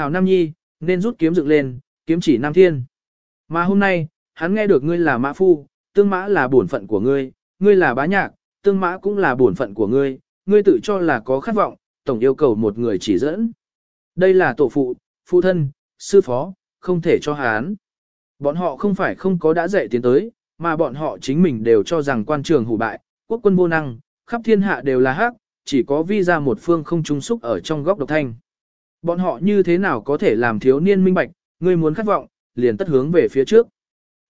Hảo Nam Nhi, nên rút kiếm dựng lên, kiếm chỉ Nam Thiên. Mà hôm nay, hắn nghe được ngươi là mã phu, tương mã là bổn phận của ngươi, ngươi là bá nhạc, tương mã cũng là bổn phận của ngươi, ngươi tự cho là có khát vọng, tổng yêu cầu một người chỉ dẫn. Đây là tổ phụ, phụ thân, sư phó, không thể cho hắn. Bọn họ không phải không có đã dạy tiến tới, mà bọn họ chính mình đều cho rằng quan trường hủ bại, quốc quân vô năng, khắp thiên hạ đều là hắc, chỉ có vi ra một phương không trung xúc ở trong góc độc thanh. Bọn họ như thế nào có thể làm thiếu niên minh bạch, ngươi muốn khát vọng, liền tất hướng về phía trước.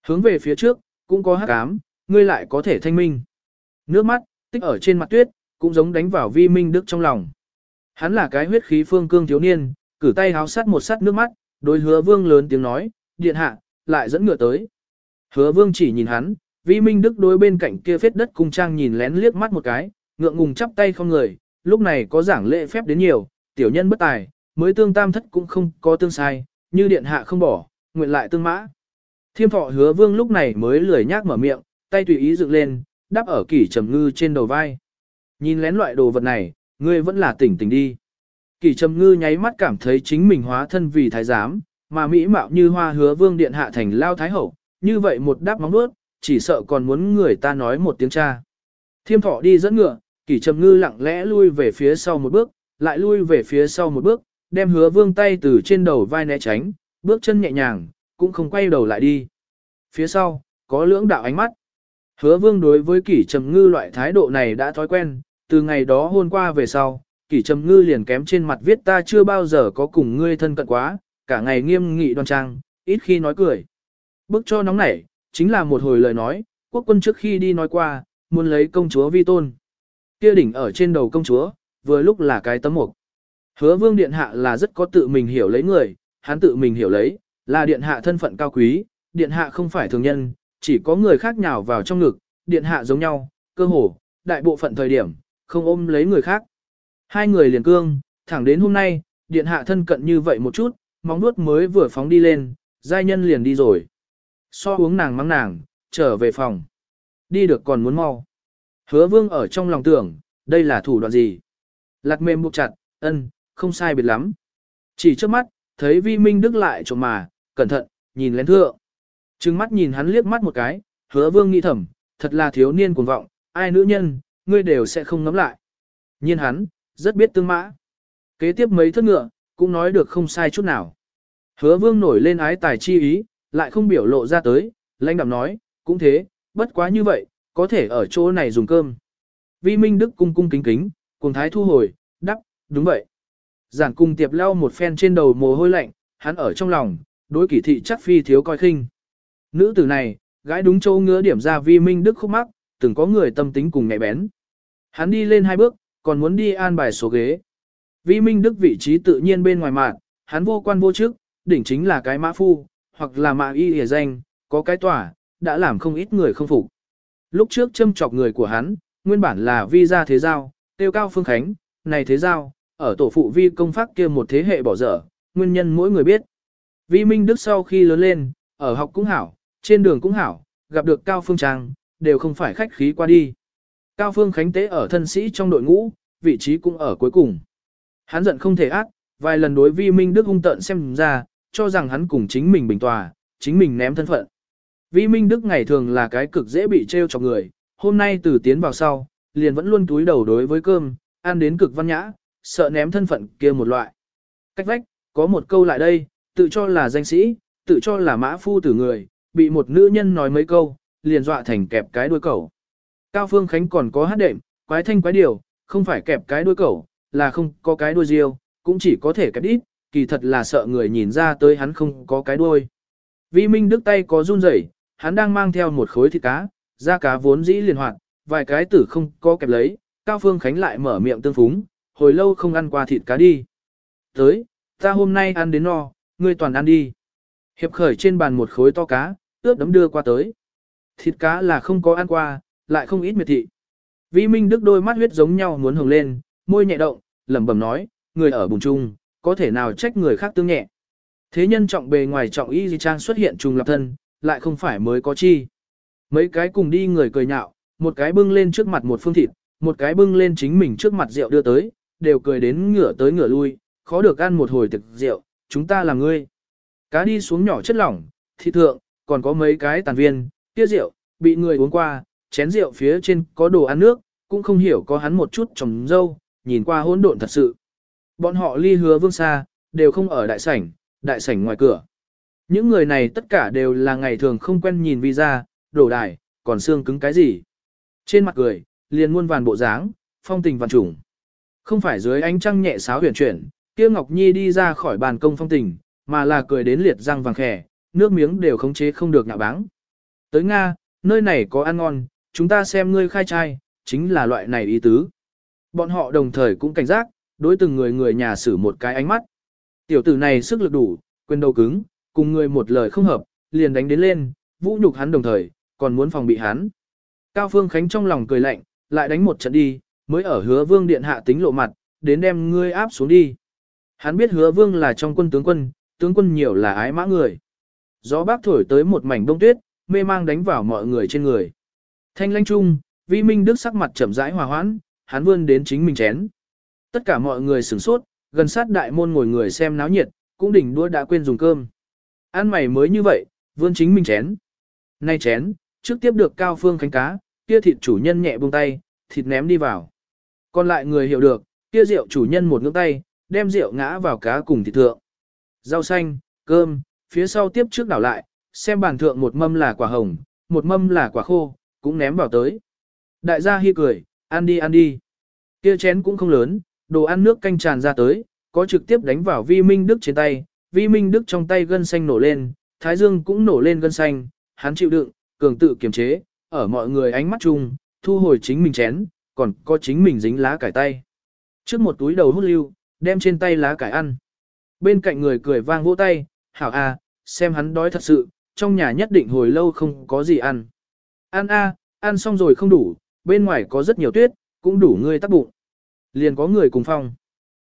Hướng về phía trước, cũng có hắc ám, ngươi lại có thể thanh minh. Nước mắt, tích ở trên mặt tuyết, cũng giống đánh vào vi minh đức trong lòng. Hắn là cái huyết khí phương cương thiếu niên, cử tay háo sắt một sắt nước mắt, đối hứa vương lớn tiếng nói, điện hạ, lại dẫn ngựa tới. Hứa vương chỉ nhìn hắn, vi minh đức đối bên cạnh kia phết đất cung trang nhìn lén liếc mắt một cái, ngượng ngùng chắp tay không người, lúc này có giảng lễ phép đến nhiều, tiểu nhân bất tài, mới tương tam thất cũng không có tương sai, như điện hạ không bỏ, nguyện lại tương mã. Thiêm thọ hứa vương lúc này mới lười nhác mở miệng, tay tùy ý dựng lên, đắp ở kỷ trầm ngư trên đầu vai. Nhìn lén loại đồ vật này, ngươi vẫn là tỉnh tỉnh đi. Kỷ trầm ngư nháy mắt cảm thấy chính mình hóa thân vì thái giám, mà mỹ mạo như hoa hứa vương điện hạ thành lao thái hậu, như vậy một đáp móng nuốt, chỉ sợ còn muốn người ta nói một tiếng cha. Thiêm thọ đi dẫn ngựa, kỷ trầm ngư lặng lẽ lui về phía sau một bước, lại lui về phía sau một bước, đem hứa vương tay từ trên đầu vai né tránh, bước chân nhẹ nhàng, cũng không quay đầu lại đi. Phía sau, có lưỡng đạo ánh mắt. Hứa vương đối với kỷ trầm ngư loại thái độ này đã thói quen, từ ngày đó hôn qua về sau, kỷ trầm ngư liền kém trên mặt viết ta chưa bao giờ có cùng ngươi thân cận quá, cả ngày nghiêm nghị đoan trang, ít khi nói cười. Bước cho nóng nảy, chính là một hồi lời nói, quốc quân trước khi đi nói qua, muốn lấy công chúa vi tôn. Kia đỉnh ở trên đầu công chúa, vừa lúc là cái tấm mục. Hứa vương điện hạ là rất có tự mình hiểu lấy người, hắn tự mình hiểu lấy, là điện hạ thân phận cao quý, điện hạ không phải thường nhân, chỉ có người khác nhào vào trong ngực, điện hạ giống nhau, cơ hồ, đại bộ phận thời điểm, không ôm lấy người khác. Hai người liền cương, thẳng đến hôm nay, điện hạ thân cận như vậy một chút, móng nuốt mới vừa phóng đi lên, giai nhân liền đi rồi. So uống nàng mắng nàng, trở về phòng. Đi được còn muốn mau. Hứa vương ở trong lòng tưởng, đây là thủ đoạn gì? Lạc mềm buộc chặt, ân, không sai biệt lắm. Chỉ trước mắt, thấy vi minh đức lại trộm mà, cẩn thận, nhìn lén thượng. Trừng mắt nhìn hắn liếc mắt một cái, hứa vương nghĩ thầm, thật là thiếu niên cuồng vọng, ai nữ nhân, ngươi đều sẽ không ngắm lại. Nhiên hắn, rất biết tương mã. Kế tiếp mấy thất ngựa, cũng nói được không sai chút nào. Hứa vương nổi lên ái tài chi ý, lại không biểu lộ ra tới, lãnh đạm nói, cũng thế, bất quá như vậy, có thể ở chỗ này dùng cơm. Vi Minh Đức cung cung kính kính, cùng thái thu hồi, Đắc, đúng vậy. Giản cung tiệp lau một phen trên đầu mồ hôi lạnh, hắn ở trong lòng, đối kỷ thị chắc phi thiếu coi khinh. Nữ tử này, gái đúng châu ngứa điểm ra Vi Minh Đức khúc mắc, từng có người tâm tính cùng nhạy bén. Hắn đi lên hai bước, còn muốn đi an bài số ghế. Vi Minh Đức vị trí tự nhiên bên ngoài mạng, hắn vô quan vô chức, đỉnh chính là cái mã phu, hoặc là mã y hề danh, có cái tỏa, đã làm không ít người không phục. Lúc trước châm chọc người của hắn, nguyên bản là vi gia thế giao, tiêu cao phương khánh, này thế giao, ở tổ phụ vi công pháp kia một thế hệ bỏ dở, nguyên nhân mỗi người biết. Vi Minh Đức sau khi lớn lên, ở học cũng hảo, trên đường cũng hảo, gặp được Cao Phương Trang, đều không phải khách khí qua đi. Cao Phương Khánh tế ở thân sĩ trong đội ngũ, vị trí cũng ở cuối cùng. Hắn giận không thể ác, vài lần đối Vi Minh Đức hung tận xem ra, cho rằng hắn cùng chính mình bình tòa, chính mình ném thân phận. Vi Minh Đức ngày thường là cái cực dễ bị trêu chọc người, hôm nay từ tiến vào sau, liền vẫn luôn túi đầu đối với cơm, ăn đến cực văn nhã, sợ ném thân phận kia một loại. Cách vách, có một câu lại đây, tự cho là danh sĩ, tự cho là mã phu tử người, bị một nữ nhân nói mấy câu, liền dọa thành kẹp cái đuôi cẩu. Cao Phương Khánh còn có hát đệm, quái thanh quái điều, không phải kẹp cái đuôi cẩu, là không có cái đuôi riêu, cũng chỉ có thể kẹp ít, kỳ thật là sợ người nhìn ra tới hắn không có cái đuôi. Vi Minh Đức tay có run rẩy, hắn đang mang theo một khối thịt cá, da cá vốn dĩ liền hoạt, vài cái tử không có kẹp lấy, Cao Phương Khánh lại mở miệng tương phúng, hồi lâu không ăn qua thịt cá đi. Tới, ta hôm nay ăn đến no, ngươi toàn ăn đi. Hiệp khởi trên bàn một khối to cá, ướp đấm đưa qua tới. Thịt cá là không có ăn qua, lại không ít miệt thị. Vi Minh Đức đôi mắt huyết giống nhau muốn hồng lên, môi nhẹ động, lẩm bẩm nói, người ở bùng chung, có thể nào trách người khác tương nhẹ. Thế nhân trọng bề ngoài trọng y di trang xuất hiện trùng lập thân, lại không phải mới có chi. Mấy cái cùng đi người cười nhạo, một cái bưng lên trước mặt một phương thịt, một cái bưng lên chính mình trước mặt rượu đưa tới, đều cười đến ngửa tới ngửa lui, khó được ăn một hồi thực rượu, chúng ta là ngươi. Cá đi xuống nhỏ chất lỏng, thị thượng, còn có mấy cái tàn viên, kia rượu, bị người uống qua, chén rượu phía trên có đồ ăn nước, cũng không hiểu có hắn một chút trồng dâu, nhìn qua hỗn độn thật sự. Bọn họ ly hứa vương xa, đều không ở đại sảnh, đại sảnh ngoài cửa. Những người này tất cả đều là ngày thường không quen nhìn visa, đổ đài, còn xương cứng cái gì. Trên mặt cười, liền muôn vàn bộ dáng, phong tình vạn trùng. Không phải dưới ánh trăng nhẹ sáo huyền chuyển, kia Ngọc Nhi đi ra khỏi bàn công phong tình, mà là cười đến liệt răng vàng khẻ, nước miếng đều khống chế không được nhạ báng. Tới Nga, nơi này có ăn ngon, chúng ta xem ngươi khai trai, chính là loại này ý tứ. Bọn họ đồng thời cũng cảnh giác, đối từng người người nhà xử một cái ánh mắt. Tiểu tử này sức lực đủ, quyền đầu cứng, cùng người một lời không hợp, liền đánh đến lên, vũ nhục hắn đồng thời, còn muốn phòng bị hắn. Cao Phương Khánh trong lòng cười lạnh, lại đánh một trận đi, mới ở hứa vương điện hạ tính lộ mặt, đến đem ngươi áp xuống đi. Hắn biết hứa vương là trong quân tướng quân, tướng quân nhiều là ái mã người. Gió bác thổi tới một mảnh đông tuyết, mê mang đánh vào mọi người trên người. Thanh lãnh trung, vi minh đức sắc mặt chậm rãi hòa hoãn, hắn vươn đến chính mình chén. Tất cả mọi người sửng sốt, gần sát đại môn ngồi người xem náo nhiệt, cũng đỉnh đua đã quên dùng cơm. Ăn mày mới như vậy, vươn chính mình chén. Nay chén, trước tiếp được cao phương khánh cá, kia thịt chủ nhân nhẹ buông tay, thịt ném đi vào. Còn lại người hiểu được, kia rượu chủ nhân một ngưỡng tay, đem rượu ngã vào cá cùng thịt thượng. Rau xanh, cơm, phía sau tiếp trước đảo lại, xem bàn thượng một mâm là quả hồng, một mâm là quả khô, cũng ném vào tới. Đại gia hi cười, ăn đi ăn đi. Kia chén cũng không lớn, đồ ăn nước canh tràn ra tới, có trực tiếp đánh vào vi minh đức trên tay, vi minh đức trong tay gân xanh nổ lên, thái dương cũng nổ lên gân xanh, hắn chịu đựng, cường tự kiềm chế, ở mọi người ánh mắt chung, thu hồi chính mình chén, còn có chính mình dính lá cải tay. Trước một túi đầu hút lưu, đem trên tay lá cải ăn. Bên cạnh người cười vang vỗ tay, hảo a, xem hắn đói thật sự, trong nhà nhất định hồi lâu không có gì ăn. Ăn a, ăn xong rồi không đủ, bên ngoài có rất nhiều tuyết, cũng đủ ngươi tác bụng. Liền có người cùng phòng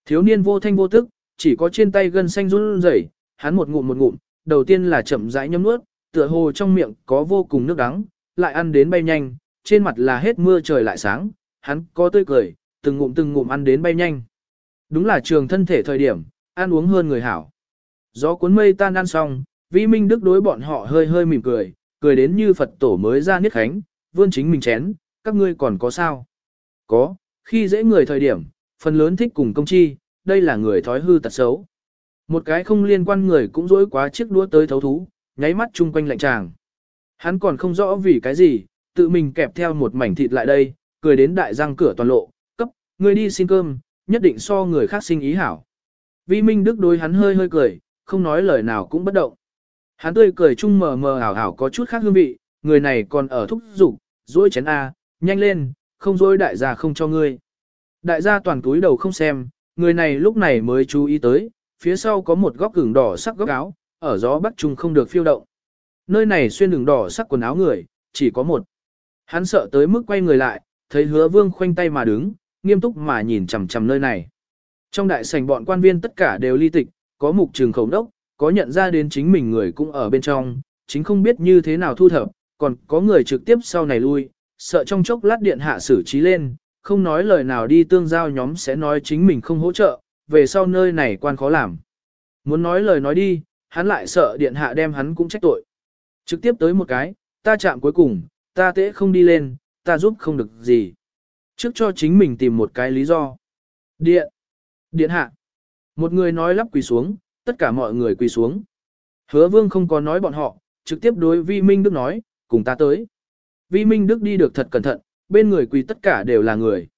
Thiếu niên vô thanh vô tức, chỉ có trên tay gân xanh run rẩy, hắn một ngụm một ngụm, đầu tiên là chậm rãi nhấm nuốt, tựa hồ trong miệng có vô cùng nước đắng, lại ăn đến bay nhanh, trên mặt là hết mưa trời lại sáng, hắn có tươi cười, từng ngụm từng ngụm ăn đến bay nhanh. Đúng là trường thân thể thời điểm, ăn uống hơn người hảo. Gió cuốn mây tan ăn xong, Vi Minh Đức đối bọn họ hơi hơi mỉm cười, cười đến như Phật tổ mới ra niết khánh, vươn chính mình chén, các ngươi còn có sao? Có, khi dễ người thời điểm, phần lớn thích cùng công chi, đây là người thói hư tật xấu. Một cái không liên quan người cũng dối quá chiếc đũa tới thấu thú, nháy mắt chung quanh lạnh tràng. Hắn còn không rõ vì cái gì, tự mình kẹp theo một mảnh thịt lại đây, cười đến đại răng cửa toàn lộ, cấp, người đi xin cơm, nhất định so người khác sinh ý hảo. Vi Minh Đức đối hắn hơi hơi cười, không nói lời nào cũng bất động. Hắn tươi cười chung mờ mờ ảo ảo có chút khác hương vị, người này còn ở thúc dục, dối chén A, nhanh lên, không dối đại gia không cho ngươi. Đại gia toàn túi đầu không xem, người này lúc này mới chú ý tới, phía sau có một góc gừng đỏ sắc góc áo, ở gió bắc trung không được phiêu động. Nơi này xuyên đường đỏ sắc quần áo người, chỉ có một. Hắn sợ tới mức quay người lại, thấy hứa vương khoanh tay mà đứng, nghiêm túc mà nhìn chằm chằm nơi này. Trong đại sảnh bọn quan viên tất cả đều ly tịch, có mục trường khẩu đốc, có nhận ra đến chính mình người cũng ở bên trong, chính không biết như thế nào thu thập, còn có người trực tiếp sau này lui, sợ trong chốc lát điện hạ xử trí lên, không nói lời nào đi tương giao nhóm sẽ nói chính mình không hỗ trợ, về sau nơi này quan khó làm. Muốn nói lời nói đi, hắn lại sợ điện hạ đem hắn cũng trách tội. Trực tiếp tới một cái, ta chạm cuối cùng, ta tễ không đi lên, ta giúp không được gì. Trước cho chính mình tìm một cái lý do. Điện. Điện hạ. Một người nói lắp quỳ xuống, tất cả mọi người quỳ xuống. Hứa vương không có nói bọn họ, trực tiếp đối vi minh đức nói, cùng ta tới. Vi minh đức đi được thật cẩn thận, bên người quỳ tất cả đều là người.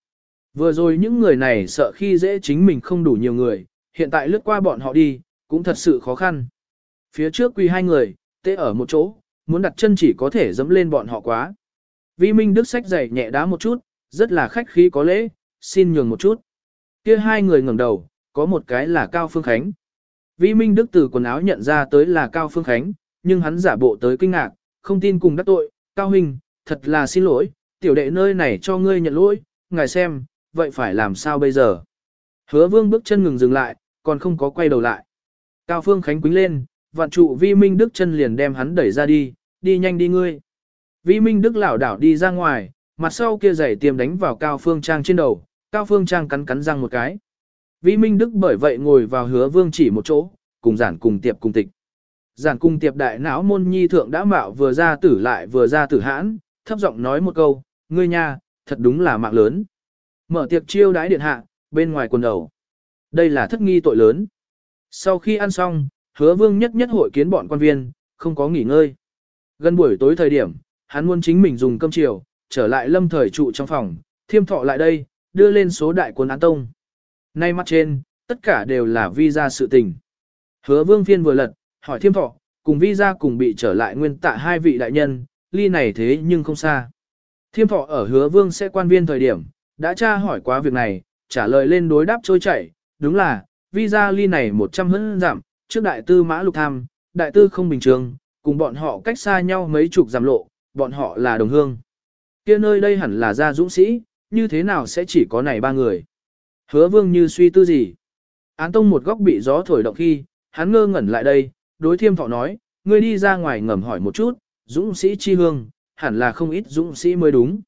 Vừa rồi những người này sợ khi dễ chính mình không đủ nhiều người, hiện tại lướt qua bọn họ đi, cũng thật sự khó khăn. Phía trước quỳ hai người, tê ở một chỗ, muốn đặt chân chỉ có thể dẫm lên bọn họ quá. Vi Minh Đức sách giày nhẹ đá một chút, rất là khách khí có lễ, xin nhường một chút. Kia hai người ngẩng đầu, có một cái là Cao Phương Khánh. Vi Minh Đức từ quần áo nhận ra tới là Cao Phương Khánh, nhưng hắn giả bộ tới kinh ngạc, không tin cùng đắc tội. Cao Huynh, thật là xin lỗi, tiểu đệ nơi này cho ngươi nhận lỗi, ngài xem, vậy phải làm sao bây giờ? Hứa vương bước chân ngừng dừng lại, còn không có quay đầu lại. Cao Phương Khánh quính lên, vạn trụ Vi Minh Đức chân liền đem hắn đẩy ra đi, đi nhanh đi ngươi. Vi Minh Đức lảo đảo đi ra ngoài, mặt sau kia giày tiêm đánh vào Cao Phương Trang trên đầu, Cao Phương Trang cắn cắn răng một cái. Vi Minh Đức bởi vậy ngồi vào hứa vương chỉ một chỗ, cùng giản cùng tiệp cùng tịch. Giản cùng tiệp đại não môn nhi thượng đã mạo vừa ra tử lại vừa ra tử hãn, thấp giọng nói một câu, ngươi nha, thật đúng là mạng lớn. Mở tiệc chiêu đái điện hạ, bên ngoài quần đầu. Đây là thất nghi tội lớn. Sau khi ăn xong, hứa vương nhất nhất hội kiến bọn quan viên, không có nghỉ ngơi. Gần buổi tối thời điểm, hắn muốn chính mình dùng cơm chiều, trở lại lâm thời trụ trong phòng, thiêm thọ lại đây, đưa lên số đại quân án tông. Nay mắt trên, tất cả đều là visa sự tình. Hứa vương phiên vừa lật, hỏi thiêm thọ, cùng visa cùng bị trở lại nguyên tạ hai vị đại nhân, ly này thế nhưng không xa. Thiêm thọ ở hứa vương sẽ quan viên thời điểm, đã tra hỏi quá việc này, trả lời lên đối đáp trôi chảy, đúng là, visa ly này 100 hơn giảm, trước đại tư mã lục tham, đại tư không bình thường, cùng bọn họ cách xa nhau mấy chục giảm lộ, bọn họ là đồng hương. kia nơi đây hẳn là gia dũng sĩ, như thế nào sẽ chỉ có này ba người. Hứa vương như suy tư gì. Án tông một góc bị gió thổi động khi, hắn ngơ ngẩn lại đây, đối thiêm thọ nói, ngươi đi ra ngoài ngầm hỏi một chút, dũng sĩ chi hương, hẳn là không ít dũng sĩ mới đúng.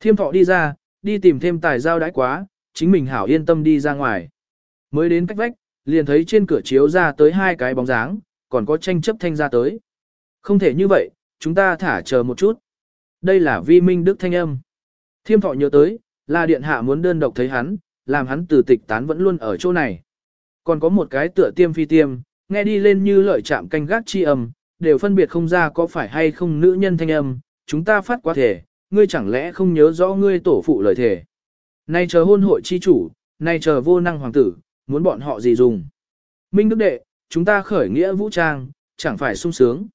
Thiêm thọ đi ra, đi tìm thêm tài giao đãi quá, chính mình hảo yên tâm đi ra ngoài. Mới đến cách vách, liền thấy trên cửa chiếu ra tới hai cái bóng dáng, còn có tranh chấp thanh ra tới. Không thể như vậy, chúng ta thả chờ một chút. Đây là vi minh đức thanh âm. Thiêm thọ nhớ tới, là điện hạ muốn đơn độc thấy hắn, làm hắn từ tịch tán vẫn luôn ở chỗ này. Còn có một cái tựa tiêm phi tiêm, nghe đi lên như lợi chạm canh gác chi âm, đều phân biệt không ra có phải hay không nữ nhân thanh âm, chúng ta phát quá thể, ngươi chẳng lẽ không nhớ rõ ngươi tổ phụ lời thể. Nay chờ hôn hội chi chủ, nay chờ vô năng hoàng tử, muốn bọn họ gì dùng. Minh Đức Đệ, chúng ta khởi nghĩa vũ trang, chẳng phải sung sướng.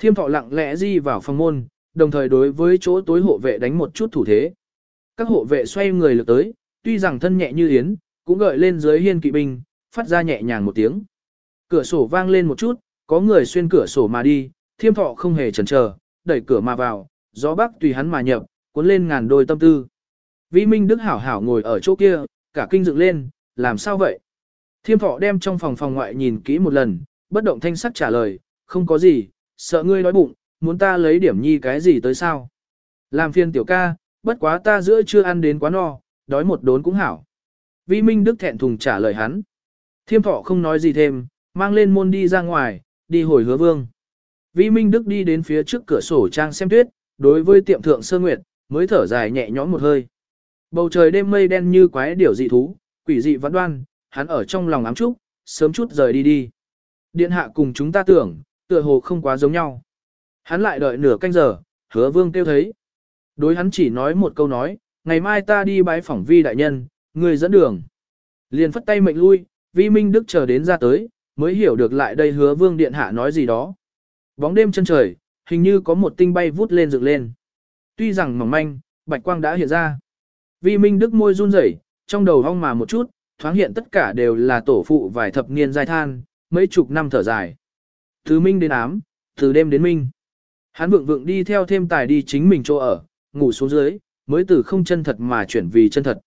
Thiêm thọ lặng lẽ di vào phòng môn, đồng thời đối với chỗ tối hộ vệ đánh một chút thủ thế. Các hộ vệ xoay người lực tới, tuy rằng thân nhẹ như yến, cũng gợi lên dưới hiên kỵ binh, phát ra nhẹ nhàng một tiếng. Cửa sổ vang lên một chút, có người xuyên cửa sổ mà đi, thiêm thọ không hề chần chờ, đẩy cửa mà vào, gió bắc tùy hắn mà nhập, cuốn lên ngàn đôi tâm tư. Vĩ Minh Đức hảo hảo ngồi ở chỗ kia, cả kinh dựng lên, làm sao vậy? Thiêm thọ đem trong phòng phòng ngoại nhìn kỹ một lần, bất động thanh sắc trả lời, không có gì, sợ ngươi đói bụng, muốn ta lấy điểm nhi cái gì tới sao? Làm phiền tiểu ca, bất quá ta giữa chưa ăn đến quá no, đói một đốn cũng hảo. Vi Minh Đức thẹn thùng trả lời hắn. Thiêm thọ không nói gì thêm, mang lên môn đi ra ngoài, đi hồi hứa vương. Vi Minh Đức đi đến phía trước cửa sổ trang xem tuyết, đối với tiệm thượng sơ nguyệt, mới thở dài nhẹ nhõm một hơi. Bầu trời đêm mây đen như quái điểu dị thú, quỷ dị vẫn đoan, hắn ở trong lòng ám trúc, sớm chút rời đi đi. Điện hạ cùng chúng ta tưởng, tựa hồ không quá giống nhau. Hắn lại đợi nửa canh giờ, hứa vương kêu thấy. Đối hắn chỉ nói một câu nói, ngày mai ta đi bái phỏng vi đại nhân, người dẫn đường. Liền phất tay mệnh lui, vi minh đức chờ đến ra tới, mới hiểu được lại đây hứa vương điện hạ nói gì đó. Bóng đêm chân trời, hình như có một tinh bay vút lên dựng lên. Tuy rằng mỏng manh, bạch quang đã hiện ra. Vi minh đức môi run rẩy, trong đầu hong mà một chút, thoáng hiện tất cả đều là tổ phụ vài thập niên dài than, mấy chục năm thở dài. Từ minh đến ám, từ đêm đến minh. Hắn vượng vượng đi theo thêm tài đi chính mình chỗ ở, ngủ xuống dưới, mới từ không chân thật mà chuyển vì chân thật.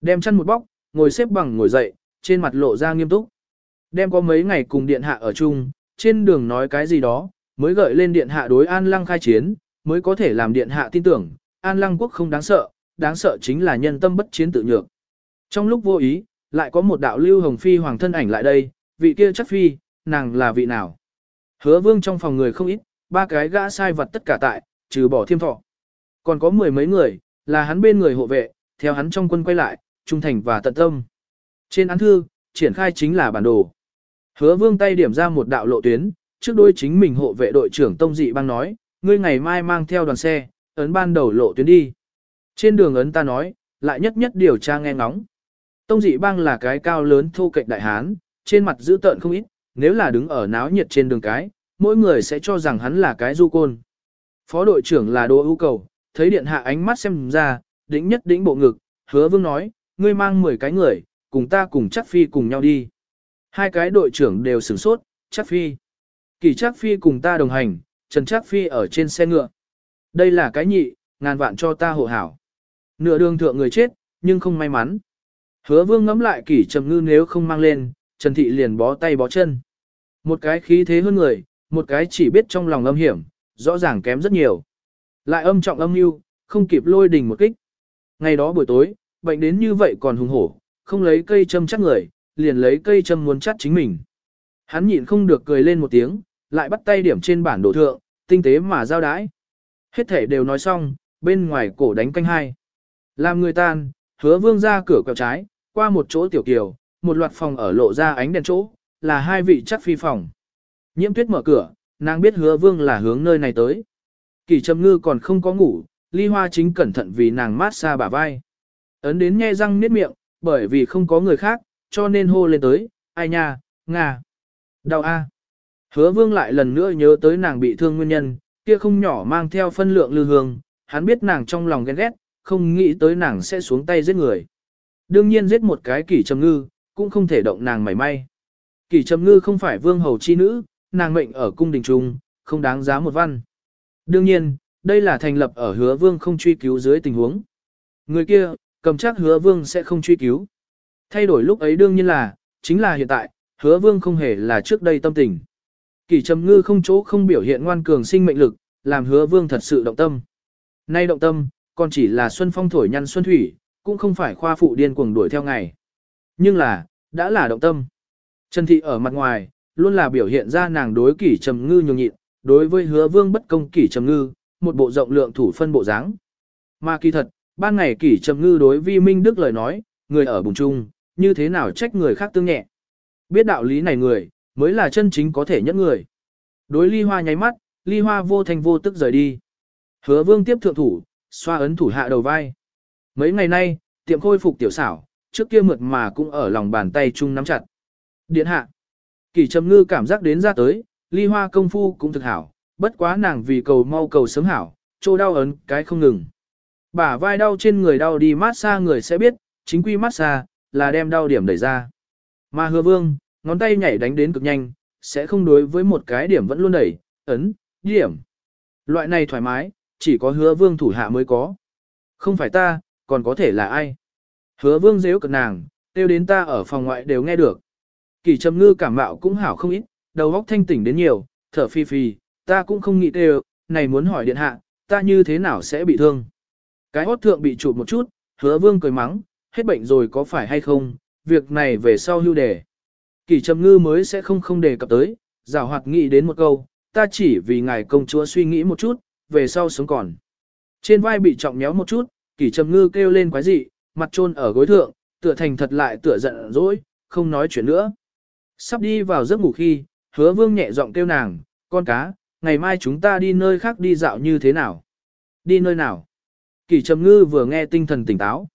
Đem chân một bóc, ngồi xếp bằng ngồi dậy, trên mặt lộ ra nghiêm túc. Đem có mấy ngày cùng điện hạ ở chung, trên đường nói cái gì đó, mới gợi lên điện hạ đối an lăng khai chiến, mới có thể làm điện hạ tin tưởng, an lăng quốc không đáng sợ, đáng sợ chính là nhân tâm bất chiến tự nhược. Trong lúc vô ý, lại có một đạo lưu hồng phi hoàng thân ảnh lại đây, vị kia chắc phi, nàng là vị nào? Hứa vương trong phòng người không ít, ba cái gã sai vật tất cả tại, trừ bỏ thiêm thọ. Còn có mười mấy người, là hắn bên người hộ vệ, theo hắn trong quân quay lại, trung thành và tận tâm. Trên án thư, triển khai chính là bản đồ. Hứa vương tay điểm ra một đạo lộ tuyến, trước đôi chính mình hộ vệ đội trưởng Tông Dị bang nói, ngươi ngày mai mang theo đoàn xe, ấn ban đầu lộ tuyến đi. Trên đường ấn ta nói, lại nhất nhất điều tra nghe ngóng. Tông Dị bang là cái cao lớn thô kệch đại hán, trên mặt giữ tợn không ít, nếu là đứng ở náo nhiệt trên đường cái, mỗi người sẽ cho rằng hắn là cái du côn. Phó đội trưởng là Đỗ ưu cầu, thấy điện hạ ánh mắt xem ra, đỉnh nhất đỉnh bộ ngực, hứa vương nói, ngươi mang 10 cái người, cùng ta cùng chắc phi cùng nhau đi. Hai cái đội trưởng đều sửng sốt, chắc phi. Kỳ chắc phi cùng ta đồng hành, Trần chắc phi ở trên xe ngựa. Đây là cái nhị, ngàn vạn cho ta hộ hảo. Nửa đường thượng người chết, nhưng không may mắn. Hứa vương ngắm lại kỷ trầm ngư nếu không mang lên, Trần Thị liền bó tay bó chân. Một cái khí thế hơn người, một cái chỉ biết trong lòng âm hiểm, rõ ràng kém rất nhiều. Lại âm trọng âm mưu, không kịp lôi đình một kích. Ngày đó buổi tối, bệnh đến như vậy còn hùng hổ, không lấy cây châm chắc người, liền lấy cây châm muốn chắc chính mình. Hắn nhịn không được cười lên một tiếng, lại bắt tay điểm trên bản đồ thượng, tinh tế mà giao đái. Hết thể đều nói xong, bên ngoài cổ đánh canh hai. Làm người tan, hứa vương ra cửa quẹo trái, qua một chỗ tiểu kiều, một loạt phòng ở lộ ra ánh đèn chỗ, là hai vị chắc phi phòng. Nhiễm tuyết mở cửa, nàng biết hứa vương là hướng nơi này tới. Kỳ trầm ngư còn không có ngủ, ly hoa chính cẩn thận vì nàng mát xa bả vai. Ấn đến nghe răng niết miệng, bởi vì không có người khác, cho nên hô lên tới, ai nha, ngà. Đau a. Hứa vương lại lần nữa nhớ tới nàng bị thương nguyên nhân, kia không nhỏ mang theo phân lượng lư hương, hắn biết nàng trong lòng ghen ghét, không nghĩ tới nàng sẽ xuống tay giết người. Đương nhiên giết một cái kỷ trầm ngư, cũng không thể động nàng mảy may. Kỷ trầm ngư không phải vương hầu chi nữ, nàng mệnh ở cung đình trung, không đáng giá một văn. Đương nhiên, đây là thành lập ở hứa vương không truy cứu dưới tình huống. Người kia, cầm chắc hứa vương sẽ không truy cứu. Thay đổi lúc ấy đương nhiên là, chính là hiện tại, hứa vương không hề là trước đây tâm tình. Kỷ trầm ngư không chỗ không biểu hiện ngoan cường sinh mệnh lực, làm hứa vương thật sự động tâm. Nay động tâm, còn chỉ là xuân phong thổi nhăn xuân thủy, cũng không phải khoa phụ điên cuồng đuổi theo ngày. Nhưng là, đã là động tâm. Trần Thị ở mặt ngoài, luôn là biểu hiện ra nàng đối kỷ trầm ngư nhường nhịn, đối với hứa vương bất công kỷ trầm ngư, một bộ rộng lượng thủ phân bộ dáng. Mà kỳ thật, ban ngày kỷ trầm ngư đối vi minh đức lời nói, người ở bùng chung, như thế nào trách người khác tương nhẹ. Biết đạo lý này người, mới là chân chính có thể nhất người. Đối ly hoa nháy mắt, ly hoa vô thành vô tức rời đi. Hứa vương tiếp thượng thủ, xoa ấn thủ hạ đầu vai. Mấy ngày nay, tiệm khôi phục tiểu xảo, trước kia mượt mà cũng ở lòng bàn tay chung nắm chặt. Điện hạ. Kỳ trầm ngư cảm giác đến ra tới, ly hoa công phu cũng thực hảo, bất quá nàng vì cầu mau cầu sớm hảo, trô đau ấn cái không ngừng. Bả vai đau trên người đau đi mát xa người sẽ biết, chính quy mát xa, là đem đau điểm đẩy ra. Mà hứa vương, ngón tay nhảy đánh đến cực nhanh, sẽ không đối với một cái điểm vẫn luôn đẩy, ấn, điểm. Loại này thoải mái, chỉ có hứa vương thủ hạ mới có. Không phải ta, còn có thể là ai. Hứa vương dễ cực nàng, tiêu đến ta ở phòng ngoại đều nghe được. Kỳ trầm ngư cảm mạo cũng hảo không ít, đầu óc thanh tỉnh đến nhiều, thở phi phi, ta cũng không nghĩ đều, này muốn hỏi điện hạ, ta như thế nào sẽ bị thương. Cái hốt thượng bị chụp một chút, hứa vương cười mắng, hết bệnh rồi có phải hay không, việc này về sau hưu đề. Kỳ trầm ngư mới sẽ không không đề cập tới, rào hoạt nghĩ đến một câu, ta chỉ vì ngài công chúa suy nghĩ một chút, về sau sống còn. Trên vai bị trọng méo một chút, kỳ trầm ngư kêu lên quái dị, mặt trôn ở gối thượng, tựa thành thật lại tựa giận dỗi, không nói chuyện nữa. Sắp đi vào giấc ngủ khi, hứa vương nhẹ giọng kêu nàng, con cá, ngày mai chúng ta đi nơi khác đi dạo như thế nào? Đi nơi nào? Kỳ trầm ngư vừa nghe tinh thần tỉnh táo.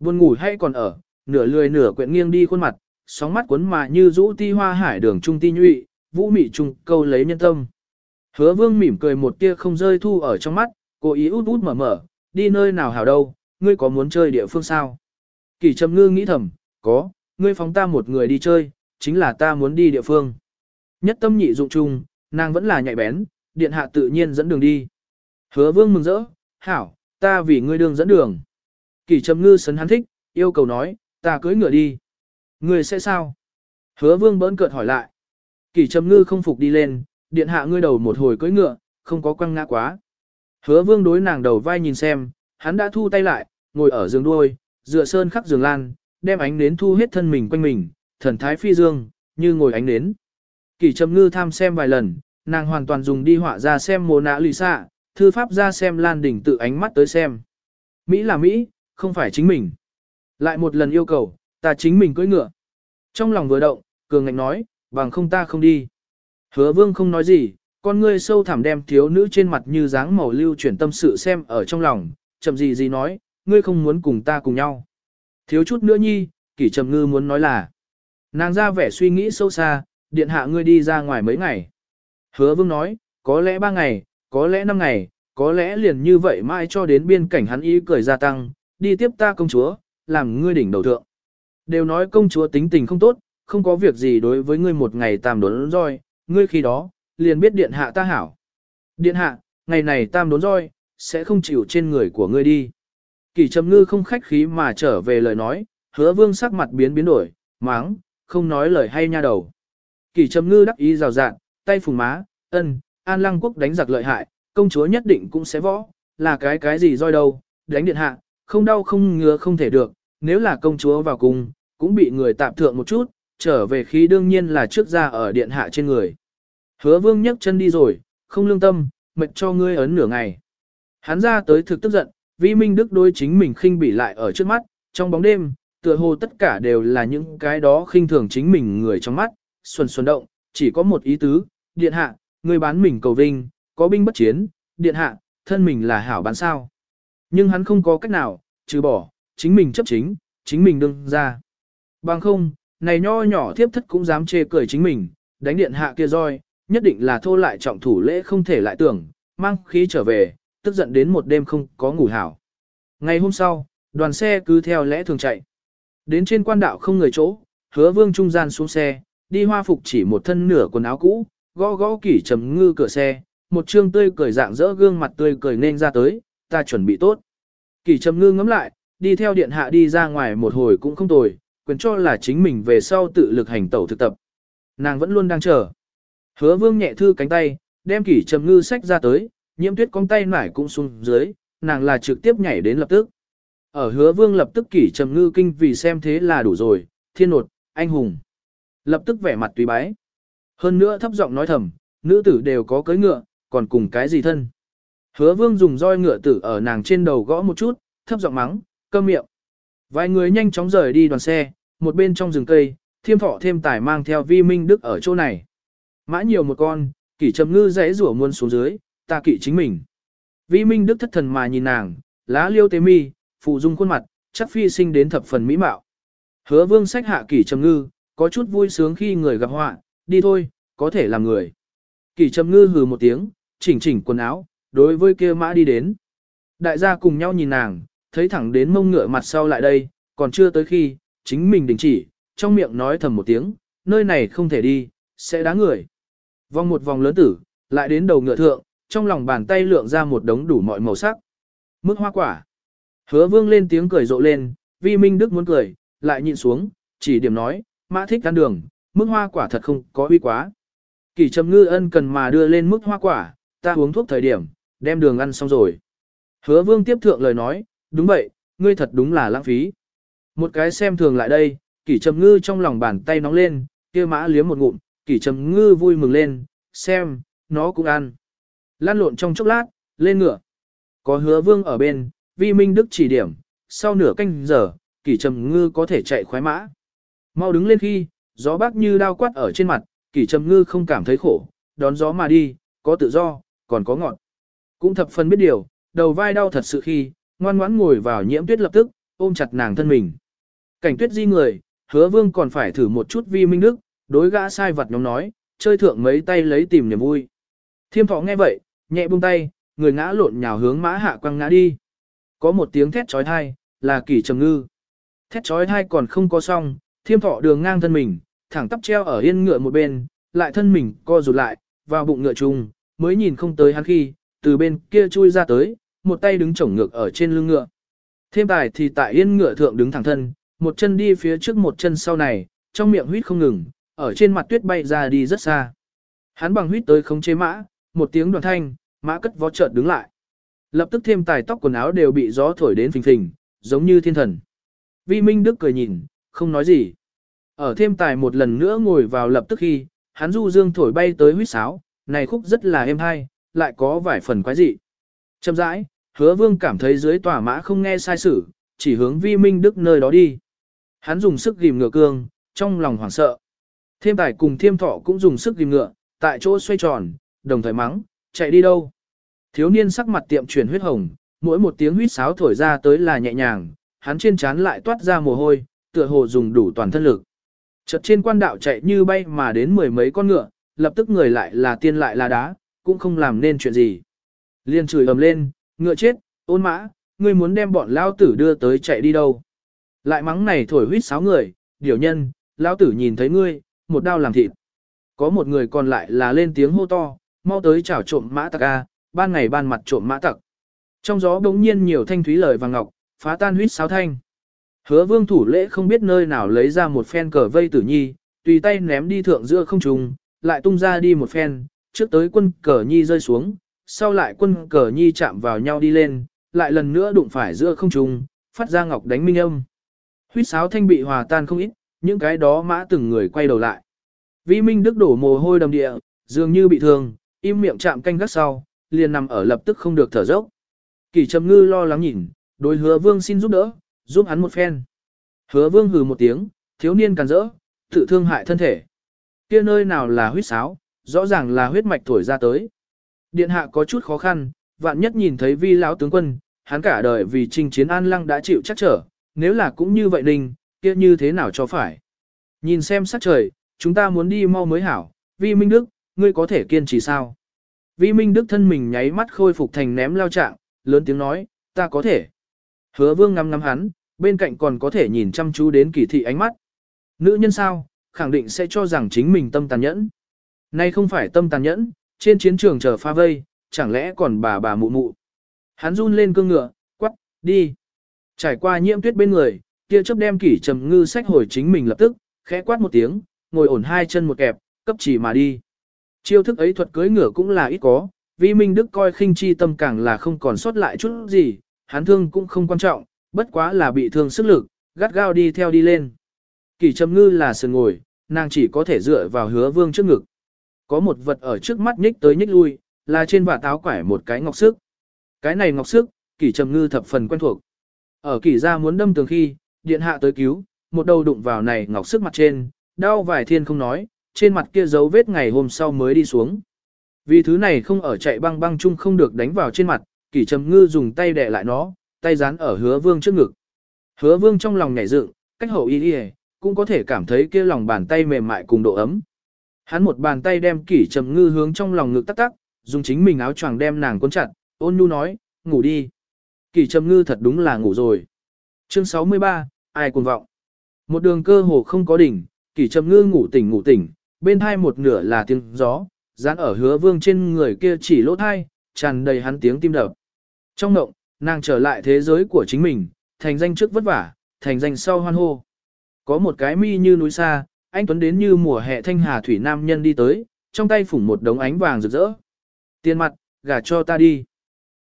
Buồn ngủ hay còn ở, nửa lười nửa quyện nghiêng đi khuôn mặt, sóng mắt cuốn mà như rũ ti hoa hải đường trung ti nhụy, vũ mị trung câu lấy nhân tâm. Hứa vương mỉm cười một tia không rơi thu ở trong mắt, cố ý út út mở mở, đi nơi nào hảo đâu, ngươi có muốn chơi địa phương sao? Kỳ trầm ngư nghĩ thầm, có, ngươi phóng ta một người đi chơi, chính là ta muốn đi địa phương. Nhất tâm nhị dụng chung, nàng vẫn là nhạy bén, điện hạ tự nhiên dẫn đường đi. Hứa vương mừng rỡ, hảo, ta vì ngươi đường dẫn đường. Kỳ trầm ngư sấn hắn thích, yêu cầu nói, ta cưới ngựa đi. Ngươi sẽ sao? Hứa vương bỡn cợt hỏi lại. Kỳ trầm ngư không phục đi lên, điện hạ ngươi đầu một hồi cưỡi ngựa, không có quăng ngã quá. Hứa vương đối nàng đầu vai nhìn xem, hắn đã thu tay lại, ngồi ở giường đuôi, dựa sơn khắc giường lan, đem ánh nến thu hết thân mình quanh mình, thần thái phi dương, như ngồi ánh nến. Kỳ trầm ngư tham xem vài lần, nàng hoàn toàn dùng đi họa ra xem mồ nạ lì xạ, thư pháp ra xem lan đỉnh tự ánh mắt tới xem. Mỹ là Mỹ, không phải chính mình. Lại một lần yêu cầu, ta chính mình cưỡi ngựa. Trong lòng vừa động, cường ngạnh nói, bằng không ta không đi. Hứa vương không nói gì, con ngươi sâu thẳm đem thiếu nữ trên mặt như dáng màu lưu chuyển tâm sự xem ở trong lòng, chậm gì gì nói, ngươi không muốn cùng ta cùng nhau. Thiếu chút nữa nhi, kỷ trầm ngư muốn nói là. Nàng ra vẻ suy nghĩ sâu xa, điện hạ ngươi đi ra ngoài mấy ngày. Hứa vương nói, có lẽ ba ngày, có lẽ năm ngày, có lẽ liền như vậy mãi cho đến biên cảnh hắn ý cười gia tăng, đi tiếp ta công chúa, làm ngươi đỉnh đầu thượng. Đều nói công chúa tính tình không tốt, không có việc gì đối với ngươi một ngày tam đốn roi, ngươi khi đó, liền biết điện hạ ta hảo. Điện hạ, ngày này tam đốn roi, sẽ không chịu trên người của ngươi đi. Kỳ trầm ngư không khách khí mà trở về lời nói, hứa vương sắc mặt biến biến đổi, máng, không nói lời hay nha đầu. Kỳ trầm ngư đắc ý rào rạt, tay phùng má, ân, an lăng quốc đánh giặc lợi hại, công chúa nhất định cũng sẽ võ, là cái cái gì roi đâu, đánh điện hạ, không đau không ngứa không thể được, nếu là công chúa vào cùng, cũng bị người tạm thượng một chút, trở về khí đương nhiên là trước ra ở điện hạ trên người. Hứa vương nhấc chân đi rồi, không lương tâm, mệt cho ngươi ấn nửa ngày. Hắn ra tới thực tức giận, vi minh đức đối chính mình khinh bỉ lại ở trước mắt, trong bóng đêm, tựa hồ tất cả đều là những cái đó khinh thường chính mình người trong mắt, xuân xuân động, chỉ có một ý tứ, điện hạ, ngươi bán mình cầu vinh, có binh bất chiến, điện hạ, thân mình là hảo bán sao. Nhưng hắn không có cách nào, trừ bỏ, chính mình chấp chính, chính mình đương ra. Bằng không, này nho nhỏ thiếp thất cũng dám chê cười chính mình, đánh điện hạ kia roi, nhất định là thô lại trọng thủ lễ không thể lại tưởng, mang khí trở về, tức giận đến một đêm không có ngủ hảo. Ngày hôm sau, đoàn xe cứ theo lẽ thường chạy. Đến trên quan đạo không người chỗ, hứa vương trung gian xuống xe, đi hoa phục chỉ một thân nửa quần áo cũ, gõ gõ kỷ trầm ngư cửa xe, một trương tươi cười dạng dỡ gương mặt tươi cười nên ra tới, ta chuẩn bị tốt. Kỷ trầm ngư ngắm lại, đi theo điện hạ đi ra ngoài một hồi cũng không tồi, quyền cho là chính mình về sau tự lực hành tẩu thực tập. Nàng vẫn luôn đang chờ. Hứa vương nhẹ thư cánh tay, đem kỷ trầm ngư sách ra tới, nhiễm tuyết cong tay nải cũng xuống dưới, nàng là trực tiếp nhảy đến lập tức. Ở hứa vương lập tức kỷ trầm ngư kinh vì xem thế là đủ rồi, thiên nột, anh hùng. Lập tức vẻ mặt tùy bái. Hơn nữa thấp giọng nói thầm, nữ tử đều có cưới ngựa, còn cùng cái gì thân. Hứa vương dùng roi ngựa tử ở nàng trên đầu gõ một chút, thấp giọng mắng, câm miệng. Vài người nhanh chóng rời đi đoàn xe, một bên trong rừng cây, thiêm thọ thêm tài mang theo vi minh đức ở chỗ này. Mã nhiều một con, kỷ trầm ngư rẽ rủa muôn xuống dưới, ta kỵ chính mình. Vi minh đức thất thần mà nhìn nàng, lá liêu tế mi, phụ dung khuôn mặt, chắc phi sinh đến thập phần mỹ mạo. Hứa vương sách hạ kỷ trầm ngư, có chút vui sướng khi người gặp họa, đi thôi, có thể làm người. Kỷ trầm ngư hừ một tiếng, chỉnh chỉnh quần áo, đối với kia mã đi đến. Đại gia cùng nhau nhìn nàng, thấy thẳng đến mông ngựa mặt sau lại đây, còn chưa tới khi, chính mình đình chỉ, trong miệng nói thầm một tiếng, nơi này không thể đi, sẽ đá người. Vòng một vòng lớn tử, lại đến đầu ngựa thượng, trong lòng bàn tay lượng ra một đống đủ mọi màu sắc. Mức hoa quả. Hứa vương lên tiếng cười rộ lên, vi minh đức muốn cười, lại nhìn xuống, chỉ điểm nói, mã thích ăn đường, mức hoa quả thật không có uy quá. Kỳ trầm ngư ân cần mà đưa lên mức hoa quả, ta uống thuốc thời điểm, đem đường ăn xong rồi. Hứa vương tiếp thượng lời nói, đúng vậy, ngươi thật đúng là lãng phí. Một cái xem thường lại đây, kỷ trầm ngư trong lòng bàn tay nóng lên, kia mã liếm một ngụm, kỷ trầm ngư vui mừng lên, xem, nó cũng ăn. Lan lộn trong chốc lát, lên ngựa. Có hứa vương ở bên, vi minh đức chỉ điểm, sau nửa canh giờ, kỷ trầm ngư có thể chạy khoái mã. Mau đứng lên khi, gió bác như đao quát ở trên mặt, kỷ trầm ngư không cảm thấy khổ, đón gió mà đi, có tự do, còn có ngọt. Cũng thập phần biết điều, đầu vai đau thật sự khi, ngoan ngoãn ngồi vào nhiễm tuyết lập tức, ôm chặt nàng thân mình. Cảnh tuyết di người, hứa vương còn phải thử một chút vi minh đức, đối gã sai vật nhóm nói, chơi thượng mấy tay lấy tìm niềm vui. Thiêm thọ nghe vậy, nhẹ buông tay, người ngã lộn nhào hướng mã hạ quăng ngã đi. Có một tiếng thét trói thai, là kỳ trầm ngư. Thét trói thai còn không có xong, thiêm thọ đường ngang thân mình, thẳng tắp treo ở yên ngựa một bên, lại thân mình co rụt lại, vào bụng ngựa trùng, mới nhìn không tới hắn khi, từ bên kia chui ra tới, một tay đứng chổng ngược ở trên lưng ngựa. Thêm tài thì tại yên ngựa thượng đứng thẳng thân, một chân đi phía trước một chân sau này, trong miệng huyết không ngừng, ở trên mặt tuyết bay ra đi rất xa. Hắn bằng huyết tới khống chế mã, một tiếng đoàn thanh, mã cất vó chợt đứng lại. Lập tức thêm tài tóc quần áo đều bị gió thổi đến phình phình, giống như thiên thần. Vi Minh Đức cười nhìn, không nói gì. Ở thêm tài một lần nữa ngồi vào lập tức khi, hắn du dương thổi bay tới huýt sáo, này khúc rất là êm hay, lại có vài phần quái dị. Chậm rãi, hứa vương cảm thấy dưới tòa mã không nghe sai sử, chỉ hướng vi minh đức nơi đó đi. Hắn dùng sức ghim ngựa cương, trong lòng hoảng sợ. Thêm tài cùng thiêm thọ cũng dùng sức ghim ngựa, tại chỗ xoay tròn, đồng thời mắng, chạy đi đâu. Thiếu niên sắc mặt tiệm chuyển huyết hồng, mỗi một tiếng huyết sáo thổi ra tới là nhẹ nhàng, hắn trên trán lại toát ra mồ hôi, tựa hồ dùng đủ toàn thân lực. Chợt trên quan đạo chạy như bay mà đến mười mấy con ngựa, lập tức người lại là tiên lại là đá, cũng không làm nên chuyện gì. Liên chửi ầm lên, ngựa chết, ôn mã, ngươi muốn đem bọn lao tử đưa tới chạy đi đâu. Lại mắng này thổi huyết sáo người, điều nhân, lao tử nhìn thấy ngươi, một đao làm thịt. Có một người còn lại là lên tiếng hô to, mau tới chảo trộm mã tạc a, ban ngày ban mặt trộm mã tặc. Trong gió bỗng nhiên nhiều thanh thúy lời vàng ngọc, phá tan huyết sáo thanh. Hứa vương thủ lễ không biết nơi nào lấy ra một phen cờ vây tử nhi, tùy tay ném đi thượng giữa không trùng, lại tung ra đi một phen, trước tới quân cờ nhi rơi xuống, sau lại quân cờ nhi chạm vào nhau đi lên, lại lần nữa đụng phải giữa không trùng, phát ra ngọc đánh minh âm. Huyết sáo thanh bị hòa tan không ít, những cái đó mã từng người quay đầu lại. Vi Minh Đức đổ mồ hôi đầm địa, dường như bị thương, im miệng chạm canh gác sau, liền nằm ở lập tức không được thở dốc. Kỳ Trầm Ngư lo lắng nhìn, đối hứa vương xin giúp đỡ, giúp hắn một phen. Hứa vương hừ một tiếng, thiếu niên càn rỡ, tự thương hại thân thể. Kia nơi nào là huyết sáo, rõ ràng là huyết mạch thổi ra tới. Điện hạ có chút khó khăn, vạn nhất nhìn thấy vi lão tướng quân, hắn cả đời vì chinh chiến an lăng đã chịu chắc trở, nếu là cũng như vậy đình, kia như thế nào cho phải. Nhìn xem sắc trời, chúng ta muốn đi mau mới hảo, vi minh đức, ngươi có thể kiên trì sao? Vi minh đức thân mình nháy mắt khôi phục thành ném lao trạng, lớn tiếng nói, ta có thể. Hứa vương ngắm ngắm hắn, bên cạnh còn có thể nhìn chăm chú đến kỳ thị ánh mắt. Nữ nhân sao, khẳng định sẽ cho rằng chính mình tâm tàn nhẫn. Nay không phải tâm tàn nhẫn, trên chiến trường chờ pha vây, chẳng lẽ còn bà bà mụ mụ. Hắn run lên cương ngựa, quắc, đi. Trải qua nhiễm tuyết bên người, kia Chấp đem kỷ trầm ngư sách hồi chính mình lập tức, khẽ quát một tiếng, ngồi ổn hai chân một kẹp, cấp chỉ mà đi. Chiêu thức ấy thuật cưới ngựa cũng là ít có, vì minh đức coi khinh chi tâm càng là không còn sót lại chút gì, hắn thương cũng không quan trọng, bất quá là bị thương sức lực, gắt gao đi theo đi lên. Kỷ trầm ngư là sườn ngồi, nàng chỉ có thể dựa vào hứa vương trước ngực. Có một vật ở trước mắt nhích tới nhích lui, là trên vả táo quải một cái ngọc sức. Cái này ngọc sức, kỷ trầm ngư thập phần quen thuộc. Ở kỷ gia muốn đâm tường khi, điện hạ tới cứu, một đầu đụng vào này ngọc sức mặt trên, đau vài thiên không nói, trên mặt kia dấu vết ngày hôm sau mới đi xuống. Vì thứ này không ở chạy băng băng chung không được đánh vào trên mặt, kỷ trầm ngư dùng tay đè lại nó, tay dán ở hứa vương trước ngực. Hứa vương trong lòng nhảy dựng, cách hậu y đi cũng có thể cảm thấy kia lòng bàn tay mềm mại cùng độ ấm. Hắn một bàn tay đem kỷ trầm ngư hướng trong lòng ngực tắc tắc, dùng chính mình áo choàng đem nàng cuốn chặt, ôn nhu nói, ngủ đi. Kỷ trầm ngư thật đúng là ngủ rồi. Chương 63, ai cuồng vọng. Một đường cơ hồ không có đỉnh, kỷ trầm ngư ngủ tỉnh ngủ tỉnh, bên thai một nửa là tiếng gió, dán ở hứa vương trên người kia chỉ lỗ thai, tràn đầy hắn tiếng tim đập. Trong động, nàng trở lại thế giới của chính mình, thành danh trước vất vả, thành danh sau hoan hô. Có một cái mi như núi xa, anh Tuấn đến như mùa hè thanh hà thủy nam nhân đi tới, trong tay phủng một đống ánh vàng rực rỡ. Tiền mặt, gả cho ta đi.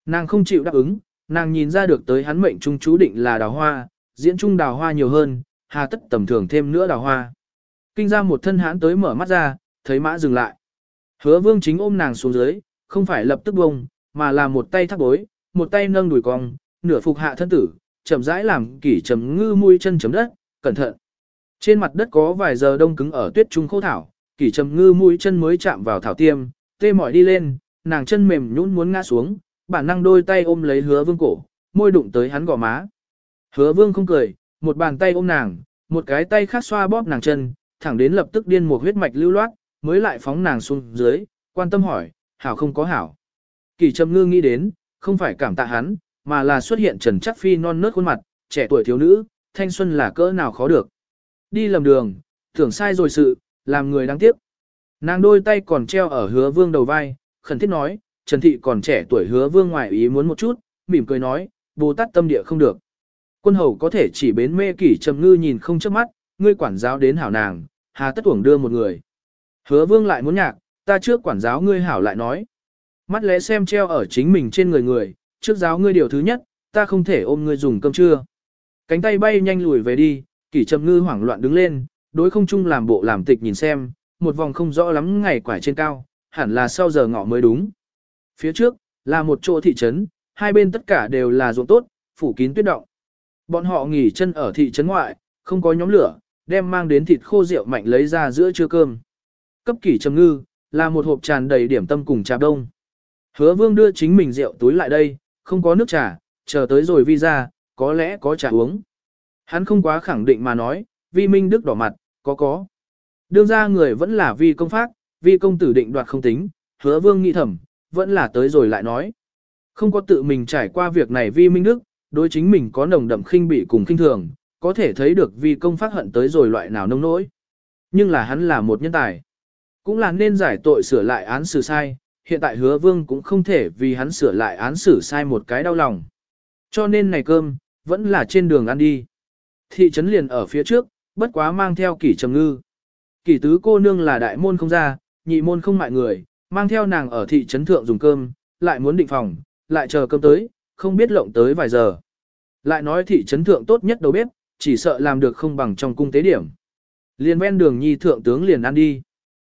Nàng không chịu đáp ứng, nàng nhìn ra được tới hắn mệnh trung chú định là đào hoa, diễn trung đào hoa nhiều hơn, hà tất tầm thường thêm nữa đào hoa. Kinh ra một thân hãn tới mở mắt ra, thấy mã dừng lại. Hứa vương chính ôm nàng xuống dưới, không phải lập tức bông, mà là một tay thắt bối, một tay nâng đùi cong, nửa phục hạ thân tử, chậm rãi làm kỷ chấm ngư mũi chân chấm đất, cẩn thận. Trên mặt đất có vài giờ đông cứng ở tuyết trung khô thảo, kỷ trầm ngư mũi chân mới chạm vào thảo tiêm, tê mỏi đi lên, nàng chân mềm nhũn muốn ngã xuống, bản năng đôi tay ôm lấy hứa vương cổ, môi đụng tới hắn gò má. Hứa vương không cười, một bàn tay ôm nàng, một cái tay khác xoa bóp nàng chân, thẳng đến lập tức điên một huyết mạch lưu loát, mới lại phóng nàng xuống dưới, quan tâm hỏi, hảo không có hảo. Kỷ trầm ngư nghĩ đến, không phải cảm tạ hắn, mà là xuất hiện trần chắc phi non nớt khuôn mặt, trẻ tuổi thiếu nữ, thanh xuân là cỡ nào khó được. Đi lầm đường, tưởng sai rồi sự, làm người đáng tiếc. Nàng đôi tay còn treo ở hứa vương đầu vai, khẩn thiết nói, Trần Thị còn trẻ tuổi hứa vương ngoại ý muốn một chút, mỉm cười nói, Bồ Tát tâm địa không được. Quân hầu có thể chỉ bến mê kỷ trầm ngư nhìn không chớp mắt, ngươi quản giáo đến hảo nàng, hà tất uổng đưa một người. Hứa vương lại muốn nhạc, ta trước quản giáo ngươi hảo lại nói. Mắt lẽ xem treo ở chính mình trên người người, trước giáo ngươi điều thứ nhất, ta không thể ôm ngươi dùng cơm trưa. Cánh tay bay nhanh lùi về đi, kỷ trầm ngư hoảng loạn đứng lên, đối không chung làm bộ làm tịch nhìn xem, một vòng không rõ lắm ngày quải trên cao, hẳn là sau giờ ngọ mới đúng. Phía trước, là một chỗ thị trấn, hai bên tất cả đều là ruộng tốt, phủ kín tuyết động. Bọn họ nghỉ chân ở thị trấn ngoại, không có nhóm lửa, đem mang đến thịt khô rượu mạnh lấy ra giữa trưa cơm. Cấp kỷ trầm ngư, là một hộp tràn đầy điểm tâm cùng trà đông. Hứa vương đưa chính mình rượu túi lại đây, không có nước trà, chờ tới rồi vi ra, có lẽ có trà uống. Hắn không quá khẳng định mà nói, vi minh đức đỏ mặt, có có. Đương ra người vẫn là vi công pháp, vi công tử định đoạt không tính, hứa vương nghĩ thầm, vẫn là tới rồi lại nói. Không có tự mình trải qua việc này vi minh đức, đối chính mình có nồng đậm khinh bị cùng khinh thường, có thể thấy được vi công phát hận tới rồi loại nào nông nỗi. Nhưng là hắn là một nhân tài. Cũng là nên giải tội sửa lại án xử sai, hiện tại hứa vương cũng không thể vì hắn sửa lại án xử sai một cái đau lòng. Cho nên này cơm, vẫn là trên đường ăn đi. Thị trấn liền ở phía trước, bất quá mang theo kỷ trầm ngư. Kỷ tứ cô nương là đại môn không ra, nhị môn không mại người, mang theo nàng ở thị trấn thượng dùng cơm, lại muốn định phòng, lại chờ cơm tới, không biết lộng tới vài giờ. Lại nói thị trấn thượng tốt nhất đầu bếp, chỉ sợ làm được không bằng trong cung tế điểm. Liền ven đường nhi thượng tướng liền ăn đi.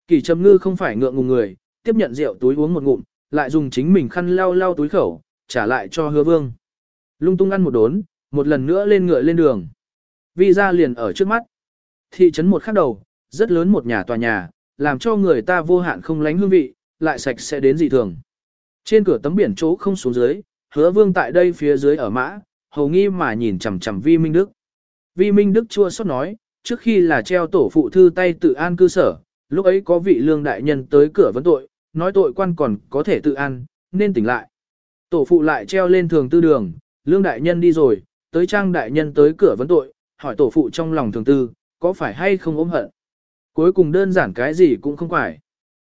Kỳ trầm ngư không phải ngượng ngùng người, tiếp nhận rượu túi uống một ngụm, lại dùng chính mình khăn lau lau túi khẩu, trả lại cho hứa vương. Lung tung ăn một đốn, một lần nữa lên ngựa lên đường. Vi ra liền ở trước mắt. Thị trấn một khắc đầu, rất lớn một nhà tòa nhà, làm cho người ta vô hạn không lánh hương vị, lại sạch sẽ đến dị thường. Trên cửa tấm biển chỗ không xuống dưới, hứa vương tại đây phía dưới ở mã, hầu nghi mà nhìn chằm chằm vi minh đức. Vi minh đức chua xót nói, trước khi là treo tổ phụ thư tay tự an cư sở, lúc ấy có vị lương đại nhân tới cửa vấn tội, nói tội quan còn có thể tự an, nên tỉnh lại. Tổ phụ lại treo lên thường tư đường, lương đại nhân đi rồi, tới trang đại nhân tới cửa vấn tội, hỏi tổ phụ trong lòng thường tư, có phải hay không ốm hận. Cuối cùng đơn giản cái gì cũng không phải.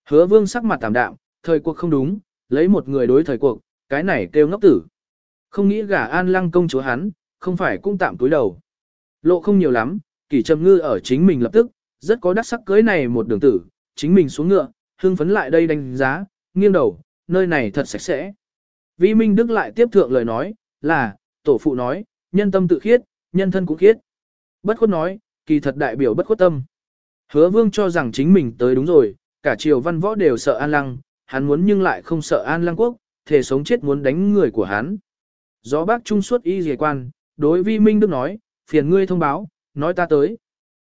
Hứa vương sắc mặt tạm đạm, thời cuộc không đúng, lấy một người đối thời cuộc, cái này kêu ngốc tử. Không nghĩ gả an lăng công chúa hắn, không phải cũng tạm túi đầu. Lộ không nhiều lắm, kỷ trầm ngư ở chính mình lập tức, rất có đắc sắc cưới này một đường tử, chính mình xuống ngựa, hưng phấn lại đây đánh giá, nghiêng đầu, nơi này thật sạch sẽ. Vi Minh Đức lại tiếp thượng lời nói, là, tổ phụ nói, nhân tâm tự khiết, nhân thân cũng khiết. Bất khuất nói, kỳ thật đại biểu bất khuất tâm. Hứa vương cho rằng chính mình tới đúng rồi, cả triều văn võ đều sợ an lăng, hắn muốn nhưng lại không sợ an lăng quốc, thể sống chết muốn đánh người của hắn. Gió bác trung suốt y dề quan, đối vi minh đức nói, phiền ngươi thông báo, nói ta tới.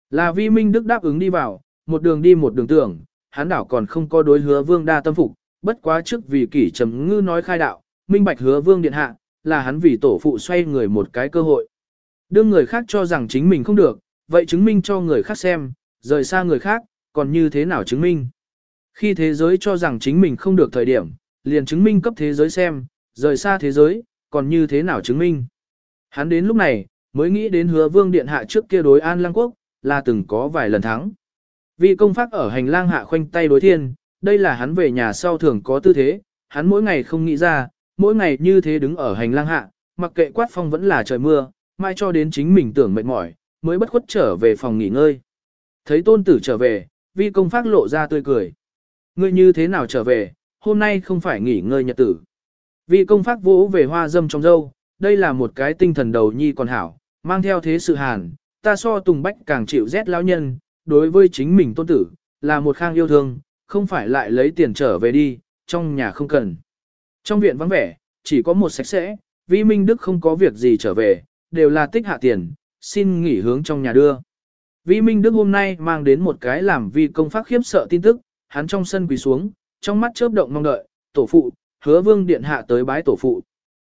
Là vi minh đức đáp ứng đi vào, một đường đi một đường tưởng, hắn đảo còn không có đối hứa vương đa tâm phục, bất quá trước vì kỷ trầm ngư nói khai đạo, minh bạch hứa vương điện hạ, là hắn vì tổ phụ xoay người một cái cơ hội. Đương người khác cho rằng chính mình không được, vậy chứng minh cho người khác xem, rời xa người khác, còn như thế nào chứng minh. Khi thế giới cho rằng chính mình không được thời điểm, liền chứng minh cấp thế giới xem, rời xa thế giới, còn như thế nào chứng minh. Hắn đến lúc này, mới nghĩ đến hứa vương điện hạ trước kia đối an lăng quốc, là từng có vài lần thắng. Vì công pháp ở hành lang hạ khoanh tay đối thiên, đây là hắn về nhà sau thường có tư thế, hắn mỗi ngày không nghĩ ra, mỗi ngày như thế đứng ở hành lang hạ, mặc kệ quát phong vẫn là trời mưa, mai cho đến chính mình tưởng mệt mỏi, mới bất khuất trở về phòng nghỉ ngơi. Thấy tôn tử trở về, vi công phát lộ ra tươi cười. Ngươi như thế nào trở về, hôm nay không phải nghỉ ngơi nhật tử. Vi công phát vỗ về hoa dâm trong dâu, đây là một cái tinh thần đầu nhi còn hảo, mang theo thế sự hàn, ta so tùng bách càng chịu rét lão nhân, đối với chính mình tôn tử, là một khang yêu thương, không phải lại lấy tiền trở về đi, trong nhà không cần. Trong viện vắng vẻ, chỉ có một sạch sẽ, vi minh đức không có việc gì trở về, đều là tích hạ tiền, xin nghỉ hướng trong nhà đưa. Vi Minh Đức hôm nay mang đến một cái làm vi công phát khiếp sợ tin tức, hắn trong sân quỳ xuống, trong mắt chớp động mong đợi, tổ phụ, hứa vương điện hạ tới bái tổ phụ.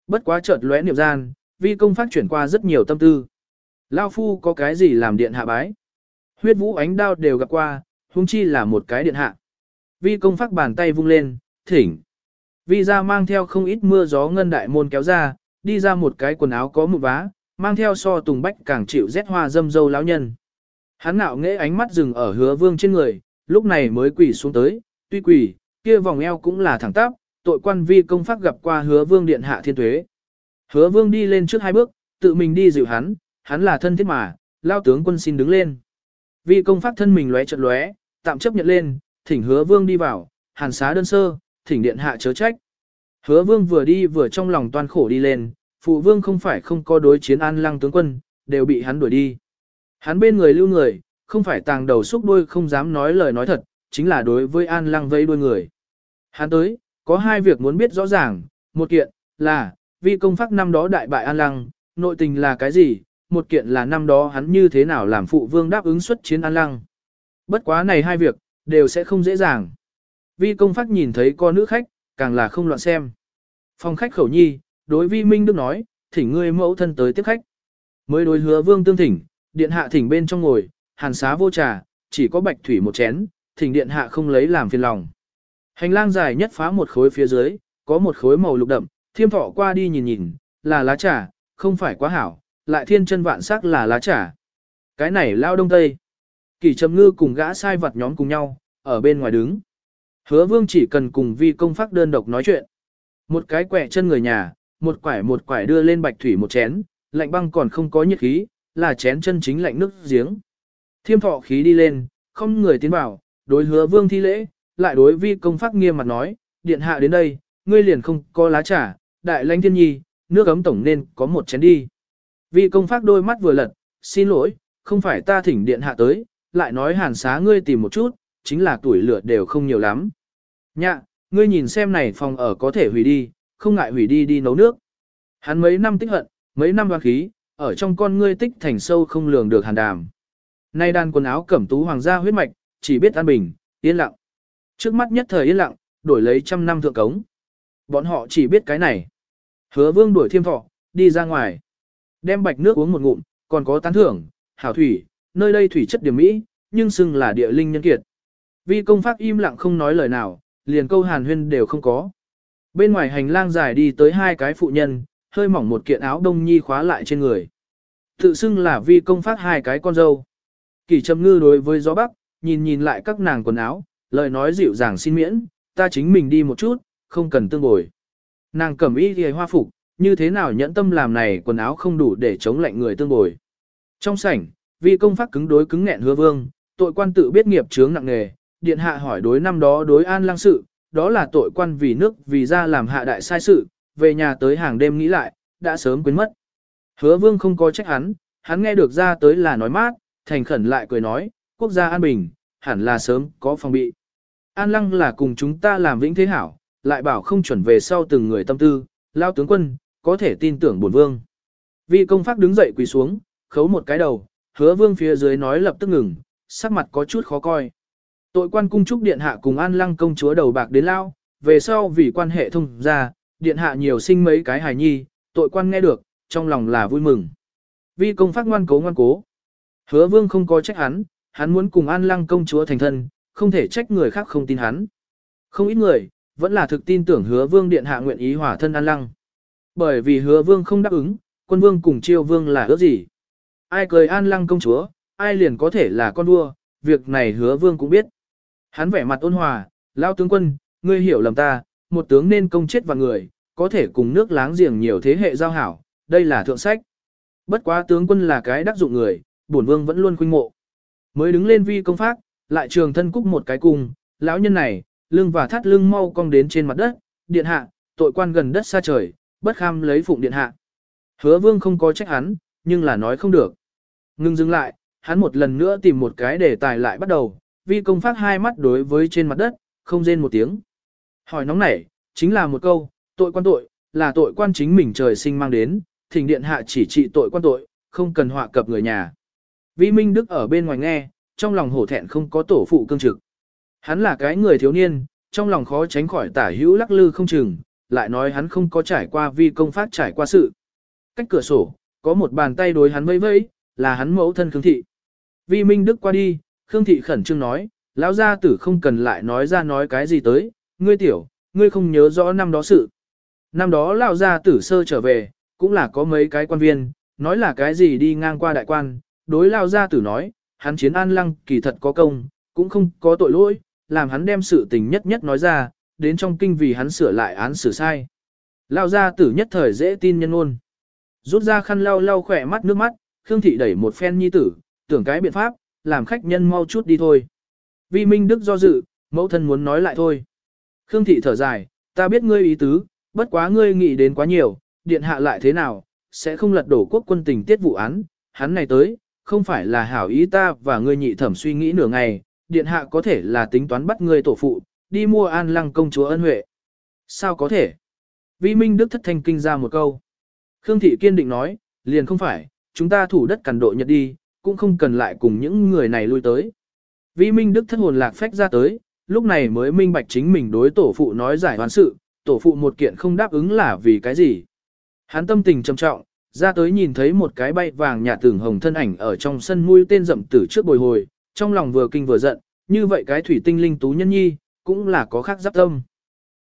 Bất quá chợt lóe niệm gian, vi công phát chuyển qua rất nhiều tâm tư. Lao phu có cái gì làm điện hạ bái? Huyết vũ ánh đao đều gặp qua, huống chi là một cái điện hạ. Vi công phát bàn tay vung lên, thỉnh. Vi ra mang theo không ít mưa gió ngân đại môn kéo ra, đi ra một cái quần áo có một vá, mang theo so tùng bách càng chịu rét hoa dâm dâu lão nhân. Hắn nạo nghễ ánh mắt dừng ở hứa vương trên người, lúc này mới quỳ xuống tới, tuy quỳ, kia vòng eo cũng là thẳng tắp, tội quan vi công phát gặp qua hứa vương điện hạ thiên tuế. Hứa vương đi lên trước hai bước, tự mình đi dịu hắn, hắn là thân thiết mà, lao tướng quân xin đứng lên. Vì công pháp thân mình lóe chật lóe, tạm chấp nhận lên, thỉnh hứa vương đi vào, hàn xá đơn sơ, thỉnh điện hạ chớ trách. Hứa vương vừa đi vừa trong lòng toan khổ đi lên, phụ vương không phải không có đối chiến an lăng tướng quân, đều bị hắn đuổi đi. Hắn bên người lưu người, không phải tàng đầu xúc đuôi không dám nói lời nói thật, chính là đối với an lăng vây đuôi người. Hắn tới, có hai việc muốn biết rõ ràng, một kiện, là, Vi công pháp năm đó đại bại an lăng, nội tình là cái gì, một kiện là năm đó hắn như thế nào làm phụ vương đáp ứng xuất chiến an lăng. Bất quá này hai việc, đều sẽ không dễ dàng. Vi công pháp nhìn thấy con nữ khách, càng là không loạn xem. Phòng khách khẩu nhi, đối vi minh đức nói, thỉnh ngươi mẫu thân tới tiếp khách. Mới đối hứa vương tương thỉnh, điện hạ thỉnh bên trong ngồi, hàn xá vô trà, chỉ có bạch thủy một chén, thỉnh điện hạ không lấy làm phiền lòng. Hành lang dài nhất phá một khối phía dưới, có một khối màu lục đậm, thiêm thọ qua đi nhìn nhìn, là lá trà, không phải quá hảo, lại thiên chân vạn sắc là lá trà. Cái này lao đông tây. Kỳ trầm ngư cùng gã sai vật nhóm cùng nhau, ở bên ngoài đứng. Hứa vương chỉ cần cùng vi công pháp đơn độc nói chuyện. Một cái quẻ chân người nhà, một quải một quải đưa lên bạch thủy một chén, lạnh băng còn không có nhiệt khí, là chén chân chính lạnh nước giếng. Thiêm thọ khí đi lên, không người tiến vào, đối hứa vương thi lễ, lại đối vi công pháp nghiêm mặt nói, điện hạ đến đây, ngươi liền không có lá trà, đại lãnh thiên nhi, nước ấm tổng nên có một chén đi. Vi công phát đôi mắt vừa lật, xin lỗi, không phải ta thỉnh điện hạ tới, lại nói hàn xá ngươi tìm một chút, chính là tuổi lửa đều không nhiều lắm. Nhạ, ngươi nhìn xem này phòng ở có thể hủy đi, không ngại hủy đi đi nấu nước. Hắn mấy năm tích hận, mấy năm hoa khí, ở trong con ngươi tích thành sâu không lường được hàn đàm. Nay đàn quần áo cẩm tú hoàng gia huyết mạch, chỉ biết an bình, yên lặng. Trước mắt nhất thời yên lặng, đổi lấy trăm năm thượng cống. Bọn họ chỉ biết cái này. Hứa vương đuổi thiêm thọ, đi ra ngoài. Đem bạch nước uống một ngụm, còn có tán thưởng, hảo thủy, nơi đây thủy chất điểm mỹ, nhưng xưng là địa linh nhân kiệt. Vi công pháp im lặng không nói lời nào, liền câu hàn huyên đều không có. Bên ngoài hành lang dài đi tới hai cái phụ nhân, hơi mỏng một kiện áo đông nhi khóa lại trên người. Tự xưng là vi công phát hai cái con dâu. Kỳ trầm ngư đối với gió bắc, nhìn nhìn lại các nàng quần áo, lời nói dịu dàng xin miễn, ta chính mình đi một chút, không cần tương bồi. Nàng cầm y thì hoa phục, như thế nào nhẫn tâm làm này quần áo không đủ để chống lạnh người tương bồi. Trong sảnh, vì công pháp cứng đối cứng nghẹn hứa vương, tội quan tự biết nghiệp chướng nặng nghề, điện hạ hỏi đối năm đó đối an lang sự, đó là tội quan vì nước vì ra làm hạ đại sai sự, về nhà tới hàng đêm nghĩ lại, đã sớm quên mất. Hứa vương không có trách hắn, hắn nghe được ra tới là nói mát, thành khẩn lại cười nói, quốc gia an bình, hẳn là sớm có phòng bị. An lăng là cùng chúng ta làm vĩnh thế hảo, lại bảo không chuẩn về sau từng người tâm tư, lao tướng quân, có thể tin tưởng bổn vương. Vi công pháp đứng dậy quỳ xuống, khấu một cái đầu, hứa vương phía dưới nói lập tức ngừng, sắc mặt có chút khó coi. Tội quan cung trúc điện hạ cùng an lăng công chúa đầu bạc đến lao, về sau vì quan hệ thông ra, điện hạ nhiều sinh mấy cái hài nhi, tội quan nghe được, trong lòng là vui mừng. Vi công phát ngoan cố ngoan cố. Hứa vương không có trách hắn, hắn muốn cùng an lăng công chúa thành thân, không thể trách người khác không tin hắn. Không ít người, vẫn là thực tin tưởng hứa vương điện hạ nguyện ý hòa thân an lăng. Bởi vì hứa vương không đáp ứng, quân vương cùng chiêu vương là ước gì. Ai cười an lăng công chúa, ai liền có thể là con vua, việc này hứa vương cũng biết. Hắn vẻ mặt ôn hòa, lao tướng quân, ngươi hiểu lầm ta, một tướng nên công chết và người, có thể cùng nước láng giềng nhiều thế hệ giao hảo, đây là thượng sách. Bất quá tướng quân là cái đắc dụng người, bổn vương vẫn luôn khuynh mộ. Mới đứng lên vi công pháp lại trường thân cúc một cái cùng, lão nhân này, lưng và thắt lưng mau cong đến trên mặt đất, điện hạ, tội quan gần đất xa trời, bất kham lấy phụng điện hạ. Hứa vương không có trách hắn, nhưng là nói không được. Ngưng dừng lại, hắn một lần nữa tìm một cái để tài lại bắt đầu, vi công phát hai mắt đối với trên mặt đất, không rên một tiếng. Hỏi nóng nảy, chính là một câu, tội quan tội, là tội quan chính mình trời sinh mang đến, thỉnh điện hạ chỉ trị tội quan tội, không cần họa cập người nhà. Vi Minh Đức ở bên ngoài nghe, trong lòng hổ thẹn không có tổ phụ cương trực. Hắn là cái người thiếu niên, trong lòng khó tránh khỏi tả hữu lắc lư không chừng, lại nói hắn không có trải qua vi công phát trải qua sự. Cách cửa sổ, có một bàn tay đối hắn vẫy vẫy, là hắn mẫu thân Khương Thị. Vi Minh Đức qua đi, Khương Thị khẩn trương nói, lão gia tử không cần lại nói ra nói cái gì tới, ngươi tiểu, ngươi không nhớ rõ năm đó sự. Năm đó lão gia tử sơ trở về, cũng là có mấy cái quan viên, nói là cái gì đi ngang qua đại quan, đối lão gia tử nói, hắn chiến an lăng kỳ thật có công, cũng không có tội lỗi, làm hắn đem sự tình nhất nhất nói ra, đến trong kinh vì hắn sửa lại án xử sai. lao ra tử nhất thời dễ tin nhân ôn. Rút ra khăn lau lau khỏe mắt nước mắt, Khương Thị đẩy một phen nhi tử, tưởng cái biện pháp, làm khách nhân mau chút đi thôi. Vi Minh Đức do dự, mẫu thân muốn nói lại thôi. Khương Thị thở dài, ta biết ngươi ý tứ, bất quá ngươi nghĩ đến quá nhiều, điện hạ lại thế nào, sẽ không lật đổ quốc quân tình tiết vụ án, hắn này tới, không phải là hảo ý ta và ngươi nhị thẩm suy nghĩ nửa ngày, điện hạ có thể là tính toán bắt ngươi tổ phụ, đi mua an lăng công chúa ân huệ. Sao có thể? Vi Minh Đức thất thanh kinh ra một câu. Khương Thị kiên định nói, liền không phải, chúng ta thủ đất cằn độ nhật đi, cũng không cần lại cùng những người này lui tới. Vi Minh Đức thất hồn lạc phách ra tới, lúc này mới minh bạch chính mình đối tổ phụ nói giải hoàn sự, tổ phụ một kiện không đáp ứng là vì cái gì. Hắn tâm tình trầm trọng, ra tới nhìn thấy một cái bay vàng nhà tường hồng thân ảnh ở trong sân mũi tên rậm tử trước bồi hồi, trong lòng vừa kinh vừa giận, như vậy cái thủy tinh linh tú nhân nhi, cũng là có khác giáp tâm.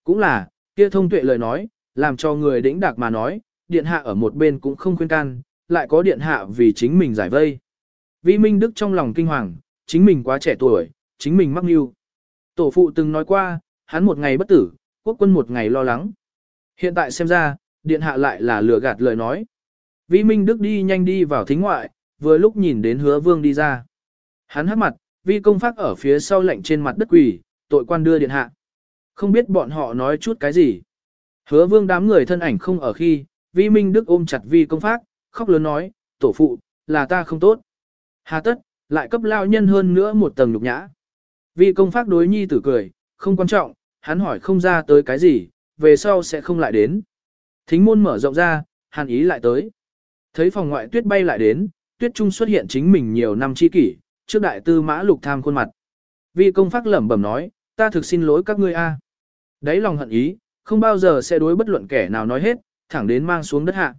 Cũng là, kia thông tuệ lời nói, làm cho người đĩnh đạc mà nói, điện hạ ở một bên cũng không khuyên can, lại có điện hạ vì chính mình giải vây. Vi Minh Đức trong lòng kinh hoàng, chính mình quá trẻ tuổi, chính mình mắc mưu. Tổ phụ từng nói qua, hắn một ngày bất tử, quốc quân một ngày lo lắng. Hiện tại xem ra, điện hạ lại là lừa gạt lời nói. Vi Minh Đức đi nhanh đi vào thính ngoại, vừa lúc nhìn đến hứa vương đi ra. Hắn hắt mặt, vi công phát ở phía sau lạnh trên mặt đất quỳ, tội quan đưa điện hạ. Không biết bọn họ nói chút cái gì. Hứa vương đám người thân ảnh không ở khi, vi Minh Đức ôm chặt vi công phát, khóc lớn nói, tổ phụ, là ta không tốt. Hà tất, lại cấp lao nhân hơn nữa một tầng nhục nhã. Vi công phát đối nhi tử cười, không quan trọng, hắn hỏi không ra tới cái gì, về sau sẽ không lại đến. Thính môn mở rộng ra, hàn ý lại tới. Thấy phòng ngoại tuyết bay lại đến, tuyết trung xuất hiện chính mình nhiều năm chi kỷ, trước đại tư mã lục tham khuôn mặt. Vi công phát lẩm bẩm nói, ta thực xin lỗi các ngươi a. Đấy lòng hận ý, không bao giờ sẽ đối bất luận kẻ nào nói hết, thẳng đến mang xuống đất hạ.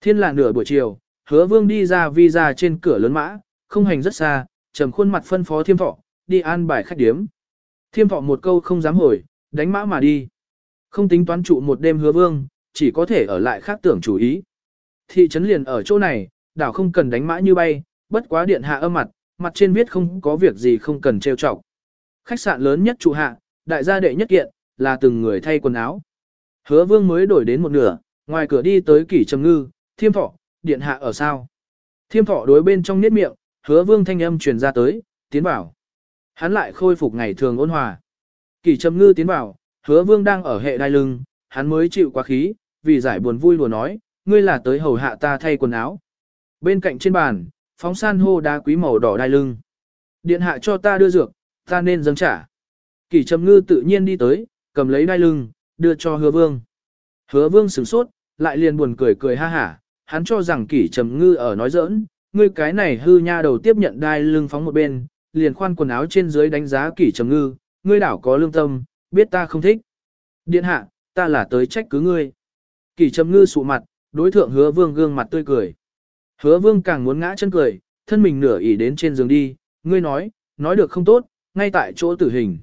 Thiên là nửa buổi chiều, hứa vương đi ra vi ra trên cửa lớn mã, không hành rất xa, trầm khuôn mặt phân phó thiêm thọ, đi an bài khách điếm. Thiêm thọ một câu không dám hồi, đánh mã mà đi. Không tính toán trụ một đêm hứa vương, chỉ có thể ở lại khác tưởng chủ ý. Thị trấn liền ở chỗ này, đảo không cần đánh mã như bay, bất quá điện hạ âm mặt, mặt trên viết không có việc gì không cần trêu chọc. Khách sạn lớn nhất trụ hạ, đại gia đệ nhất kiện, là từng người thay quần áo. Hứa vương mới đổi đến một nửa, ngoài cửa đi tới kỷ trầm ngư, thiêm thọ, điện hạ ở sao. Thiêm thọ đối bên trong niết miệng, hứa vương thanh âm truyền ra tới, tiến vào. Hắn lại khôi phục ngày thường ôn hòa. Kỷ trầm ngư tiến vào, hứa vương đang ở hệ đai lưng, hắn mới chịu quá khí, vì giải buồn vui lùa nói, ngươi là tới hầu hạ ta thay quần áo. Bên cạnh trên bàn, phóng san hô đá quý màu đỏ đai lưng. Điện hạ cho ta đưa dược, ta nên dâng trả. Kỷ trầm ngư tự nhiên đi tới, cầm lấy đai lưng, đưa cho hứa vương. Hứa vương sửng sốt, lại liền buồn cười cười ha hả, hắn cho rằng kỷ trầm ngư ở nói giỡn, ngươi cái này hư nha đầu tiếp nhận đai lưng phóng một bên, liền khoan quần áo trên dưới đánh giá kỷ trầm ngư, ngươi đảo có lương tâm, biết ta không thích. Điện hạ, ta là tới trách cứ ngươi. Kỷ trầm ngư sụ mặt, đối thượng hứa vương gương mặt tươi cười. Hứa vương càng muốn ngã chân cười, thân mình nửa ỉ đến trên giường đi, ngươi nói, nói được không tốt, ngay tại chỗ tử hình.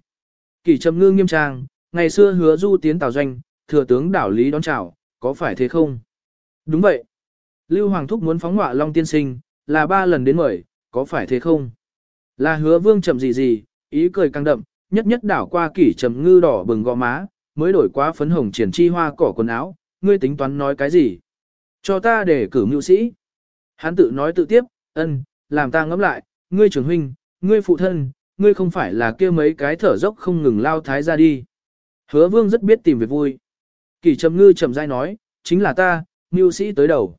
Kỷ trầm ngư nghiêm trang, ngày xưa hứa du tiến tào doanh, thừa tướng đảo lý đón chào, có phải thế không? Đúng vậy. Lưu Hoàng Thúc muốn phóng họa Long tiên sinh, là ba lần đến mời, có phải thế không? Là hứa vương chậm gì gì, ý cười căng đậm, nhất nhất đảo qua kỷ trầm ngư đỏ bừng gò má, mới đổi qua phấn hồng triển chi hoa cỏ quần áo, ngươi tính toán nói cái gì? Cho ta để cử mưu sĩ. Hắn tự nói tự tiếp, ân, làm ta ngẫm lại, ngươi trưởng huynh, ngươi phụ thân, ngươi không phải là kia mấy cái thở dốc không ngừng lao thái ra đi. Hứa vương rất biết tìm việc vui. Kỳ trầm ngư chậm rãi nói, chính là ta, mưu sĩ tới đầu.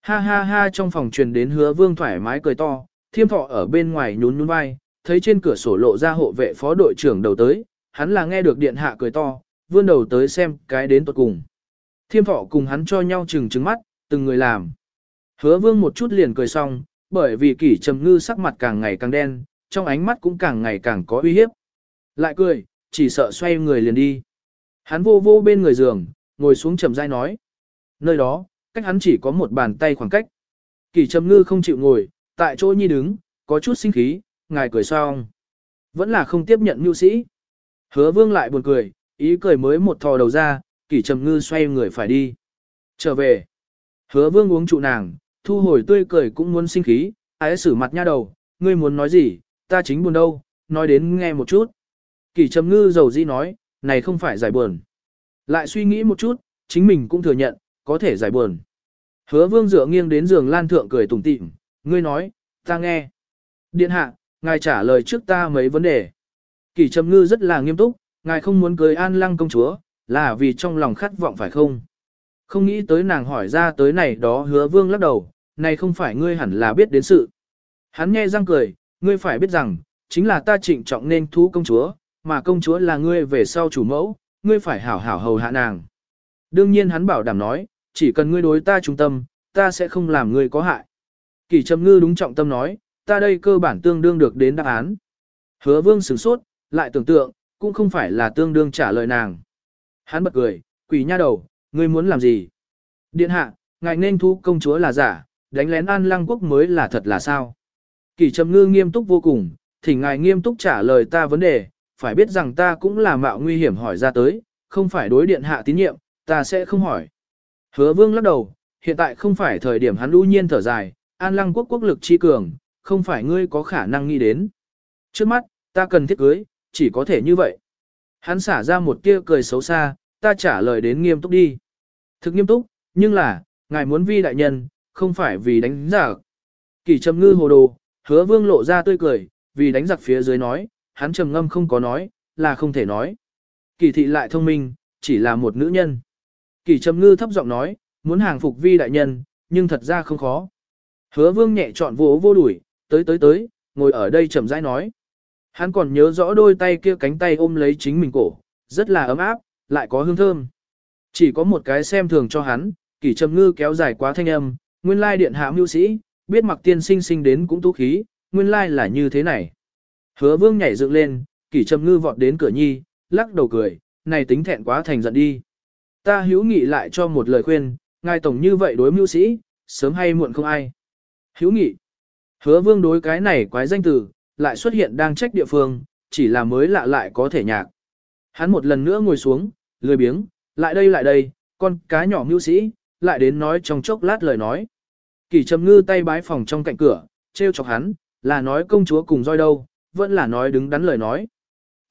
Ha ha ha trong phòng truyền đến hứa vương thoải mái cười to, thiêm thọ ở bên ngoài nhún nhún vai, thấy trên cửa sổ lộ ra hộ vệ phó đội trưởng đầu tới, hắn là nghe được điện hạ cười to, vươn đầu tới xem cái đến tuột cùng. Thiêm thọ cùng hắn cho nhau chừng trứng mắt, từng người làm. Hứa vương một chút liền cười xong, bởi vì kỷ trầm ngư sắc mặt càng ngày càng đen, trong ánh mắt cũng càng ngày càng có uy hiếp. Lại cười, chỉ sợ xoay người liền đi. Hắn vô vô bên người giường, ngồi xuống trầm dai nói. Nơi đó, cách hắn chỉ có một bàn tay khoảng cách. Kỷ trầm ngư không chịu ngồi, tại chỗ nhi đứng, có chút sinh khí, ngài cười xong. Vẫn là không tiếp nhận nhu sĩ. Hứa vương lại buồn cười, ý cười mới một thò đầu ra, kỷ trầm ngư xoay người phải đi. Trở về. Hứa vương uống trụ nàng, thu hồi tươi cười cũng muốn sinh khí, ái xử mặt nha đầu, ngươi muốn nói gì, ta chính buồn đâu, nói đến nghe một chút. Kỷ trầm ngư dầu dĩ nói, này không phải giải buồn. Lại suy nghĩ một chút, chính mình cũng thừa nhận, có thể giải buồn. Hứa vương dựa nghiêng đến giường lan thượng cười tủm tỉm, ngươi nói, ta nghe. Điện hạ, ngài trả lời trước ta mấy vấn đề. Kỷ trầm ngư rất là nghiêm túc, ngài không muốn cưới an lăng công chúa, là vì trong lòng khát vọng phải không? Không nghĩ tới nàng hỏi ra tới này đó hứa vương lắc đầu, này không phải ngươi hẳn là biết đến sự. Hắn nghe răng cười, ngươi phải biết rằng, chính là ta trịnh trọng nên thú công chúa, mà công chúa là ngươi về sau chủ mẫu, ngươi phải hảo hảo hầu hạ nàng. Đương nhiên hắn bảo đảm nói, chỉ cần ngươi đối ta trung tâm, ta sẽ không làm ngươi có hại. Kỳ trầm ngư đúng trọng tâm nói, ta đây cơ bản tương đương được đến đáp án. Hứa vương sửng sốt, lại tưởng tượng, cũng không phải là tương đương trả lời nàng. Hắn bật cười, quỷ nha đầu, ngươi muốn làm gì? Điện hạ, ngài nên thu công chúa là giả, đánh lén an lăng quốc mới là thật là sao? Kỳ trầm ngư nghiêm túc vô cùng, thỉnh ngài nghiêm túc trả lời ta vấn đề, phải biết rằng ta cũng là mạo nguy hiểm hỏi ra tới, không phải đối điện hạ tín nhiệm, ta sẽ không hỏi. Hứa vương lắc đầu, hiện tại không phải thời điểm hắn lũ nhiên thở dài, an lăng quốc quốc lực chi cường, không phải ngươi có khả năng nghĩ đến. Trước mắt, ta cần thiết cưới, chỉ có thể như vậy. Hắn xả ra một tia cười xấu xa, ta trả lời đến nghiêm túc đi. Thực nghiêm túc, nhưng là, ngài muốn vi đại nhân, không phải vì đánh giặc. Kỳ trầm ngư hồ đồ, hứa vương lộ ra tươi cười, vì đánh giặc phía dưới nói, hắn trầm ngâm không có nói, là không thể nói. Kỳ thị lại thông minh, chỉ là một nữ nhân. Kỳ trầm ngư thấp giọng nói, muốn hàng phục vi đại nhân, nhưng thật ra không khó. Hứa vương nhẹ chọn vỗ vô đuổi, tới tới tới, ngồi ở đây chậm rãi nói. Hắn còn nhớ rõ đôi tay kia cánh tay ôm lấy chính mình cổ, rất là ấm áp, lại có hương thơm. Chỉ có một cái xem thường cho hắn, kỷ trầm ngư kéo dài quá thanh âm, nguyên lai điện hạ mưu sĩ, biết mặc tiên sinh sinh đến cũng tú khí, nguyên lai là như thế này. Hứa vương nhảy dựng lên, kỷ trầm ngư vọt đến cửa nhi, lắc đầu cười, này tính thẹn quá thành giận đi. Ta hữu nghị lại cho một lời khuyên, ngài tổng như vậy đối mưu sĩ, sớm hay muộn không ai. Hữu nghị. Hứa vương đối cái này quái danh từ, lại xuất hiện đang trách địa phương, chỉ là mới lạ lại có thể nhạc. Hắn một lần nữa ngồi xuống, lười biếng, lại đây lại đây, con cá nhỏ mưu sĩ, lại đến nói trong chốc lát lời nói. Kỳ trầm ngư tay bái phòng trong cạnh cửa, treo chọc hắn, là nói công chúa cùng roi đâu, vẫn là nói đứng đắn lời nói.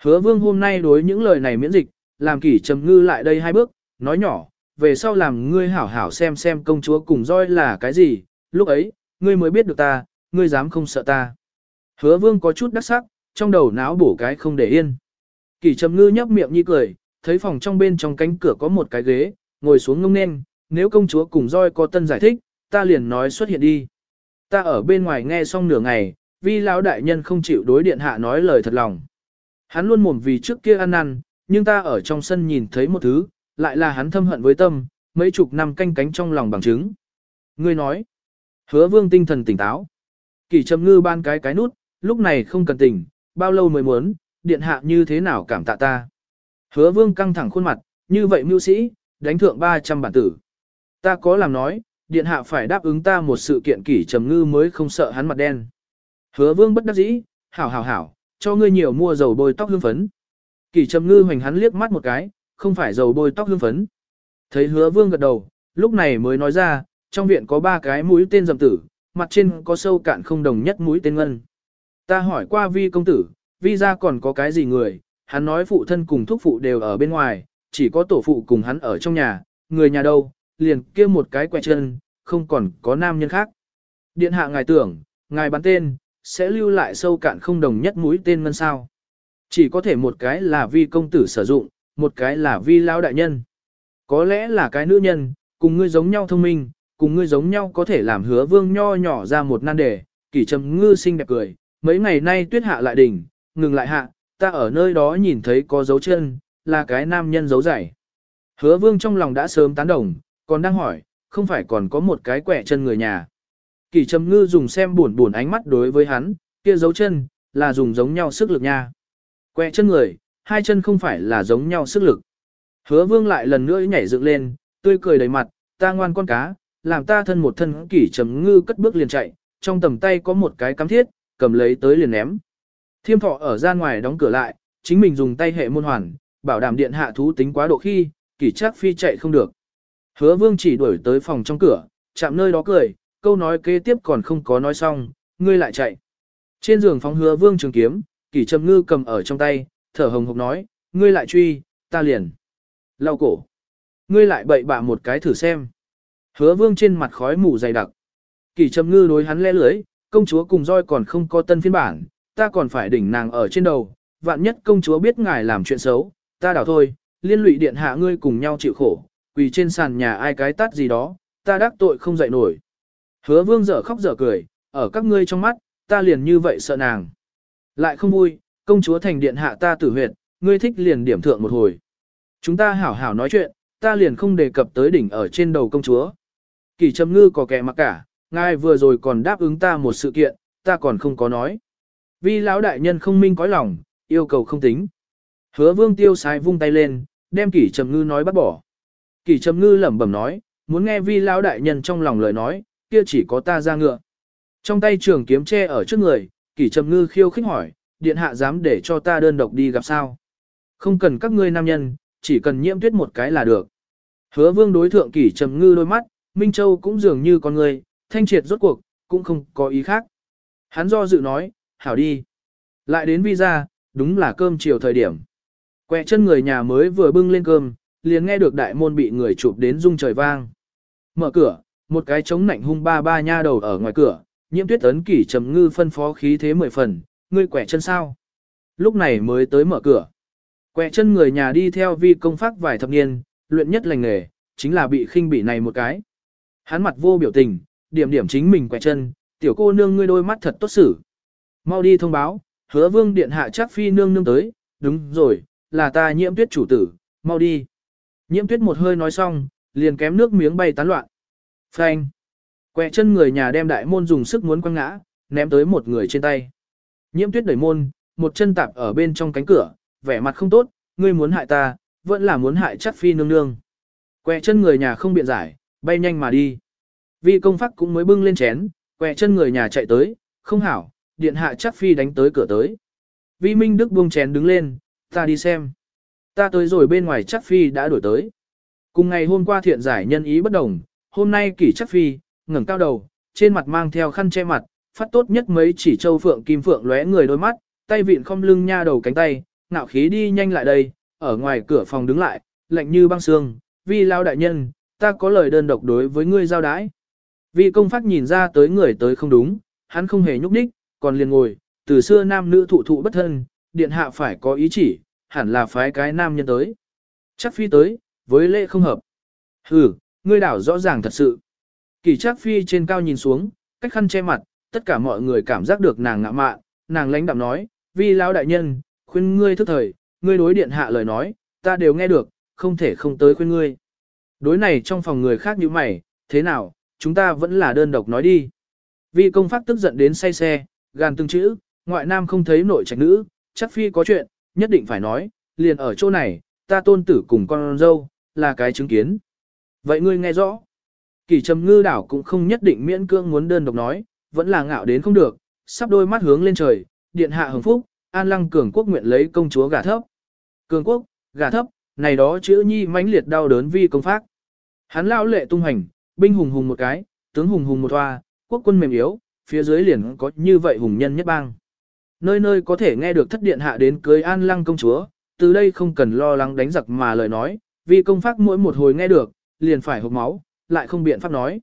Hứa vương hôm nay đối những lời này miễn dịch, làm kỷ trầm ngư lại đây hai bước, nói nhỏ, về sau làm ngươi hảo hảo xem xem công chúa cùng roi là cái gì, lúc ấy, ngươi mới biết được ta, ngươi dám không sợ ta. Hứa vương có chút đắc sắc, trong đầu náo bổ cái không để yên. Kỷ trầm ngư nhấp miệng như cười, thấy phòng trong bên trong cánh cửa có một cái ghế, ngồi xuống ngông nên, nếu công chúa cùng roi có tân giải thích, ta liền nói xuất hiện đi. Ta ở bên ngoài nghe xong nửa ngày, vi lão đại nhân không chịu đối điện hạ nói lời thật lòng. Hắn luôn mồm vì trước kia ăn năn, nhưng ta ở trong sân nhìn thấy một thứ, lại là hắn thâm hận với tâm, mấy chục năm canh cánh trong lòng bằng chứng. Ngươi nói, hứa vương tinh thần tỉnh táo. Kỳ trầm ngư ban cái cái nút, lúc này không cần tỉnh, bao lâu mới muốn, điện hạ như thế nào cảm tạ ta. Hứa vương căng thẳng khuôn mặt, như vậy mưu sĩ, đánh thượng 300 bản tử. Ta có làm nói, điện hạ phải đáp ứng ta một sự kiện kỷ trầm ngư mới không sợ hắn mặt đen. Hứa vương bất đắc dĩ, hảo hảo hảo, cho ngươi nhiều mua dầu bôi tóc hương phấn. Kỷ trầm ngư hoành hắn liếc mắt một cái, không phải dầu bôi tóc hương phấn. Thấy hứa vương gật đầu, lúc này mới nói ra, trong viện có ba cái mũi tên dầm tử, mặt trên có sâu cạn không đồng nhất mũi tên ngân. Ta hỏi qua vi công tử, vi ra còn có cái gì người, hắn nói phụ thân cùng thúc phụ đều ở bên ngoài, chỉ có tổ phụ cùng hắn ở trong nhà, người nhà đâu, liền kia một cái quẹt chân, không còn có nam nhân khác. Điện hạ ngài tưởng, ngài bắn tên, sẽ lưu lại sâu cạn không đồng nhất mũi tên ngân sao. Chỉ có thể một cái là vi công tử sử dụng, một cái là vi lão đại nhân. Có lẽ là cái nữ nhân, cùng ngươi giống nhau thông minh, cùng ngươi giống nhau có thể làm hứa vương nho nhỏ ra một nan đề, kỷ trầm ngư xinh đẹp cười, mấy ngày nay tuyết hạ lại đỉnh, ngừng lại hạ, ta ở nơi đó nhìn thấy có dấu chân, là cái nam nhân dấu giày. Hứa vương trong lòng đã sớm tán đồng, còn đang hỏi, không phải còn có một cái quẻ chân người nhà. Kỳ trầm ngư dùng xem buồn buồn ánh mắt đối với hắn, kia dấu chân, là dùng giống nhau sức lực nha. Quẹ chân người, hai chân không phải là giống nhau sức lực. Hứa vương lại lần nữa nhảy dựng lên, tươi cười đầy mặt, ta ngoan con cá, làm ta thân một thân kỷ trầm ngư cất bước liền chạy, trong tầm tay có một cái cắm thiết, cầm lấy tới liền ném. Thiêm thọ ở ra ngoài đóng cửa lại, chính mình dùng tay hệ môn hoàn, bảo đảm điện hạ thú tính quá độ khi, kỷ chắc phi chạy không được. Hứa vương chỉ đuổi tới phòng trong cửa, chạm nơi đó cười, câu nói kế tiếp còn không có nói xong, ngươi lại chạy. Trên giường phóng hứa vương trường kiếm, kỷ trầm ngư cầm ở trong tay, thở hồng hộc nói, ngươi lại truy, ta liền. Lau cổ. Ngươi lại bậy bạ một cái thử xem. Hứa vương trên mặt khói mù dày đặc. Kỷ trầm ngư đối hắn lẽ lưới, công chúa cùng roi còn không có tân phiên bản, ta còn phải đỉnh nàng ở trên đầu. Vạn nhất công chúa biết ngài làm chuyện xấu, ta đảo thôi, liên lụy điện hạ ngươi cùng nhau chịu khổ, quỳ trên sàn nhà ai cái tát gì đó, ta đắc tội không dậy nổi. Hứa vương dở khóc dở cười, ở các ngươi trong mắt, ta liền như vậy sợ nàng. Lại không vui, công chúa thành điện hạ ta tử huyệt, ngươi thích liền điểm thượng một hồi. Chúng ta hảo hảo nói chuyện, ta liền không đề cập tới đỉnh ở trên đầu công chúa. Kỳ trầm ngư có kẻ mặc cả, ngài vừa rồi còn đáp ứng ta một sự kiện, ta còn không có nói. Vì lão đại nhân không minh cõi lòng, yêu cầu không tính. Hứa vương tiêu sai vung tay lên, đem kỷ trầm ngư nói bắt bỏ. Kỷ trầm ngư lẩm bẩm nói, muốn nghe vi lão đại nhân trong lòng lời nói, kia chỉ có ta ra ngựa. Trong tay trường kiếm che ở trước người, kỷ trầm ngư khiêu khích hỏi, điện hạ dám để cho ta đơn độc đi gặp sao. Không cần các ngươi nam nhân, chỉ cần nhiễm tuyết một cái là được. Hứa vương đối thượng kỷ trầm ngư đôi mắt, Minh Châu cũng dường như con người, thanh triệt rốt cuộc, cũng không có ý khác. Hắn do dự nói, hảo đi. Lại đến visa, đúng là cơm chiều thời điểm. Quẹ chân người nhà mới vừa bưng lên cơm, liền nghe được đại môn bị người chụp đến rung trời vang. Mở cửa, một cái trống nạnh hung ba ba nha đầu ở ngoài cửa, nhiễm tuyết ấn kỷ trầm ngư phân phó khí thế mười phần, ngươi quẹ chân sao? Lúc này mới tới mở cửa. Quẹ chân người nhà đi theo vi công pháp vài thập niên, luyện nhất lành nghề, chính là bị khinh bị này một cái. Hắn mặt vô biểu tình, điểm điểm chính mình quẹ chân, tiểu cô nương ngươi đôi mắt thật tốt xử. Mau đi thông báo, hứa vương điện hạ chắc phi nương nương tới, đúng rồi, là ta nhiễm tuyết chủ tử, mau đi. Nhiễm tuyết một hơi nói xong, liền kém nước miếng bay tán loạn. Phanh. Quẹ chân người nhà đem đại môn dùng sức muốn quăng ngã, ném tới một người trên tay. Nhiễm tuyết đẩy môn, một chân tạp ở bên trong cánh cửa, vẻ mặt không tốt, ngươi muốn hại ta, vẫn là muốn hại chắc phi nương nương. Quẹ chân người nhà không biện giải, bay nhanh mà đi. Vi công pháp cũng mới bưng lên chén, quẹ chân người nhà chạy tới, không hảo, điện hạ chắc phi đánh tới cửa tới. Vi Minh Đức buông chén đứng lên, ta đi xem. Ta tới rồi bên ngoài chắc phi đã đổi tới. Cùng ngày hôm qua thiện giải nhân ý bất đồng, hôm nay kỷ chắc phi, ngẩng cao đầu, trên mặt mang theo khăn che mặt, phát tốt nhất mấy chỉ châu phượng kim phượng lóe người đôi mắt, tay vịn không lưng nha đầu cánh tay, ngạo khí đi nhanh lại đây, ở ngoài cửa phòng đứng lại, lạnh như băng xương, vi lao đại nhân, ta có lời đơn độc đối với ngươi giao đái. Vi công phát nhìn ra tới người tới không đúng, hắn không hề nhúc nhích, còn liền ngồi, từ xưa nam nữ thụ thụ bất thân, điện hạ phải có ý chỉ, hẳn là phái cái nam nhân tới. Chắc phi tới, với lễ không hợp. Hừ, ngươi đảo rõ ràng thật sự. Kỳ chắc phi trên cao nhìn xuống, cách khăn che mặt, tất cả mọi người cảm giác được nàng ngạ mạn, nàng lãnh đạm nói, vi lão đại nhân, khuyên ngươi thức thời, ngươi đối điện hạ lời nói, ta đều nghe được, không thể không tới khuyên ngươi. Đối này trong phòng người khác như mày, thế nào, chúng ta vẫn là đơn độc nói đi. Vi công pháp tức giận đến say xe, gan từng chữ, ngoại nam không thấy nội trạch nữ, chắc phi có chuyện, nhất định phải nói, liền ở chỗ này, ta tôn tử cùng con dâu, là cái chứng kiến. Vậy ngươi nghe rõ. Kỳ trầm ngư đảo cũng không nhất định miễn cưỡng muốn đơn độc nói, vẫn là ngạo đến không được, sắp đôi mắt hướng lên trời, điện hạ hồng phúc, an lăng cường quốc nguyện lấy công chúa gà thấp. Cường quốc, gà thấp, này đó chữ nhi mãnh liệt đau đớn vi công phác Hắn lao lệ tung hành, binh hùng hùng một cái, tướng hùng hùng một hoa, quốc quân mềm yếu, phía dưới liền có như vậy hùng nhân nhất bang. Nơi nơi có thể nghe được thất điện hạ đến cưới an lăng công chúa, từ đây không cần lo lắng đánh giặc mà lời nói, vì công pháp mỗi một hồi nghe được, liền phải hộp máu, lại không biện pháp nói.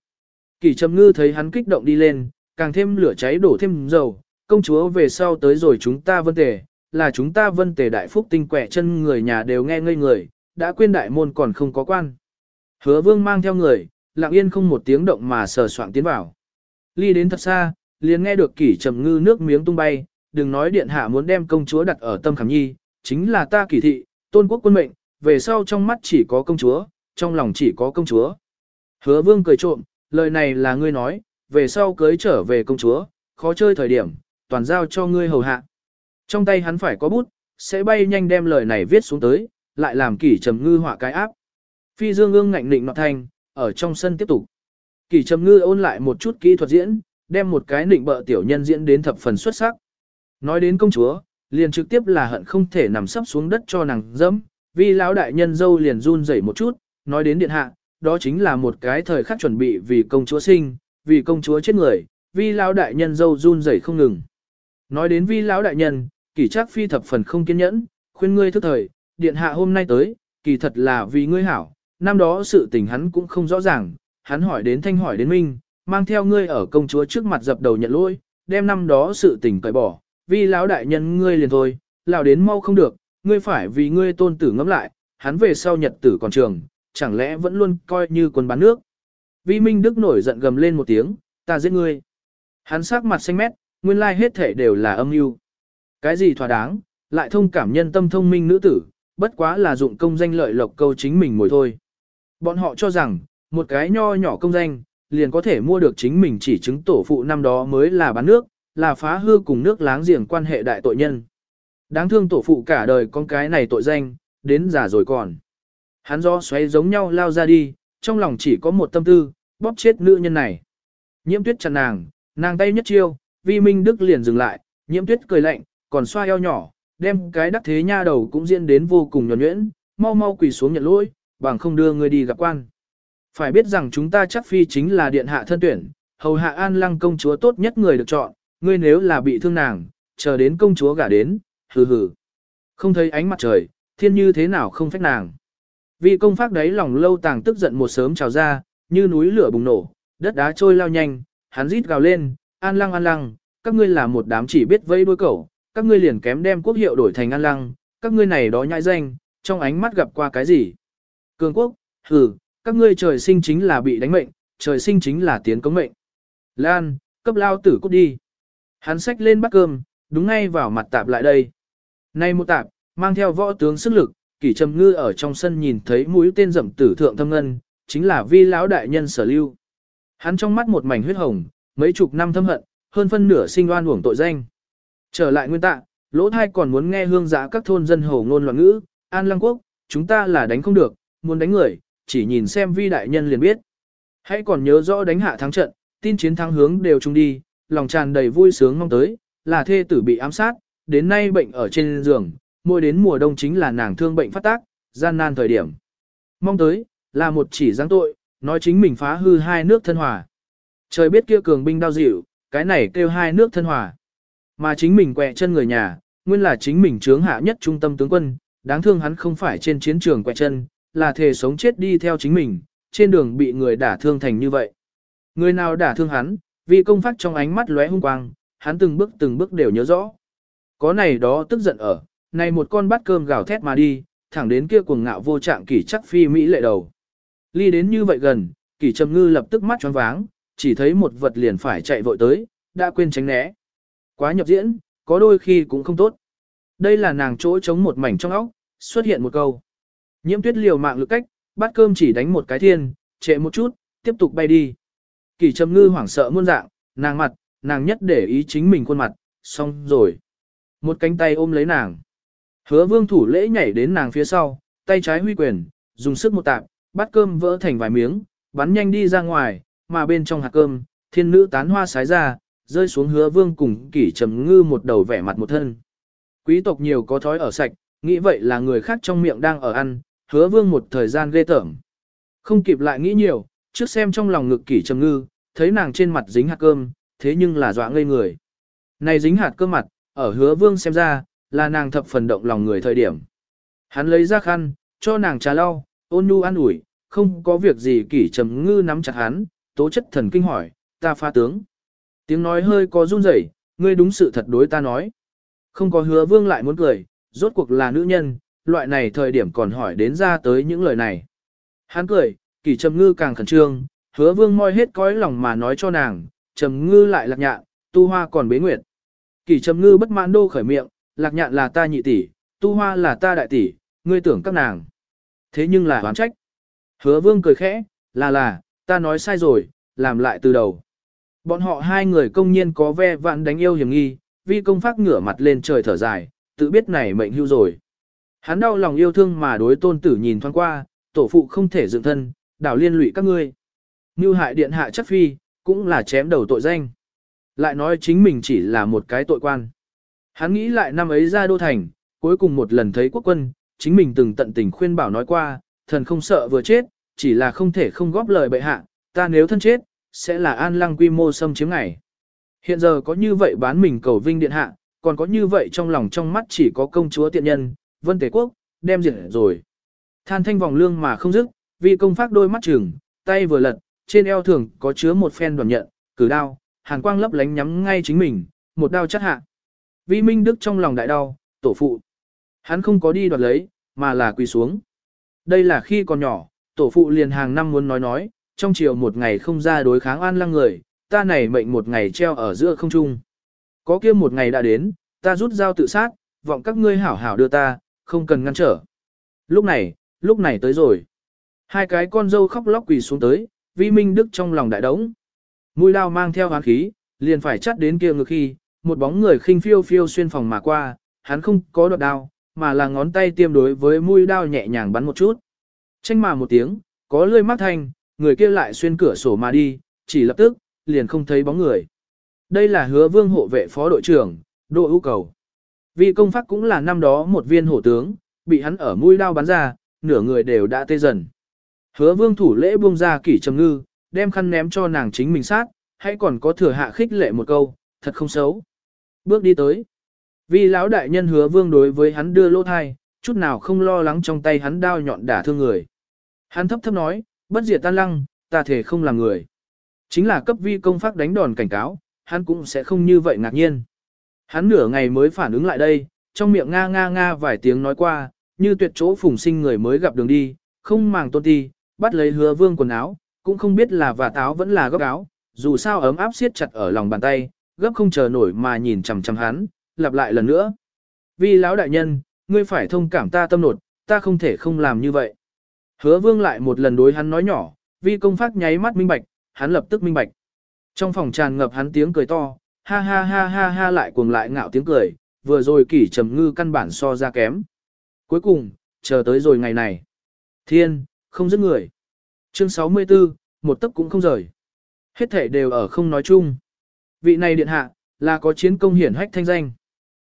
Kỳ trầm ngư thấy hắn kích động đi lên, càng thêm lửa cháy đổ thêm dầu, công chúa về sau tới rồi chúng ta vân tề, là chúng ta vân tề đại phúc tinh quẻ chân người nhà đều nghe ngây người, đã quên đại môn còn không có quan. Hứa vương mang theo người, lặng yên không một tiếng động mà sờ soạng tiến vào. Ly đến thật xa, liền nghe được kỷ trầm ngư nước miếng tung bay, đừng nói điện hạ muốn đem công chúa đặt ở tâm khảm nhi, chính là ta kỷ thị, tôn quốc quân mệnh, về sau trong mắt chỉ có công chúa, trong lòng chỉ có công chúa. Hứa vương cười trộm, lời này là ngươi nói, về sau cưới trở về công chúa, khó chơi thời điểm, toàn giao cho ngươi hầu hạ. Trong tay hắn phải có bút, sẽ bay nhanh đem lời này viết xuống tới, lại làm kỷ trầm ngư họa cái áp. Phi dương ương ngạnh định nọt thành, ở trong sân tiếp tục. Kỳ trầm ngư ôn lại một chút kỹ thuật diễn, đem một cái nịnh bợ tiểu nhân diễn đến thập phần xuất sắc. Nói đến công chúa, liền trực tiếp là hận không thể nằm sấp xuống đất cho nàng dẫm, vì lão đại nhân dâu liền run rẩy một chút, nói đến điện hạ, đó chính là một cái thời khắc chuẩn bị vì công chúa sinh, vì công chúa chết người, vì lão đại nhân dâu run rẩy không ngừng. Nói đến vi lão đại nhân, kỳ trác phi thập phần không kiên nhẫn, khuyên ngươi thức thời, điện hạ hôm nay tới, kỳ thật là vì ngươi hảo, năm đó sự tình hắn cũng không rõ ràng, hắn hỏi đến thanh hỏi đến minh, mang theo ngươi ở công chúa trước mặt dập đầu nhận lỗi, đem năm đó sự tình cởi bỏ, vì lão đại nhân ngươi liền thôi, lão đến mau không được, ngươi phải vì ngươi tôn tử ngẫm lại, hắn về sau nhật tử còn trường, chẳng lẽ vẫn luôn coi như quân bán nước. Vi Minh Đức nổi giận gầm lên một tiếng, ta giết ngươi. Hắn sắc mặt xanh mét, nguyên lai hết thể đều là âm mưu. Cái gì thỏa đáng, lại thông cảm nhân tâm thông minh nữ tử, bất quá là dụng công danh lợi lộc câu chính mình ngồi thôi. Bọn họ cho rằng, một cái nho nhỏ công danh, liền có thể mua được chính mình chỉ chứng tổ phụ năm đó mới là bán nước, là phá hư cùng nước láng giềng quan hệ đại tội nhân. Đáng thương tổ phụ cả đời con cái này tội danh, đến già rồi còn. Hắn do xoáy giống nhau lao ra đi, trong lòng chỉ có một tâm tư, bóp chết nữ nhân này. Nhiễm tuyết chặn nàng, nàng tay nhất chiêu, vi minh đức liền dừng lại, nhiễm tuyết cười lạnh, còn xoa eo nhỏ, đem cái đắc thế nha đầu cũng diễn đến vô cùng nhuẩn nhuyễn, mau mau quỳ xuống nhận lỗi, bằng không đưa người đi gặp quan. Phải biết rằng chúng ta chắc phi chính là điện hạ thân tuyển, hầu hạ an lăng công chúa tốt nhất người được chọn, ngươi nếu là bị thương nàng, chờ đến công chúa gả đến, hừ hừ. Không thấy ánh mặt trời, thiên như thế nào không phách nàng. Vì công pháp đấy lòng lâu tàng tức giận một sớm trào ra, như núi lửa bùng nổ, đất đá trôi lao nhanh, hắn rít gào lên, an lăng an lăng, các ngươi là một đám chỉ biết vây đuôi cẩu, các ngươi liền kém đem quốc hiệu đổi thành an lăng, các ngươi này đó nhãi danh, trong ánh mắt gặp qua cái gì. Cường quốc, hừ, các ngươi trời sinh chính là bị đánh mệnh, trời sinh chính là tiến cống mệnh. Lan, cấp lao tử cút đi. Hắn xách lên bát cơm, đúng ngay vào mặt tạp lại đây. Nay một tạp, mang theo võ tướng sức lực, kỷ trầm ngư ở trong sân nhìn thấy mũi tên rậm tử thượng thâm ngân, chính là vi lão đại nhân sở lưu. Hắn trong mắt một mảnh huyết hồng, mấy chục năm thâm hận, hơn phân nửa sinh oan uổng tội danh. Trở lại nguyên tạ, lỗ thai còn muốn nghe hương giã các thôn dân hổ ngôn loạn ngữ, an lăng quốc, chúng ta là đánh không được, muốn đánh người, chỉ nhìn xem vi đại nhân liền biết. Hãy còn nhớ rõ đánh hạ thắng trận, tin chiến thắng hướng đều chung đi, lòng tràn đầy vui sướng mong tới, là thê tử bị ám sát, đến nay bệnh ở trên giường, mỗi đến mùa đông chính là nàng thương bệnh phát tác, gian nan thời điểm. Mong tới, là một chỉ giáng tội, nói chính mình phá hư hai nước thân hòa. Trời biết kia cường binh đau dịu, cái này kêu hai nước thân hòa. Mà chính mình quẹ chân người nhà, nguyên là chính mình trướng hạ nhất trung tâm tướng quân, đáng thương hắn không phải trên chiến trường quẹ chân, là thề sống chết đi theo chính mình, trên đường bị người đả thương thành như vậy. Người nào đả thương hắn, vì công phát trong ánh mắt lóe hung quang, hắn từng bước từng bước đều nhớ rõ. Có này đó tức giận ở, này một con bát cơm gào thét mà đi, thẳng đến kia cuồng ngạo vô trạng kỷ chắc phi mỹ lệ đầu. Ly đến như vậy gần, kỷ trầm ngư lập tức mắt choáng váng, chỉ thấy một vật liền phải chạy vội tới, đã quên tránh né. Quá nhập diễn, có đôi khi cũng không tốt. Đây là nàng chỗ chống một mảnh trong óc, xuất hiện một câu. Nhiễm tuyết liều mạng lực cách, bát cơm chỉ đánh một cái thiên, trệ một chút, tiếp tục bay đi. Kỷ trầm ngư hoảng sợ muôn dạng, nàng mặt, nàng nhất để ý chính mình khuôn mặt, xong rồi. Một cánh tay ôm lấy nàng. Hứa vương thủ lễ nhảy đến nàng phía sau, tay trái huy quyền, dùng sức một tạp, bát cơm vỡ thành vài miếng, bắn nhanh đi ra ngoài, mà bên trong hạt cơm, thiên nữ tán hoa sái ra, rơi xuống hứa vương cùng kỷ trầm ngư một đầu vẻ mặt một thân. Quý tộc nhiều có thói ở sạch, nghĩ vậy là người khác trong miệng đang ở ăn, hứa vương một thời gian ghê tởm. Không kịp lại nghĩ nhiều, trước xem trong lòng ngực kỷ trầm ngư, thấy nàng trên mặt dính hạt cơm, thế nhưng là dọa ngây người. Này dính hạt cơm mặt, ở hứa vương xem ra, là nàng thập phần động lòng người thời điểm. Hắn lấy ra khăn, cho nàng trà lau, ôn nhu an ủi, không có việc gì kỷ trầm ngư nắm chặt hắn, tố chất thần kinh hỏi, ta pha tướng. Tiếng nói hơi có run rẩy, ngươi đúng sự thật đối ta nói. Không có hứa vương lại muốn cười, rốt cuộc là nữ nhân, loại này thời điểm còn hỏi đến ra tới những lời này. Hắn cười, kỷ trầm ngư càng khẩn trương, hứa vương moi hết cõi lòng mà nói cho nàng, trầm ngư lại lạc nhạn, tu hoa còn bế nguyệt. Kỷ trầm ngư bất mãn đô khởi miệng, lạc nhạn là ta nhị tỷ, tu hoa là ta đại tỷ, ngươi tưởng các nàng. Thế nhưng là oán trách. Hứa vương cười khẽ, là là, ta nói sai rồi, làm lại từ đầu. Bọn họ hai người công nhiên có ve vạn đánh yêu hiểm nghi, vi công phát ngửa mặt lên trời thở dài, tự biết này mệnh hưu rồi. Hắn đau lòng yêu thương mà đối tôn tử nhìn thoáng qua, tổ phụ không thể dựng thân, đảo liên lụy các ngươi. Như hại điện hạ chắc phi, cũng là chém đầu tội danh. Lại nói chính mình chỉ là một cái tội quan. Hắn nghĩ lại năm ấy ra đô thành, cuối cùng một lần thấy quốc quân, chính mình từng tận tình khuyên bảo nói qua, thần không sợ vừa chết, chỉ là không thể không góp lời bệ hạ, ta nếu thân chết, sẽ là an lăng quy mô xâm chiếm ngày. Hiện giờ có như vậy bán mình cầu vinh điện hạ, còn có như vậy trong lòng trong mắt chỉ có công chúa tiện nhân, vân tề quốc, đem diệt rồi. Than thanh vòng lương mà không dứt, vì công phát đôi mắt trừng, tay vừa lật, trên eo thường có chứa một phen đoàn nhận, cử đao, hàn quang lấp lánh nhắm ngay chính mình, một đao chắt hạ. Vi Minh Đức trong lòng đại đau, tổ phụ. Hắn không có đi đoạt lấy, mà là quỳ xuống. Đây là khi còn nhỏ, tổ phụ liền hàng năm muốn nói nói, trong chiều một ngày không ra đối kháng an lăng người, ta này mệnh một ngày treo ở giữa không trung. Có kia một ngày đã đến, ta rút dao tự sát, vọng các ngươi hảo hảo đưa ta, không cần ngăn trở. Lúc này, lúc này tới rồi. Hai cái con dâu khóc lóc quỳ xuống tới, vi minh đức trong lòng đại đống. Mũi lao mang theo hán khí, liền phải chắt đến kia ngực khi, một bóng người khinh phiêu phiêu xuyên phòng mà qua, hắn không có đoạt đao, mà là ngón tay tiêm đối với mũi đao nhẹ nhàng bắn một chút. Tranh mà một tiếng, có lươi mắt thanh, người kia lại xuyên cửa sổ mà đi, chỉ lập tức, liền không thấy bóng người. Đây là hứa vương hộ vệ phó đội trưởng, đội ưu cầu. Vì công pháp cũng là năm đó một viên hổ tướng, bị hắn ở mũi đao bắn ra, nửa người đều đã tê dần. Hứa vương thủ lễ buông ra kỷ trầm ngư, đem khăn ném cho nàng chính mình sát, Hãy còn có thừa hạ khích lệ một câu, thật không xấu. Bước đi tới. Vì lão đại nhân hứa vương đối với hắn đưa lô thai, chút nào không lo lắng trong tay hắn đao nhọn đả thương người. Hắn thấp thấp nói, bất diệt tan lăng, ta thể không làm người. Chính là cấp vi công pháp đánh đòn cảnh cáo, hắn cũng sẽ không như vậy ngạc nhiên. Hắn nửa ngày mới phản ứng lại đây, trong miệng nga nga nga vài tiếng nói qua, như tuyệt chỗ phùng sinh người mới gặp đường đi, không màng tôn ti, bắt lấy hứa vương quần áo, cũng không biết là và táo vẫn là gấp áo, dù sao ấm áp siết chặt ở lòng bàn tay, gấp không chờ nổi mà nhìn chằm chằm hắn, lặp lại lần nữa. Vi lão đại nhân, ngươi phải thông cảm ta tâm nột, ta không thể không làm như vậy. Hứa vương lại một lần đối hắn nói nhỏ, vi công phát nháy mắt minh bạch, hắn lập tức minh bạch. Trong phòng tràn ngập hắn tiếng cười to, ha ha ha ha ha lại cuồng lại ngạo tiếng cười, vừa rồi kỷ trầm ngư căn bản so ra kém. Cuối cùng, chờ tới rồi ngày này. Thiên, không dứt người. Chương 64, một tấc cũng không rời. Hết thể đều ở không nói chung. Vị này điện hạ, là có chiến công hiển hách thanh danh.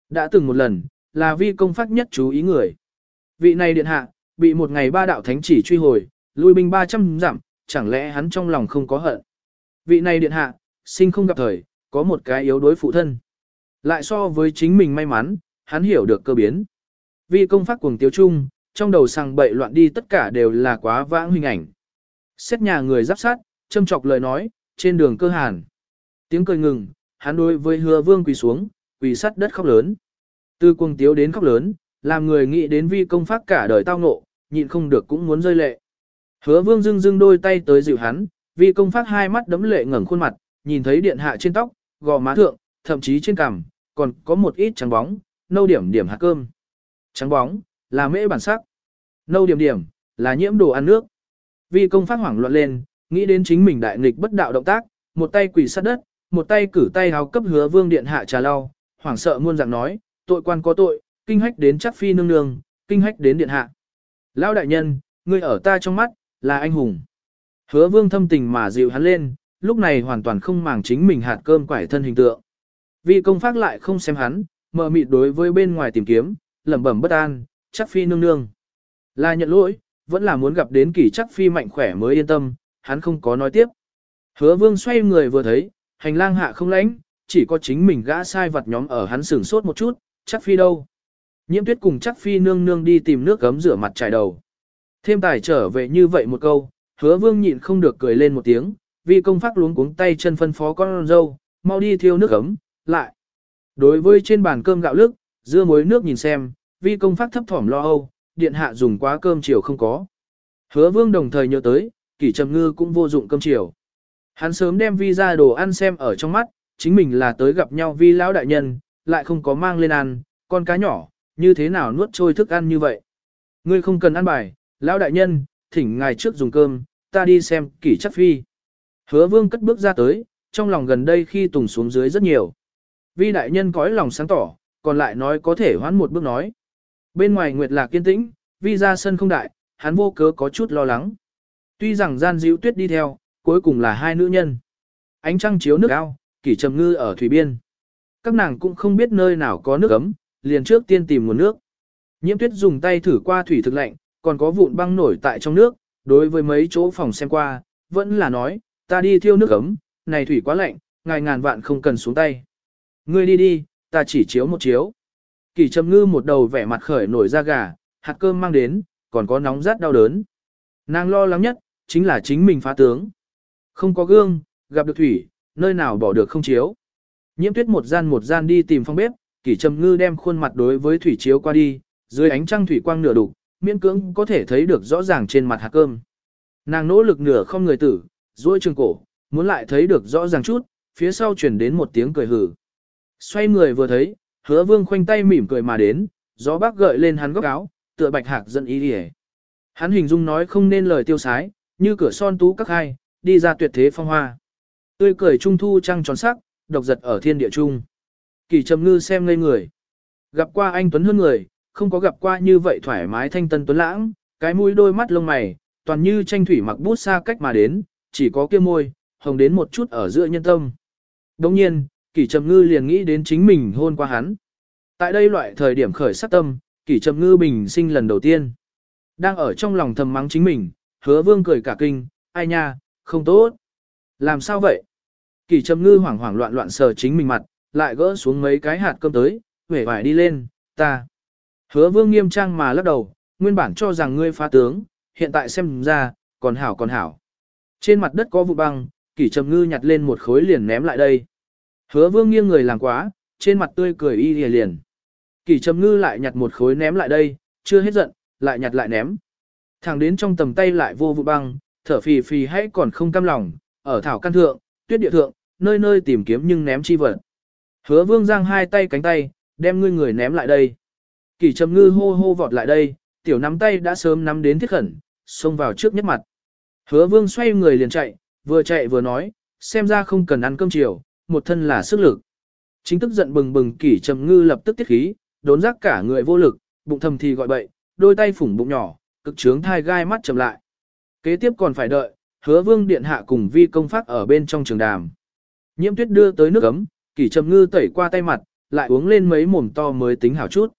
Đã từng một lần, là vi công phát nhất chú ý người. Vị này điện hạ, bị một ngày ba đạo thánh chỉ truy hồi, lui binh 300 giảm, chẳng lẽ hắn trong lòng không có hận. Vị này điện hạ, sinh không gặp thời, có một cái yếu đối phụ thân. Lại so với chính mình may mắn, hắn hiểu được cơ biến. Vi công pháp cuồng tiêu trung, trong đầu sàng bậy loạn đi tất cả đều là quá vãng hình ảnh. Xét nhà người giáp sát, châm chọc lời nói, trên đường cơ hàn. Tiếng cười ngừng, hắn đối với hứa vương quỳ xuống, quỳ sắt đất khóc lớn. Từ cuồng tiếu đến khóc lớn, làm người nghĩ đến vi công pháp cả đời tao ngộ, nhịn không được cũng muốn rơi lệ. Hứa vương dưng dưng đôi tay tới dịu hắn, vi công pháp hai mắt đấm lệ ngẩng khuôn mặt, nhìn thấy điện hạ trên tóc, gò má thượng, thậm chí trên cằm, còn có một ít trắng bóng, nâu điểm điểm hạt cơm. Trắng bóng, là mễ bản sắc. Nâu điểm điểm, là nhiễm đồ ăn nước. Vi công phát hoảng loạn lên, nghĩ đến chính mình đại nghịch bất đạo động tác, một tay quỳ sát đất, một tay cử tay háo cấp hứa vương điện hạ trà lau, hoảng sợ muôn dạng nói, tội quan có tội, kinh hách đến chắc phi nương nương, kinh hách đến điện hạ. Lão đại nhân, ngươi ở ta trong mắt, là anh hùng. Hứa vương thâm tình mà dịu hắn lên, lúc này hoàn toàn không màng chính mình hạt cơm quải thân hình tượng. Vi công phát lại không xem hắn, mờ mịt đối với bên ngoài tìm kiếm, lẩm bẩm bất an, chắc phi nương nương. Là nhận lỗi, vẫn là muốn gặp đến kỳ chắc phi mạnh khỏe mới yên tâm, hắn không có nói tiếp. Hứa vương xoay người vừa thấy, hành lang hạ không lãnh, chỉ có chính mình gã sai vật nhóm ở hắn sửng sốt một chút, chắc phi đâu. Nhiễm tuyết cùng chắc phi nương nương đi tìm nước gấm rửa mặt trải đầu. Thêm tài trở về như vậy một câu, hứa vương nhịn không được cười lên một tiếng, Vi công phát luống cuống tay chân phân phó con dâu, mau đi thiêu nước gấm, lại. Đối với trên bàn cơm gạo lức, dưa muối nước nhìn xem, vi công phát thấp thỏm lo âu, điện hạ dùng quá cơm chiều không có. Hứa vương đồng thời nhớ tới, kỷ trầm ngư cũng vô dụng cơm chiều. Hắn sớm đem vi ra đồ ăn xem ở trong mắt, chính mình là tới gặp nhau vi lão đại nhân, lại không có mang lên ăn, con cá nhỏ, như thế nào nuốt trôi thức ăn như vậy. Ngươi không cần ăn bài, lão đại nhân, thỉnh ngài trước dùng cơm, ta đi xem kỷ chắc phi. Hứa vương cất bước ra tới, trong lòng gần đây khi tùng xuống dưới rất nhiều. Vi đại nhân cõi lòng sáng tỏ, còn lại nói có thể hoãn một bước nói. Bên ngoài Nguyệt Lạc kiên tĩnh, vi ra sân không đại, hắn vô cớ có chút lo lắng. Tuy rằng gian dịu tuyết đi theo, cuối cùng là hai nữ nhân. Ánh trăng chiếu nước ao, kỷ trầm ngư ở thủy biên. Các nàng cũng không biết nơi nào có nước ấm, liền trước tiên tìm nguồn nước. Nhiễm tuyết dùng tay thử qua thủy thực lạnh, còn có vụn băng nổi tại trong nước, đối với mấy chỗ phòng xem qua, vẫn là nói, ta đi thiêu nước ấm, này thủy quá lạnh, ngài ngàn vạn không cần xuống tay. Ngươi đi đi, ta chỉ chiếu một chiếu. Kỳ trầm ngư một đầu vẻ mặt khởi nổi da gà, hạt cơm mang đến, còn có nóng rát đau đớn. Nàng lo lắng nhất, chính là chính mình phá tướng. Không có gương, gặp được thủy, nơi nào bỏ được không chiếu. Nhiễm tuyết một gian một gian đi tìm phong bếp, kỷ trầm ngư đem khuôn mặt đối với thủy chiếu qua đi, dưới ánh trăng thủy quang nửa đục, miễn cưỡng có thể thấy được rõ ràng trên mặt hạt cơm. Nàng nỗ lực nửa không người tử, duỗi trường cổ, muốn lại thấy được rõ ràng chút, phía sau chuyển đến một tiếng cười hử. Xoay người vừa thấy, hứa vương khoanh tay mỉm cười mà đến, gió bác gợi lên hắn góc áo, tựa bạch hạc dẫn ý đi Hắn hình dung nói không nên lời tiêu sái, như cửa son tú các hai, đi ra tuyệt thế phong hoa. Tươi cười trung thu trăng tròn sắc, độc giật ở thiên địa trung. Kỳ trầm ngư xem ngây người. Gặp qua anh Tuấn hơn người, không có gặp qua như vậy thoải mái thanh tân tuấn lãng, cái mũi đôi mắt lông mày, toàn như tranh thủy mặc bút xa cách mà đến, chỉ có kia môi, hồng đến một chút ở giữa nhân tâm. Đồng nhiên, Kỷ Trầm Ngư liền nghĩ đến chính mình hôn qua hắn. Tại đây loại thời điểm khởi sát tâm, Kỷ Trầm Ngư bình sinh lần đầu tiên. Đang ở trong lòng thầm mắng chính mình, hứa vương cười cả kinh, ai nha, không tốt. Làm sao vậy? Kỷ Trầm Ngư hoảng hoảng loạn loạn sờ chính mình mặt, lại gỡ xuống mấy cái hạt cơm tới, vẻ vải đi lên, ta. Hứa vương nghiêm trang mà lắc đầu, nguyên bản cho rằng ngươi phá tướng, hiện tại xem ra, còn hảo còn hảo. Trên mặt đất có vụ băng, kỷ trầm ngư nhặt lên một khối liền ném lại đây. Hứa vương nghiêng người làm quá, trên mặt tươi cười y lìa liền. Kỷ trầm ngư lại nhặt một khối ném lại đây, chưa hết giận, lại nhặt lại ném. Thẳng đến trong tầm tay lại vô vụ băng, thở phì phì hay còn không cam lòng, ở thảo căn thượng, tuyết địa thượng, nơi nơi tìm kiếm nhưng ném chi vật. Hứa vương giang hai tay cánh tay, đem ngươi người ném lại đây. Kỷ trầm ngư hô hô vọt lại đây, tiểu nắm tay đã sớm nắm đến thiết khẩn, xông vào trước nhất mặt. Hứa vương xoay người liền chạy, vừa chạy vừa nói, xem ra không cần ăn cơm chiều, một thân là sức lực. Chính tức giận bừng bừng kỷ trầm ngư lập tức tiết khí, đốn giác cả người vô lực, bụng thầm thì gọi bậy, đôi tay phủng bụng nhỏ, cực trướng thai gai mắt chầm lại. Kế tiếp còn phải đợi, hứa vương điện hạ cùng vi công phát ở bên trong trường đàm. Nhiễm tuyết đưa tới nước ấm, kỷ trầm ngư tẩy qua tay mặt, lại uống lên mấy mồm to mới tính hảo chút.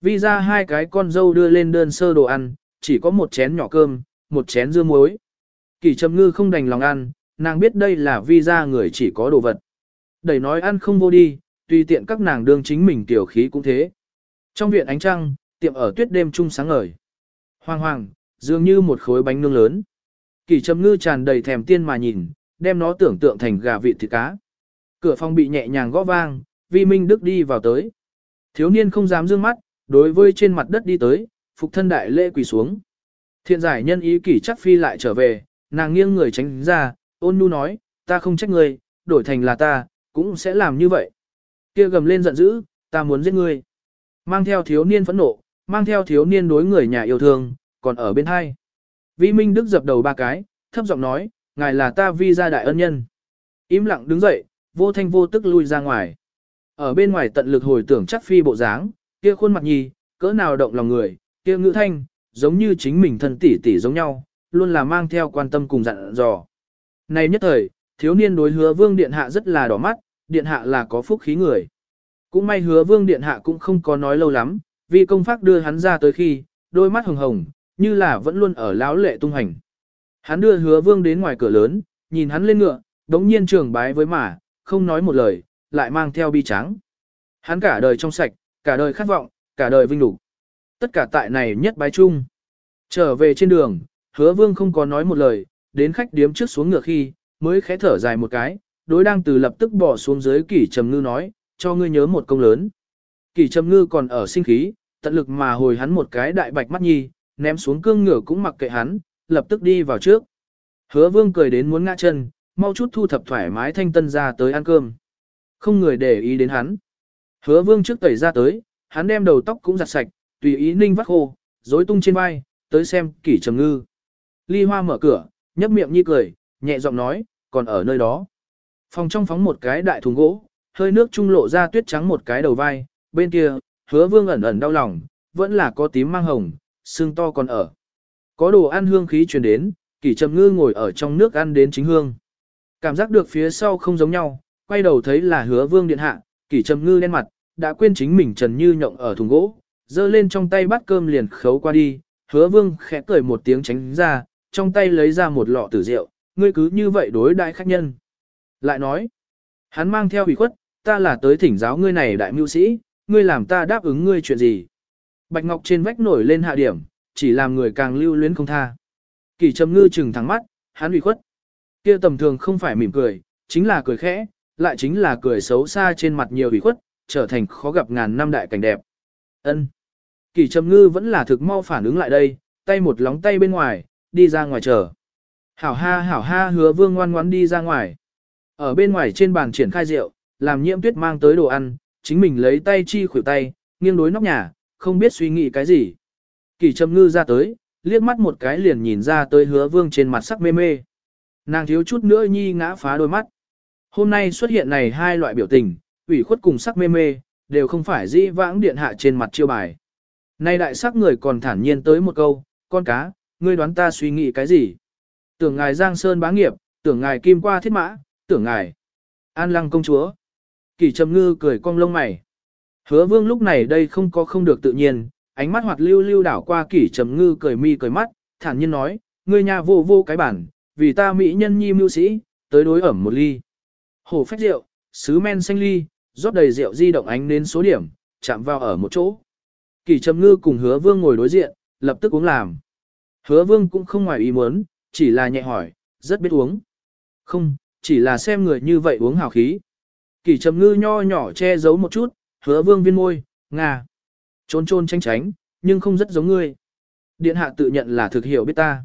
Vi ra hai cái con dâu đưa lên đơn sơ đồ ăn, chỉ có một chén nhỏ cơm, một chén dưa muối kỳ trầm ngư không đành lòng ăn, nàng biết đây là vi ra người chỉ có đồ vật. Đẩy nói ăn không vô đi, tùy tiện các nàng đương chính mình tiểu khí cũng thế. Trong viện ánh trăng, tiệm ở tuyết đêm trung sáng ngời. Hoàng hoàng, dường như một khối bánh nướng lớn. Kỳ trầm ngư tràn đầy thèm tiên mà nhìn, đem nó tưởng tượng thành gà vịt thịt cá. Cửa phòng bị nhẹ nhàng gõ vang, vi minh đức đi vào tới. Thiếu niên không dám dương mắt, đối với trên mặt đất đi tới, phục thân đại lễ quỳ xuống. Thiện giải nhân ý kỷ chắc phi lại trở về, nàng nghiêng người tránh ra, ôn nhu nói, ta không trách ngươi, đổi thành là ta, cũng sẽ làm như vậy. Kia gầm lên giận dữ, ta muốn giết ngươi. Mang theo thiếu niên phẫn nộ, mang theo thiếu niên đối người nhà yêu thương, còn ở bên hai. Vi Minh Đức dập đầu ba cái, thấp giọng nói, ngài là ta vi gia đại ân nhân. Im lặng đứng dậy, vô thanh vô tức lui ra ngoài. Ở bên ngoài tận lực hồi tưởng chắc phi bộ dáng, kia khuôn mặt nhì, cỡ nào động lòng người, kia ngữ thanh, giống như chính mình thân tỷ tỷ giống nhau, luôn là mang theo quan tâm cùng dặn dò. Này nhất thời, thiếu niên đối hứa vương điện hạ rất là đỏ mắt, điện hạ là có phúc khí người. Cũng may hứa vương điện hạ cũng không có nói lâu lắm, vì công pháp đưa hắn ra tới khi, đôi mắt hồng hồng, như là vẫn luôn ở lão lệ tung hành. Hắn đưa hứa vương đến ngoài cửa lớn, nhìn hắn lên ngựa, đống nhiên trường bái với mà, không nói một lời, lại mang theo bi trắng. Hắn cả đời trong sạch, cả đời khát vọng, cả đời vinh đủ. Tất cả tại này nhất bái chung. Trở về trên đường, hứa vương không có nói một lời, đến khách điếm trước xuống ngựa khi, mới khẽ thở dài một cái, đối đang từ lập tức bỏ xuống dưới kỷ trầm ngư nói, cho ngươi nhớ một công lớn. Kỷ trầm ngư còn ở sinh khí, tận lực mà hồi hắn một cái đại bạch mắt nhi, ném xuống cương ngựa cũng mặc kệ hắn, lập tức đi vào trước. Hứa vương cười đến muốn ngã chân, mau chút thu thập thoải mái thanh tân ra tới ăn cơm. Không người để ý đến hắn. Hứa vương trước tẩy ra tới, hắn đem đầu tóc cũng giặt sạch, tùy ý ninh vắt khô, rối tung trên vai, tới xem kỷ trầm ngư. Ly hoa mở cửa, nhấp miệng nhi cười, nhẹ giọng nói, còn ở nơi đó. Phòng trong phóng một cái đại thùng gỗ, hơi nước trung lộ ra tuyết trắng một cái đầu vai, bên kia, hứa vương ẩn ẩn đau lòng, vẫn là có tím mang hồng, xương to còn ở. Có đồ ăn hương khí truyền đến, kỷ trầm ngư ngồi ở trong nước ăn đến chính hương. Cảm giác được phía sau không giống nhau, quay đầu thấy là hứa vương điện hạ, kỷ trầm ngư đen mặt, đã quên chính mình trần như nhộng ở thùng gỗ, giơ lên trong tay bát cơm liền khấu qua đi, hứa vương khẽ cười một tiếng tránh ra, trong tay lấy ra một lọ tử rượu, ngươi cứ như vậy đối đại khách nhân. Lại nói, hắn mang theo ủy khuất, ta là tới thỉnh giáo ngươi này đại mưu sĩ, ngươi làm ta đáp ứng ngươi chuyện gì. Bạch Ngọc trên vách nổi lên hạ điểm, chỉ làm người càng lưu luyến không tha. Kỳ trầm ngư chừng thẳng mắt, hắn ủy khuất. Kia tầm thường không phải mỉm cười, chính là cười khẽ, lại chính là cười xấu xa trên mặt nhiều ủy khuất, trở thành khó gặp ngàn năm đại cảnh đẹp. Ân. Kỳ trầm ngư vẫn là thực mau phản ứng lại đây, tay một lóng tay bên ngoài, đi ra ngoài chờ. Hảo ha hảo ha hứa vương ngoan ngoãn đi ra ngoài. Ở bên ngoài trên bàn triển khai rượu, làm nhiễm tuyết mang tới đồ ăn, chính mình lấy tay chi khuỷu tay, nghiêng đối nóc nhà, không biết suy nghĩ cái gì. Kỳ trầm ngư ra tới, liếc mắt một cái liền nhìn ra tới hứa vương trên mặt sắc mê mê. Nàng thiếu chút nữa nhi ngã phá đôi mắt. Hôm nay xuất hiện này hai loại biểu tình, ủy khuất cùng sắc mê mê, đều không phải dĩ vãng điện hạ trên mặt chiêu bài. Nay đại sắc người còn thản nhiên tới một câu, con cá, ngươi đoán ta suy nghĩ cái gì? Tưởng ngài Giang Sơn bá nghiệp, tưởng ngài Kim Qua thiết mã, tưởng ngài An Lăng công chúa. Kỳ Trầm Ngư cười cong lông mày. Hứa Vương lúc này đây không có không được tự nhiên, ánh mắt hoạt lưu lưu đảo qua Kỳ Trầm Ngư cười mi cười mắt, thản nhiên nói, ngươi nhà vô vô cái bản, vì ta mỹ nhân nhi mưu sĩ, tới đối ẩm một ly. Hồ phách rượu, sứ men xanh ly, rót đầy rượu di động ánh đến số điểm, chạm vào ở một chỗ. Kỳ Trầm Ngư cùng Hứa Vương ngồi đối diện, lập tức uống làm. Hứa Vương cũng không ngoài ý muốn, chỉ là nhẹ hỏi, rất biết uống. Không, chỉ là xem người như vậy uống hào khí. Kỳ trầm ngư nho nhỏ che giấu một chút, hứa vương viên môi, ngà. Trôn trôn tránh tránh, nhưng không rất giống ngươi. Điện hạ tự nhận là thực hiểu biết ta.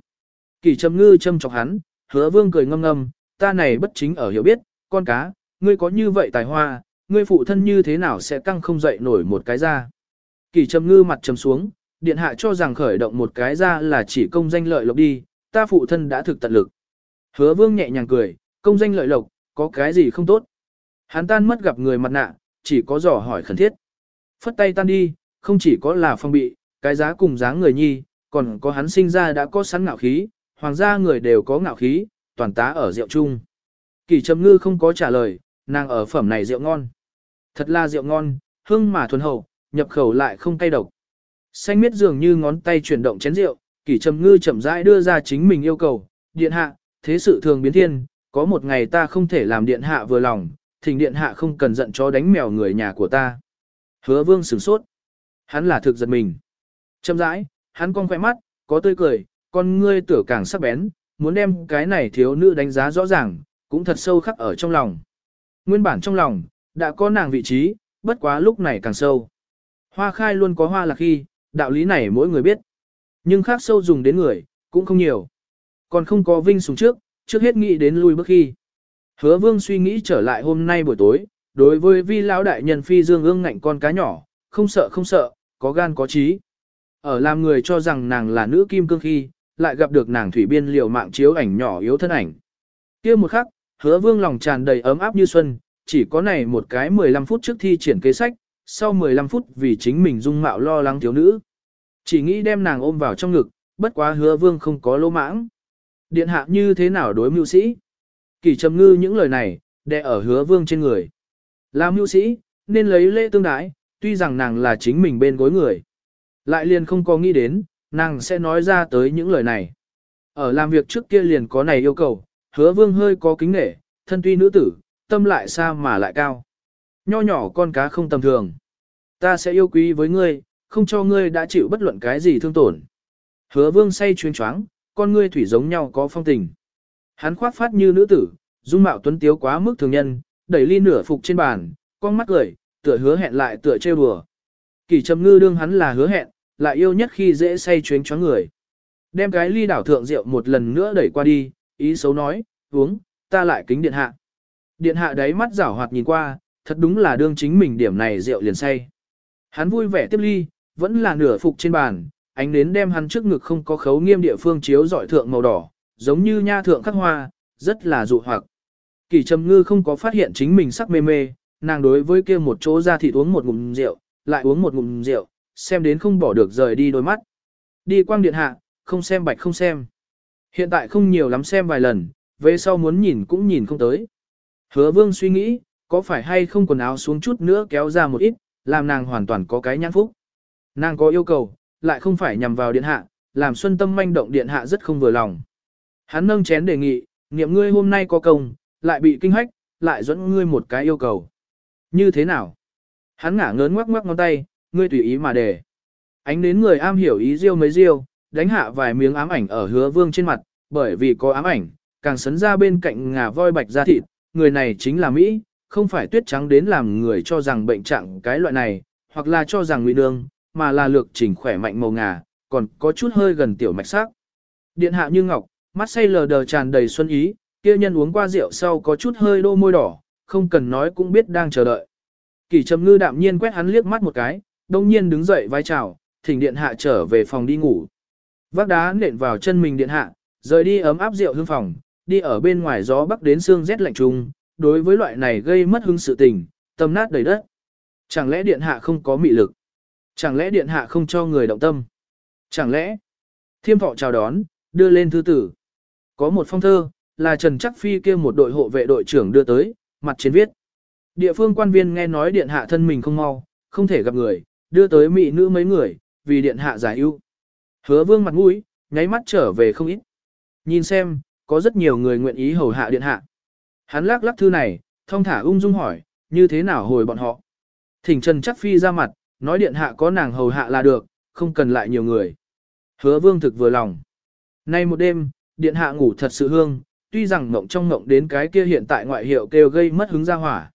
Kỳ trầm ngư châm chọc hắn, hứa vương cười ngâm ngâm, ta này bất chính ở hiểu biết, con cá, ngươi có như vậy tài hoa, ngươi phụ thân như thế nào sẽ căng không dậy nổi một cái ra. Kỳ trầm ngư mặt trầm xuống, điện hạ cho rằng khởi động một cái ra là chỉ công danh lợi lộc đi, ta phụ thân đã thực tận lực. Hứa vương nhẹ nhàng cười, công danh lợi lộc, có cái gì không tốt. Hắn tan mất gặp người mặt nạ, chỉ có dò hỏi khẩn thiết. Phất tay tan đi, không chỉ có là phong bị, cái giá cùng dáng người nhi, còn có hắn sinh ra đã có sẵn ngạo khí, hoàng gia người đều có ngạo khí, toàn tá ở rượu chung. Kỳ trầm ngư không có trả lời, nàng ở phẩm này rượu ngon. Thật là rượu ngon, hương mà thuần hậu, nhập khẩu lại không cay độc. Xanh miết dường như ngón tay chuyển động chén rượu, kỳ trầm ngư chậm rãi đưa ra chính mình yêu cầu, điện hạ, thế sự thường biến thiên, có một ngày ta không thể làm điện hạ vừa lòng, thỉnh điện hạ không cần giận cho đánh mèo người nhà của ta. Hứa vương sửng sốt. Hắn là thực giật mình. Chậm rãi, hắn cong khỏe mắt, có tươi cười, con ngươi tử càng sắc bén, muốn đem cái này thiếu nữ đánh giá rõ ràng, cũng thật sâu khắc ở trong lòng. Nguyên bản trong lòng, đã có nàng vị trí, bất quá lúc này càng sâu. Hoa khai luôn có hoa là khi, đạo lý này mỗi người biết. Nhưng khác sâu dùng đến người, cũng không nhiều. Còn không có vinh xuống trước, trước hết nghĩ đến lui bước khi. Hứa vương suy nghĩ trở lại hôm nay buổi tối, đối với vi lão đại nhân phi dương ương ngạnh con cá nhỏ, không sợ không sợ, có gan có trí. Ở làm người cho rằng nàng là nữ kim cương khi, lại gặp được nàng thủy biên liều mạng chiếu ảnh nhỏ yếu thân ảnh. kia một khắc, hứa vương lòng tràn đầy ấm áp như xuân, chỉ có này một cái 15 phút trước thi triển kế sách, sau 15 phút vì chính mình dung mạo lo lắng thiếu nữ. Chỉ nghĩ đem nàng ôm vào trong ngực, bất quá hứa vương không có lỗ mãng. Điện hạ như thế nào đối mưu sĩ? Kỳ trầm ngư những lời này, đè ở hứa vương trên người. Làm mưu sĩ, nên lấy lễ tương đái, tuy rằng nàng là chính mình bên gối người. Lại liền không có nghĩ đến, nàng sẽ nói ra tới những lời này. Ở làm việc trước kia liền có này yêu cầu, hứa vương hơi có kính nể, thân tuy nữ tử, tâm lại xa mà lại cao. Nho nhỏ con cá không tầm thường. Ta sẽ yêu quý với ngươi, không cho ngươi đã chịu bất luận cái gì thương tổn. Hứa vương say chuyên choáng, con ngươi thủy giống nhau có phong tình. Hắn khoác phát như nữ tử, dung mạo tuấn tiếu quá mức thường nhân, đẩy ly nửa phục trên bàn, con mắt cười, tựa hứa hẹn lại tựa trêu đùa. Kỳ trầm ngư đương hắn là hứa hẹn, lại yêu nhất khi dễ say chuyến choáng người. Đem cái ly đảo thượng rượu một lần nữa đẩy qua đi, ý xấu nói, uống, ta lại kính điện hạ. Điện hạ đáy mắt rảo hoạt nhìn qua, thật đúng là đương chính mình điểm này rượu liền say. Hắn vui vẻ tiếp ly, vẫn là nửa phục trên bàn, ánh đến đem hắn trước ngực không có khấu nghiêm địa phương chiếu dọi thượng màu đỏ, giống như nha thượng khắc hoa, rất là dụ hoặc. Kỳ trầm ngư không có phát hiện chính mình sắc mê mê, nàng đối với kia một chỗ ra thịt uống một ngụm rượu, lại uống một ngụm rượu, xem đến không bỏ được rời đi đôi mắt. Đi quang điện hạ, không xem bạch không xem. Hiện tại không nhiều lắm xem vài lần, về sau muốn nhìn cũng nhìn không tới. Hứa vương suy nghĩ, có phải hay không quần áo xuống chút nữa kéo ra một ít, làm nàng hoàn toàn có cái nhãn phúc. Nàng có yêu cầu, lại không phải nhằm vào điện hạ, làm xuân tâm manh động điện hạ rất không vừa lòng. Hắn nâng chén đề nghị, niệm ngươi hôm nay có công, lại bị kinh hách, lại dẫn ngươi một cái yêu cầu. Như thế nào? Hắn ngả ngớn ngoắc ngoắc ngón tay, ngươi tùy ý mà đề. Ánh đến người am hiểu ý riêu mấy riêu, đánh hạ vài miếng ám ảnh ở hứa vương trên mặt, bởi vì có ám ảnh, càng sấn ra bên cạnh ngà voi bạch da thịt, người này chính là Mỹ, không phải tuyết trắng đến làm người cho rằng bệnh trạng cái loại này, hoặc là cho rằng nguy nương, mà là lược chỉnh khỏe mạnh màu ngà, còn có chút hơi gần tiểu mạch sắc. Điện hạ như ngọc, mắt say lờ đờ tràn đầy xuân ý, kia nhân uống qua rượu sau có chút hơi đô môi đỏ, không cần nói cũng biết đang chờ đợi. Kỷ trầm ngư đạm nhiên quét hắn liếc mắt một cái, đông nhiên đứng dậy vai chào, thỉnh điện hạ trở về phòng đi ngủ. Vác đá nện vào chân mình điện hạ, rời đi ấm áp rượu hương phòng, đi ở bên ngoài gió bắc đến xương rét lạnh trùng, đối với loại này gây mất hứng sự tình, tâm nát đầy đất. Chẳng lẽ điện hạ không có mị lực? Chẳng lẽ điện hạ không cho người động tâm? Chẳng lẽ? Thiêm thọ chào đón, đưa lên thư tử. Có một phong thơ, là Trần Chắc Phi kia một đội hộ vệ đội trưởng đưa tới, mặt trên viết. Địa phương quan viên nghe nói điện hạ thân mình không mau, không thể gặp người, đưa tới mỹ nữ mấy người, vì điện hạ giải ưu. Hứa vương mặt mũi, nháy mắt trở về không ít. Nhìn xem, có rất nhiều người nguyện ý hầu hạ điện hạ. Hắn lắc lắc thư này, thông thả ung dung hỏi, như thế nào hồi bọn họ. Thỉnh Trần Chắc Phi ra mặt, nói điện hạ có nàng hầu hạ là được, không cần lại nhiều người. Hứa vương thực vừa lòng. Nay một đêm, điện hạ ngủ thật sự hương, tuy rằng mộng trong mộng đến cái kia hiện tại ngoại hiệu kêu gây mất hứng ra hỏa.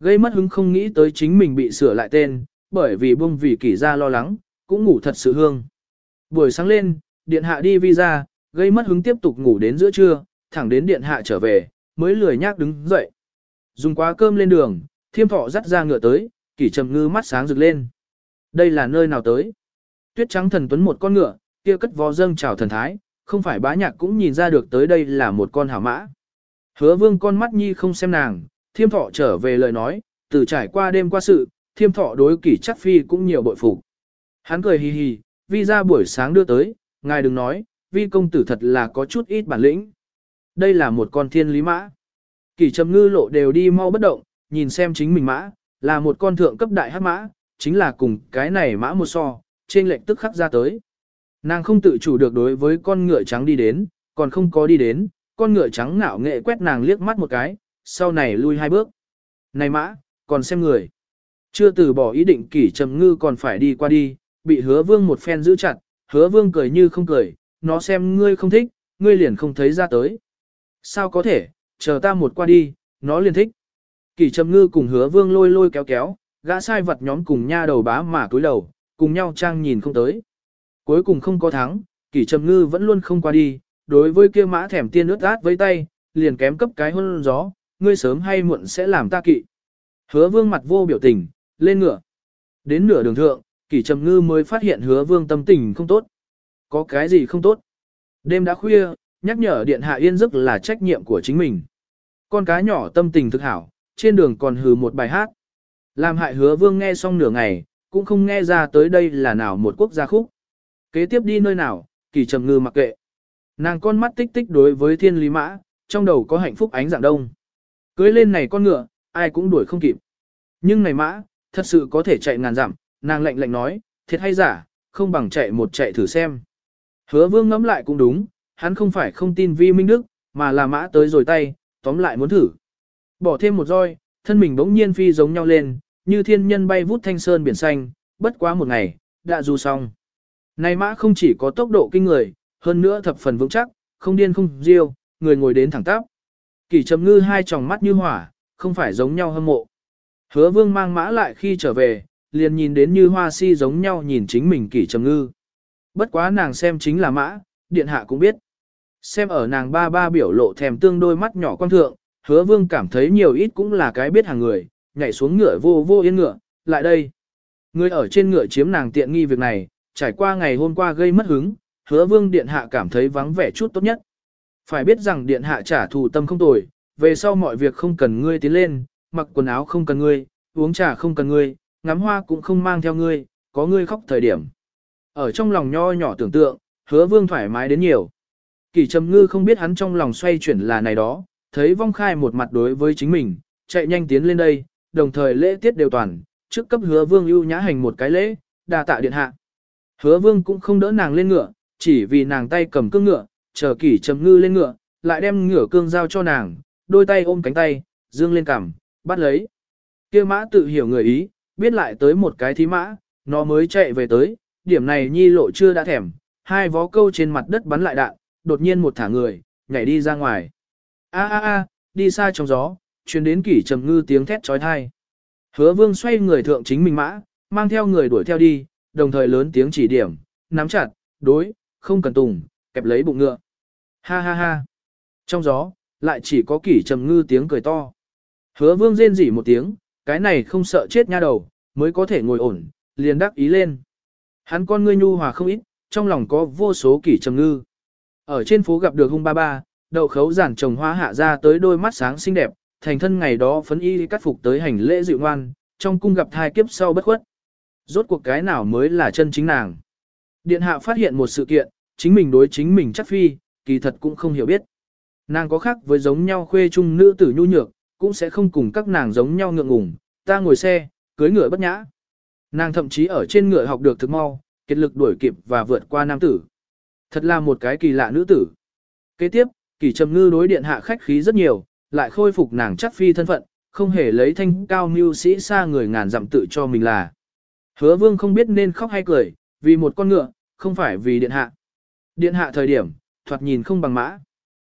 Gây mất hứng không nghĩ tới chính mình bị sửa lại tên, bởi vì buông vì kỷ ra lo lắng, cũng ngủ thật sự hương. Buổi sáng lên, điện hạ đi visa, gây mất hứng tiếp tục ngủ đến giữa trưa, thẳng đến điện hạ trở về, mới lười nhác đứng dậy. Dùng quá cơm lên đường, Thiêm thọ dắt ra ngựa tới, kỷ trầm ngư mắt sáng rực lên. Đây là nơi nào tới? Tuyết trắng thần tuấn một con ngựa, kia cất vó dâng chào thần thái, không phải bá nhạc cũng nhìn ra được tới đây là một con hảo mã. Hứa vương con mắt nhi không xem nàng, thiêm thọ trở về lời nói, từ trải qua đêm qua sự, thiêm thọ đối kỷ chắc phi cũng nhiều bội phục. Hắn cười hì hì, vi ra buổi sáng đưa tới, ngài đừng nói, vi công tử thật là có chút ít bản lĩnh. Đây là một con thiên lý mã. Kỷ trầm ngư lộ đều đi mau bất động, nhìn xem chính mình mã, là một con thượng cấp đại hát mã, chính là cùng cái này mã một so, trên lệnh tức khắc ra tới. Nàng không tự chủ được đối với con ngựa trắng đi đến, còn không có đi đến, con ngựa trắng ngạo nghệ quét nàng liếc mắt một cái, sau này lui hai bước. Này mã, còn xem người. Chưa từ bỏ ý định kỷ trầm ngư còn phải đi qua đi, bị hứa vương một phen giữ chặt, hứa vương cười như không cười, nó xem ngươi không thích, ngươi liền không thấy ra tới. Sao có thể, chờ ta một qua đi, nó liền thích. Kỷ trầm ngư cùng hứa vương lôi lôi kéo kéo, gã sai vật nhóm cùng nha đầu bá mà cúi đầu, cùng nhau trang nhìn không tới. Cuối cùng không có thắng, kỷ trầm ngư vẫn luôn không qua đi, đối với kia mã thèm tiên ướt át với tay, liền kém cấp cái hôn gió, ngươi sớm hay muộn sẽ làm ta kỵ. Hứa vương mặt vô biểu tình, lên ngựa. Đến nửa đường thượng, kỷ trầm ngư mới phát hiện hứa vương tâm tình không tốt. Có cái gì không tốt? Đêm đã khuya, nhắc nhở điện hạ yên giấc là trách nhiệm của chính mình. Con cá nhỏ tâm tình thực hảo, trên đường còn hừ một bài hát. Làm hại hứa vương nghe xong nửa ngày, cũng không nghe ra tới đây là nào một quốc gia khúc. Kế tiếp đi nơi nào, kỳ trầm ngư mặc kệ. Nàng con mắt tích tích đối với thiên lý mã, trong đầu có hạnh phúc ánh dạng đông. Cưới lên này con ngựa, ai cũng đuổi không kịp. Nhưng này mã, thật sự có thể chạy ngàn dặm, nàng lạnh lạnh nói, thiệt hay giả, không bằng chạy một chạy thử xem. Hứa vương ngẫm lại cũng đúng, hắn không phải không tin vi minh đức, mà là mã tới rồi tay, tóm lại muốn thử. Bỏ thêm một roi, thân mình bỗng nhiên phi giống nhau lên, như thiên nhân bay vút thanh sơn biển xanh, bất quá một ngày, đã du xong. Này mã không chỉ có tốc độ kinh người, hơn nữa thập phần vững chắc, không điên không riêu, người ngồi đến thẳng tắp. Kỳ trầm ngư hai tròng mắt như hỏa, không phải giống nhau hâm mộ. Hứa vương mang mã lại khi trở về, liền nhìn đến như hoa si giống nhau nhìn chính mình kỳ trầm ngư. Bất quá nàng xem chính là mã, điện hạ cũng biết. Xem ở nàng ba ba biểu lộ thèm tương đôi mắt nhỏ quan thượng, hứa vương cảm thấy nhiều ít cũng là cái biết hàng người, nhảy xuống ngựa vô vô yên ngựa, lại đây. Người ở trên ngựa chiếm nàng tiện nghi việc này, trải qua ngày hôm qua gây mất hứng, hứa vương điện hạ cảm thấy vắng vẻ chút tốt nhất. Phải biết rằng điện hạ trả thù tâm không tồi, về sau mọi việc không cần ngươi tiến lên, mặc quần áo không cần ngươi, uống trà không cần ngươi, ngắm hoa cũng không mang theo ngươi, có ngươi khóc thời điểm. Ở trong lòng nho nhỏ tưởng tượng, hứa vương thoải mái đến nhiều. Kỳ trầm ngư không biết hắn trong lòng xoay chuyển là này đó, thấy vong khai một mặt đối với chính mình, chạy nhanh tiến lên đây, đồng thời lễ tiết đều toàn, trước cấp hứa vương ưu nhã hành một cái lễ, đa tạ điện hạ. Hứa vương cũng không đỡ nàng lên ngựa, chỉ vì nàng tay cầm cương ngựa, chờ kỷ trầm ngư lên ngựa, lại đem ngựa cương giao cho nàng, đôi tay ôm cánh tay, dương lên cằm, bắt lấy. kia mã tự hiểu người ý, biết lại tới một cái thí mã, nó mới chạy về tới, điểm này nhi lộ chưa đã thèm, hai vó câu trên mặt đất bắn lại đạn, đột nhiên một thả người, nhảy đi ra ngoài. A a a, đi xa trong gió, truyền đến kỷ trầm ngư tiếng thét trói thai. Hứa vương xoay người thượng chính mình mã, mang theo người đuổi theo đi, đồng thời lớn tiếng chỉ điểm, nắm chặt, đối, không cần tùng, kẹp lấy bụng ngựa. Ha ha ha. Trong gió, lại chỉ có kỷ trầm ngư tiếng cười to. Hứa vương rên rỉ một tiếng, cái này không sợ chết nha đầu, mới có thể ngồi ổn, liền đắc ý lên. Hắn con ngươi nhu hòa không ít, trong lòng có vô số kỷ trầm ngư. Ở trên phố gặp được hung ba ba, đậu khấu giản trồng hoa hạ ra tới đôi mắt sáng xinh đẹp, thành thân ngày đó phấn y cắt phục tới hành lễ dịu ngoan, trong cung gặp thai kiếp sau bất khuất. Rốt cuộc cái nào mới là chân chính nàng. Điện hạ phát hiện một sự kiện, chính mình đối chính mình chắc phi, kỳ thật cũng không hiểu biết. Nàng có khác với giống nhau khuê trung nữ tử nhu nhược, cũng sẽ không cùng các nàng giống nhau ngượng ngùng, ta ngồi xe, cưới ngựa bất nhã. Nàng thậm chí ở trên ngựa học được thực mau, kết lực đuổi kịp và vượt qua nam tử. Thật là một cái kỳ lạ nữ tử. Kế tiếp, kỳ trầm ngư đối điện hạ khách khí rất nhiều, lại khôi phục nàng chắc phi thân phận, không hề lấy thanh cao mưu sĩ xa người ngàn dặm tự cho mình là. Hứa vương không biết nên khóc hay cười, vì một con ngựa, không phải vì điện hạ. Điện hạ thời điểm, thoạt nhìn không bằng mã.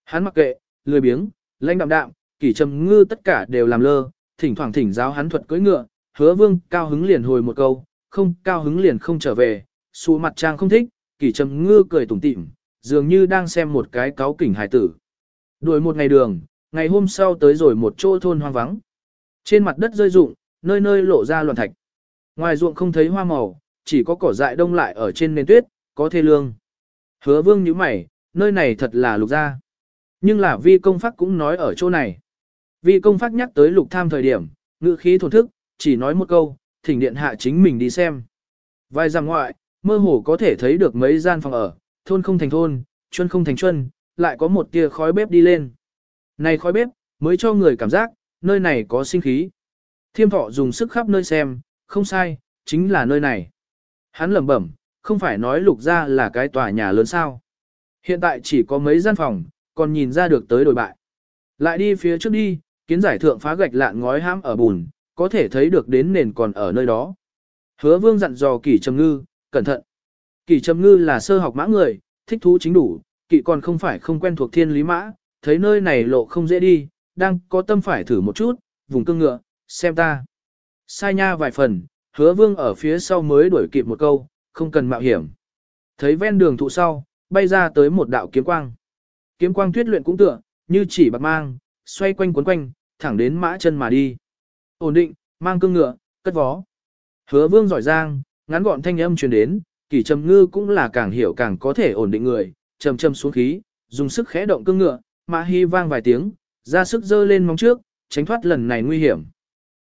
Hắn mặc kệ, lười biếng, lãnh đạm đạm, kỷ trầm ngư tất cả đều làm lơ, thỉnh thoảng thỉnh giáo hắn thuật cưỡi ngựa, hứa vương cao hứng liền hồi một câu, không cao hứng liền không trở về, xù mặt trang không thích, kỷ trầm ngư cười tủm tỉm, dường như đang xem một cái cáo kỉnh hài tử. Đuổi một ngày đường, ngày hôm sau tới rồi một chỗ thôn hoang vắng. Trên mặt đất rơi rụng, nơi nơi lộ ra loạn thạch. Ngoài ruộng không thấy hoa màu, chỉ có cỏ dại đông lại ở trên nền tuyết, có thê lương. Hứa vương như mày, nơi này thật là lục gia. Nhưng là vi công pháp cũng nói ở chỗ này. Vi công pháp nhắc tới lục tham thời điểm, ngữ khí thổn thức, chỉ nói một câu, thỉnh điện hạ chính mình đi xem. Vài dặm ngoại, mơ hồ có thể thấy được mấy gian phòng ở, thôn không thành thôn, chuân không thành chuân, lại có một tia khói bếp đi lên. Này khói bếp, mới cho người cảm giác, nơi này có sinh khí. Thiêm thọ dùng sức khắp nơi xem, không sai, chính là nơi này. Hắn lẩm bẩm, không phải nói lục ra là cái tòa nhà lớn sao. Hiện tại chỉ có mấy gian phòng, còn nhìn ra được tới đồi bại. Lại đi phía trước đi, kiến giải thượng phá gạch lạn ngói hãm ở bùn, có thể thấy được đến nền còn ở nơi đó. Hứa vương dặn dò kỷ trầm ngư, cẩn thận. Kỷ trầm ngư là sơ học mã người, thích thú chính đủ, kỵ còn không phải không quen thuộc thiên lý mã, thấy nơi này lộ không dễ đi, đang có tâm phải thử một chút, vùng cương ngựa, xem ta. Sai nha vài phần, hứa vương ở phía sau mới đuổi kịp một câu, không cần mạo hiểm. Thấy ven đường thụ sau, bay ra tới một đạo kiếm quang. Kiếm quang tuyết luyện cũng tựa, như chỉ bạc mang, xoay quanh cuốn quanh, thẳng đến mã chân mà đi. Ổn định, mang cương ngựa, cất vó. Hứa vương giỏi giang, ngắn gọn thanh âm truyền đến, kỳ trầm ngư cũng là càng hiểu càng có thể ổn định người, trầm trầm xuống khí, dùng sức khẽ động cương ngựa, mã hy vang vài tiếng, ra sức dơ lên móng trước, tránh thoát lần này nguy hiểm.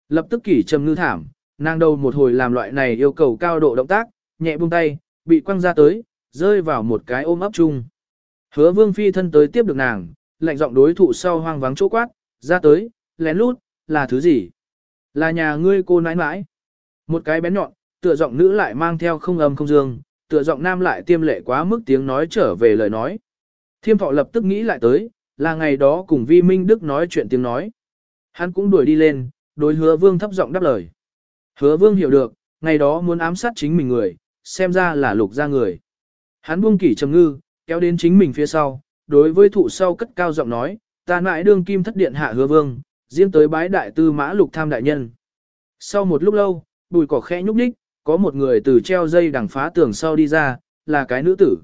Lập tức kỷ trầm ngư thảm, nàng đầu một hồi làm loại này yêu cầu cao độ động tác, nhẹ buông tay, bị quăng ra tới, rơi vào một cái ôm ấp chung. Hứa vương phi thân tới tiếp được nàng, lạnh giọng đối thụ sau hoang vắng chỗ quát, ra tới, lén lút, là thứ gì? Là nhà ngươi cô nãi nãi. Một cái bén nhọn, tựa giọng nữ lại mang theo không âm không dương, tựa giọng nam lại tiêm lệ quá mức tiếng nói trở về lời nói. Thiêm thọ lập tức nghĩ lại tới, là ngày đó cùng vi minh đức nói chuyện tiếng nói. Hắn cũng đuổi đi lên, đối hứa vương thấp giọng đáp lời. Hứa vương hiểu được, ngày đó muốn ám sát chính mình người, xem ra là lục ra người. Hắn buông kỷ trầm ngư, kéo đến chính mình phía sau, đối với thụ sau cất cao giọng nói, ta nại đương kim thất điện hạ hứa vương, riêng tới bái đại tư mã lục tham đại nhân. Sau một lúc lâu, bùi cỏ khẽ nhúc nhích, có một người từ treo dây đằng phá tường sau đi ra, là cái nữ tử.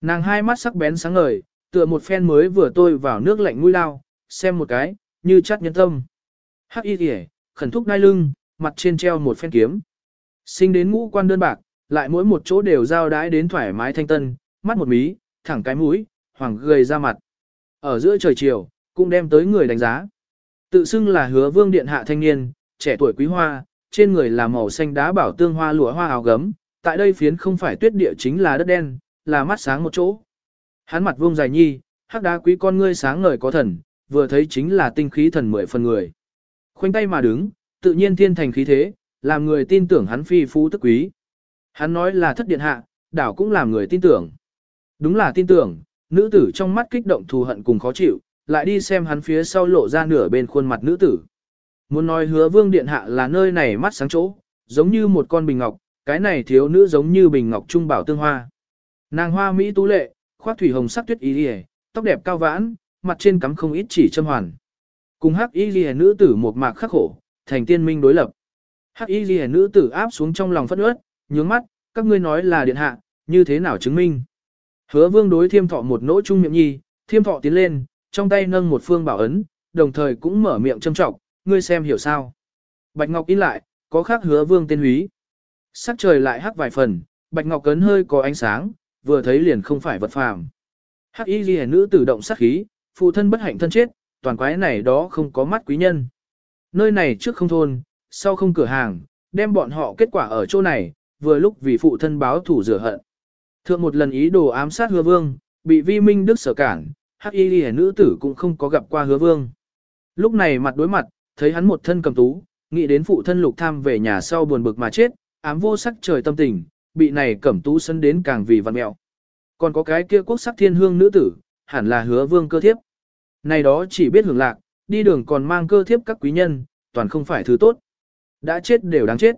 Nàng hai mắt sắc bén sáng ngời, tựa một phen mới vừa tôi vào nước lạnh mũi lao, xem một cái, như chắt nhân tâm. Hắc y kìa, khẩn thúc đai lưng, mặt trên treo một phen kiếm. Sinh đến ngũ quan đơn bạc, lại mỗi một chỗ đều giao đái đến thoải mái thanh tân, mắt một mí, thẳng cái mũi, hoàng gầy ra mặt. Ở giữa trời chiều, cũng đem tới người đánh giá. Tự xưng là hứa vương điện hạ thanh niên, trẻ tuổi quý hoa, trên người là màu xanh đá bảo tương hoa lụa hoa áo gấm, tại đây phiến không phải tuyết địa chính là đất đen, là mắt sáng một chỗ. Hắn mặt vuông dài nhi, hắc đá quý con ngươi sáng ngời có thần, vừa thấy chính là tinh khí thần mười phần người. Khoanh tay mà đứng, tự nhiên thiên thành khí thế, làm người tin tưởng hắn phi phú tức quý. Hắn nói là thất điện hạ, đảo cũng làm người tin tưởng. Đúng là tin tưởng, nữ tử trong mắt kích động thù hận cùng khó chịu, lại đi xem hắn phía sau lộ ra nửa bên khuôn mặt nữ tử. Muốn nói hứa vương điện hạ là nơi này mắt sáng chỗ, giống như một con bình ngọc, cái này thiếu nữ giống như bình ngọc trung bảo tương hoa. Nàng hoa Mỹ tú lệ, khoác thủy hồng sắc tuyết y lìa, tóc đẹp cao vãn, mặt trên cắm không ít chỉ châm hoàn. Cùng hắc y lìa nữ tử một mạc khắc khổ, thành tiên minh đối lập. Hắc y lìa nữ tử áp xuống trong lòng phất uất, nhướng mắt, các ngươi nói là điện hạ, như thế nào chứng minh. Hứa vương đối thiêm thọ một nỗ trung miệng nhi, thiêm thọ tiến lên, trong tay nâng một phương bảo ấn, đồng thời cũng mở miệng châm trọng, ngươi xem hiểu sao. Bạch Ngọc in lại, có khác hứa vương tên húy. Sắc trời lại hắc vài phần, Bạch Ngọc cấn hơi có ánh sáng, vừa thấy liền không phải vật phàm. Hắc y ghi nữ tử động sát khí, phụ thân bất hạnh thân chết, toàn quái này đó không có mắt quý nhân. Nơi này trước không thôn, sau không cửa hàng, đem bọn họ kết quả ở chỗ này, vừa lúc vì phụ thân báo thủ rửa hận. Thượng một lần ý đồ ám sát hứa vương, bị vi minh đức sở cản, hắc y ghi nữ tử cũng không có gặp qua hứa vương. Lúc này mặt đối mặt, thấy hắn một thân cầm tú, nghĩ đến phụ thân lục tham về nhà sau buồn bực mà chết, ám vô sắc trời tâm tình, bị này cẩm tú sân đến càng vì văn mẹo. Còn có cái kia quốc sắc thiên hương nữ tử, hẳn là hứa vương cơ thiếp. Này đó chỉ biết hưởng lạc, đi đường còn mang cơ thiếp các quý nhân, toàn không phải thứ tốt. Đã chết đều đáng chết.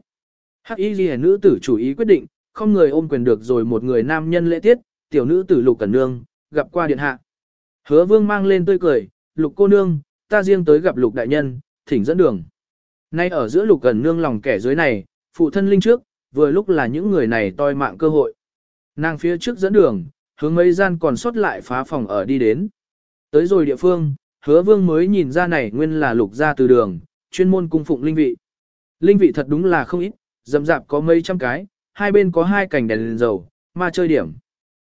Hắc y ghi nữ tử chủ ý quyết định, không người ôm quyền được rồi một người nam nhân lễ tiết, tiểu nữ tử lục cẩn nương, gặp qua điện hạ. Hứa vương mang lên tươi cười, lục cô nương, ta riêng tới gặp lục đại nhân, thỉnh dẫn đường. Nay ở giữa lục cẩn nương lòng kẻ dưới này, phụ thân linh trước, vừa lúc là những người này toi mạng cơ hội. Nàng phía trước dẫn đường, hướng mấy gian còn sót lại phá phòng ở đi đến. Tới rồi địa phương, hứa vương mới nhìn ra này nguyên là lục ra từ đường, chuyên môn cung phụng linh vị. Linh vị thật đúng là không ít, dầm dạp có mấy trăm cái, hai bên có hai cành đèn, lên dầu, ma chơi điểm.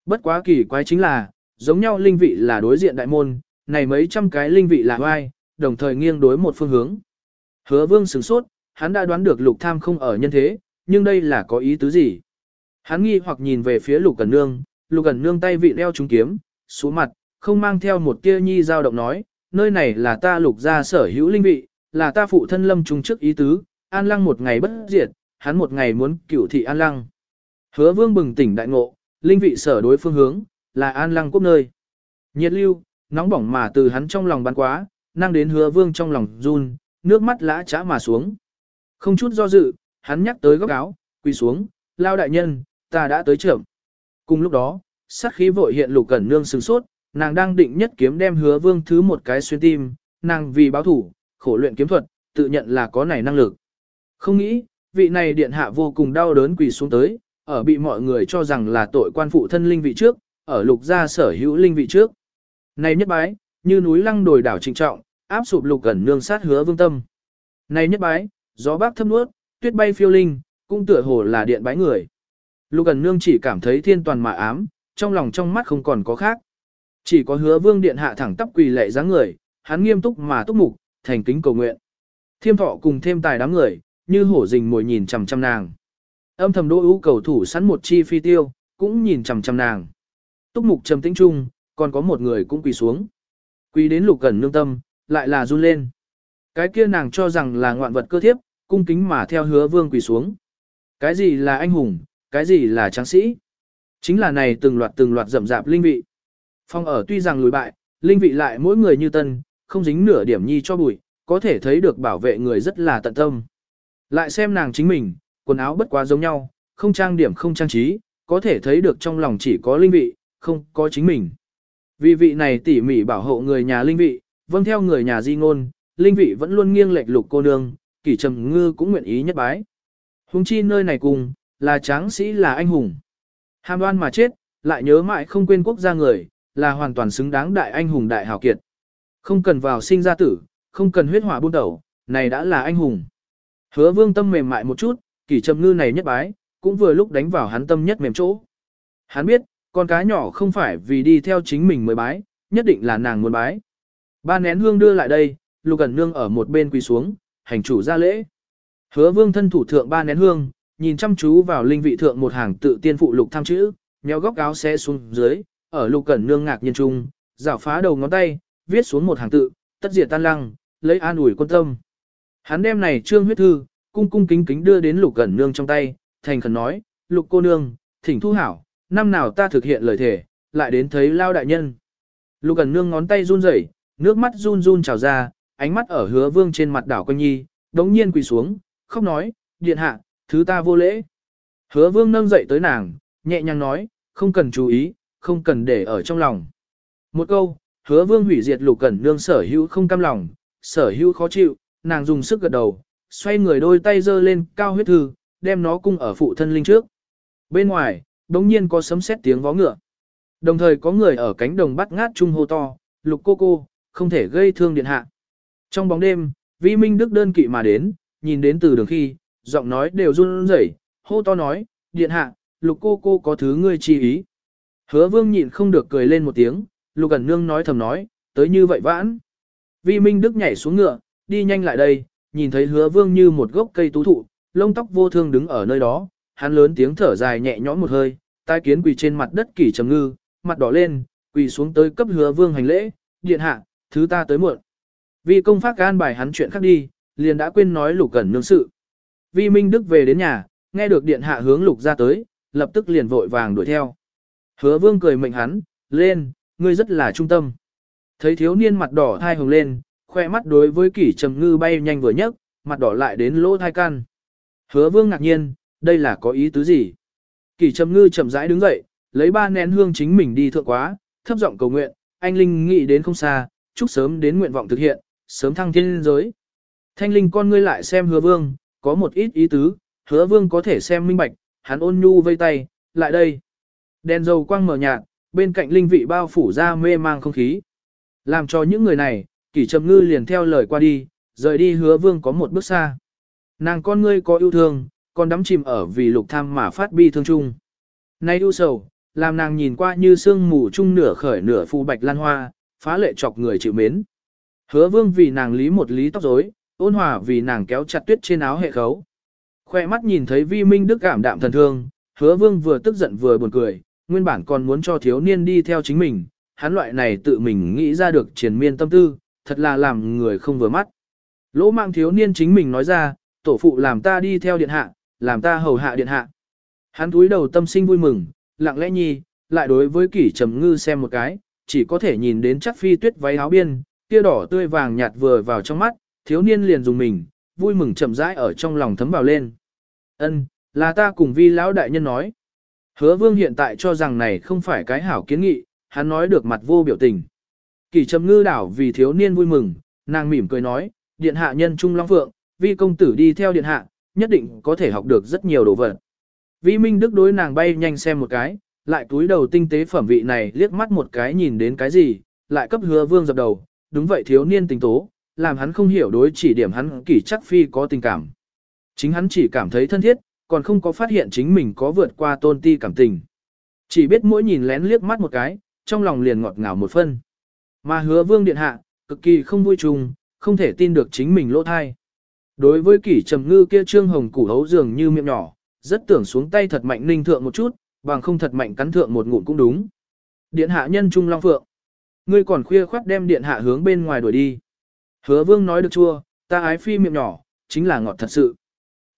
Bất quá kỳ quái chính là, giống nhau linh vị là đối diện đại môn, này mấy trăm cái linh vị là oai, đồng thời nghiêng đối một phương hướng. Hứa vương sửng sốt, hắn đã đoán được lục tham không ở nhân thế, nhưng đây là có ý tứ gì? Hắn nghi hoặc nhìn về phía lục cẩn nương, lục cẩn nương tay vị đeo trúng kiếm, xuống mặt, không mang theo một tia nhi dao động nói, nơi này là ta lục gia sở hữu linh vị, là ta phụ thân lâm trung trước ý tứ, an lăng một ngày bất diệt, hắn một ngày muốn cửu thị an lăng. Hứa vương bừng tỉnh đại ngộ, linh vị sở đối phương hướng, là an lăng quốc nơi. Nhiệt lưu, nóng bỏng mà từ hắn trong lòng bắn quá, năng đến hứa vương trong lòng run, nước mắt lã chã mà xuống. Không chút do dự, hắn nhắc tới góc áo, quỳ xuống, lao đại nhân, ta đã tới trưởng. Cùng lúc đó, sát khí vội hiện lục cẩn nương sừng sốt, nàng đang định nhất kiếm đem hứa vương thứ một cái xuyên tim, nàng vì báo thủ, khổ luyện kiếm thuật, tự nhận là có này năng lực. Không nghĩ, vị này điện hạ vô cùng đau đớn quỳ xuống tới, ở bị mọi người cho rằng là tội quan phụ thân linh vị trước, ở lục gia sở hữu linh vị trước. Này nhất bái, như núi lăng đồi đảo trịnh trọng, áp sụp lục cẩn nương sát hứa vương tâm. Này nhất bái, gió bác thâm nuốt, tuyết bay phiêu linh, cũng tựa hồ là điện bái người. Lục cẩn nương chỉ cảm thấy thiên toàn mà ám, trong lòng trong mắt không còn có khác. Chỉ có hứa vương điện hạ thẳng tắp quỳ lệ dáng người, hắn nghiêm túc mà túc mục, thành kính cầu nguyện. Thiêm thọ cùng thêm tài đám người, như hổ rình mồi nhìn chằm chằm nàng. Âm thầm đỗ ưu cầu thủ sẵn một chi phi tiêu, cũng nhìn chằm chằm nàng. Túc mục trầm tĩnh trung, còn có một người cũng quỳ xuống. Quỳ đến lục cẩn nương tâm, lại là run lên. Cái kia nàng cho rằng là ngoạn vật cơ thiếp, cung kính mà theo hứa vương quỳ xuống. Cái gì là anh hùng, cái gì là tráng sĩ? Chính là này từng loạt từng loạt rậm rạp linh vị. Phong ở tuy rằng lùi bại, linh vị lại mỗi người như tân, không dính nửa điểm nhi cho bụi, có thể thấy được bảo vệ người rất là tận tâm. Lại xem nàng chính mình, quần áo bất quá giống nhau, không trang điểm không trang trí, có thể thấy được trong lòng chỉ có linh vị, không có chính mình. Vì vị này tỉ mỉ bảo hộ người nhà linh vị, vâng theo người nhà di ngôn, linh vị vẫn luôn nghiêng lệch lục cô nương, kỷ trầm ngư cũng nguyện ý nhất bái. Hùng chi nơi này cùng, là tráng sĩ là anh hùng. Hàm đoan mà chết, lại nhớ mãi không quên quốc gia người, là hoàn toàn xứng đáng đại anh hùng đại hào kiệt. Không cần vào sinh ra tử, không cần huyết hỏa buôn đầu, này đã là anh hùng. Hứa vương tâm mềm mại một chút, kỷ trầm ngư này nhất bái, cũng vừa lúc đánh vào hắn tâm nhất mềm chỗ. Hắn biết, con cá nhỏ không phải vì đi theo chính mình mới bái, nhất định là nàng muốn bái. Ba nén hương đưa lại đây, lục ẩn nương ở một bên quỳ xuống, hành chủ ra lễ. Hứa vương thân thủ thượng ba nén hương, nhìn chăm chú vào linh vị thượng một hàng tự tiên phụ lục tham chữ, nhéo góc áo xé xuống dưới, ở lục cẩn nương ngạc nhiên trung, rảo phá đầu ngón tay, viết xuống một hàng tự, tất diệt tan lăng, lấy an ủi quân tâm. Hắn đem này trương huyết thư, cung cung kính kính đưa đến lục cẩn nương trong tay, thành khẩn nói, lục cô nương, thỉnh thu hảo, năm nào ta thực hiện lời thể, lại đến thấy lao đại nhân. Lục cẩn nương ngón tay run rẩy, nước mắt run run trào ra, ánh mắt ở hứa vương trên mặt đảo quanh nhi, đống nhiên quỳ xuống, khóc nói, điện hạ, thứ ta vô lễ. Hứa vương nâng dậy tới nàng, nhẹ nhàng nói, không cần chú ý, không cần để ở trong lòng. Một câu, hứa vương hủy diệt lục cẩn nương sở hữu không cam lòng, sở hữu khó chịu, nàng dùng sức gật đầu, xoay người đôi tay giơ lên cao huyết thư, đem nó cung ở phụ thân linh trước. Bên ngoài, đống nhiên có sấm sét tiếng vó ngựa. Đồng thời có người ở cánh đồng bắt ngát trung hô to, lục cô cô, không thể gây thương điện hạ. Trong bóng đêm, vi minh đức đơn kỵ mà đến, nhìn đến từ đường khi, giọng nói đều run rẩy, hô to nói, điện hạ, lục cô cô có thứ ngươi chi ý. Hứa vương nhịn không được cười lên một tiếng, lục ẩn nương nói thầm nói, tới như vậy vãn. Vi Minh Đức nhảy xuống ngựa, đi nhanh lại đây, nhìn thấy hứa vương như một gốc cây tú thụ, lông tóc vô thương đứng ở nơi đó, hắn lớn tiếng thở dài nhẹ nhõm một hơi, tai kiến quỳ trên mặt đất kỷ trầm ngư, mặt đỏ lên, quỳ xuống tới cấp hứa vương hành lễ, điện hạ, thứ ta tới muộn. Vì công phát gan bài hắn chuyện khác đi, liền đã quên nói lục cẩn nương sự. Vi Minh Đức về đến nhà, nghe được điện hạ hướng lục ra tới, lập tức liền vội vàng đuổi theo. Hứa vương cười mệnh hắn, lên, ngươi rất là trung tâm. Thấy thiếu niên mặt đỏ thai hồng lên, khoe mắt đối với kỷ trầm ngư bay nhanh vừa nhấc, mặt đỏ lại đến lỗ thai can. Hứa vương ngạc nhiên, đây là có ý tứ gì? Kỷ trầm ngư chậm rãi đứng dậy, lấy ba nén hương chính mình đi thượng quá, thấp giọng cầu nguyện, anh Linh nghĩ đến không xa, chúc sớm đến nguyện vọng thực hiện, sớm thăng thiên giới. Thanh Linh con ngươi lại xem hứa vương, có một ít ý tứ, hứa vương có thể xem minh bạch, hắn ôn nhu vây tay, lại đây. Đèn dầu quang mở nhạt, bên cạnh linh vị bao phủ ra mê mang không khí. Làm cho những người này, kỷ trầm ngư liền theo lời qua đi, rời đi hứa vương có một bước xa. Nàng con ngươi có yêu thương, còn đắm chìm ở vì lục tham mà phát bi thương chung. Nay ưu sầu, làm nàng nhìn qua như sương mù chung nửa khởi nửa phu bạch lan hoa, phá lệ chọc người chịu mến. Hứa vương vì nàng lý một lý tóc rối, ôn hòa vì nàng kéo chặt tuyết trên áo hệ khấu. Khoe mắt nhìn thấy vi minh đức cảm đạm thần thương, hứa vương vừa tức giận vừa buồn cười, nguyên bản còn muốn cho thiếu niên đi theo chính mình, hắn loại này tự mình nghĩ ra được triền miên tâm tư, thật là làm người không vừa mắt. Lỗ mạng thiếu niên chính mình nói ra, tổ phụ làm ta đi theo điện hạ, làm ta hầu hạ điện hạ. Hắn túi đầu tâm sinh vui mừng, lặng lẽ nhi, lại đối với kỷ trầm ngư xem một cái, chỉ có thể nhìn đến chắc phi tuyết váy áo biên, kia đỏ tươi vàng nhạt vừa vào trong mắt, thiếu niên liền dùng mình, vui mừng chậm rãi ở trong lòng thấm vào lên. Ân, là ta cùng vi lão đại nhân nói. Hứa vương hiện tại cho rằng này không phải cái hảo kiến nghị, hắn nói được mặt vô biểu tình. Kỷ trầm ngư đảo vì thiếu niên vui mừng, nàng mỉm cười nói, điện hạ nhân trung long phượng, vi công tử đi theo điện hạ, nhất định có thể học được rất nhiều đồ vật. Vi Minh Đức đối nàng bay nhanh xem một cái, lại túi đầu tinh tế phẩm vị này liếc mắt một cái nhìn đến cái gì, lại cấp hứa vương dập đầu, đúng vậy thiếu niên tình tố, làm hắn không hiểu đối chỉ điểm hắn kỷ chắc phi có tình cảm. Chính hắn chỉ cảm thấy thân thiết, còn không có phát hiện chính mình có vượt qua tôn ti cảm tình. Chỉ biết mỗi nhìn lén liếc mắt một cái, trong lòng liền ngọt ngào một phân. Mà hứa vương điện hạ, cực kỳ không vui trùng, không thể tin được chính mình lỗ thai. Đối với kỷ trầm ngư kia trương hồng củ hấu dường như miệng nhỏ, rất tưởng xuống tay thật mạnh ninh thượng một chút, bằng không thật mạnh cắn thượng một ngụm cũng đúng. Điện hạ nhân trung long phượng. Ngươi còn khuya khoát đem điện hạ hướng bên ngoài đuổi đi. Hứa vương nói được chua, ta ái phi miệng nhỏ, chính là ngọt thật sự.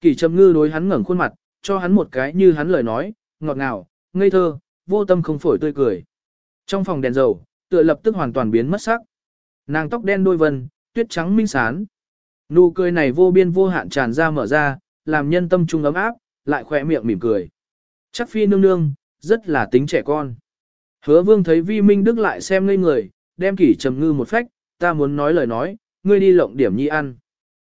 Kỷ trầm ngư đối hắn ngẩng khuôn mặt, cho hắn một cái như hắn lời nói, ngọt ngào, ngây thơ, vô tâm không phổi tươi cười. Trong phòng đèn dầu, tựa lập tức hoàn toàn biến mất sắc. Nàng tóc đen đôi vân, tuyết trắng minh sán. Nụ cười này vô biên vô hạn tràn ra mở ra, làm nhân tâm trung ấm áp, lại khỏe miệng mỉm cười. Chắc phi nương nương, rất là tính trẻ con. Hứa vương thấy vi minh đức lại xem ngây người, đem kỷ trầm ngư một phách, ta muốn nói lời nói, ngươi đi lộng điểm nhi ăn.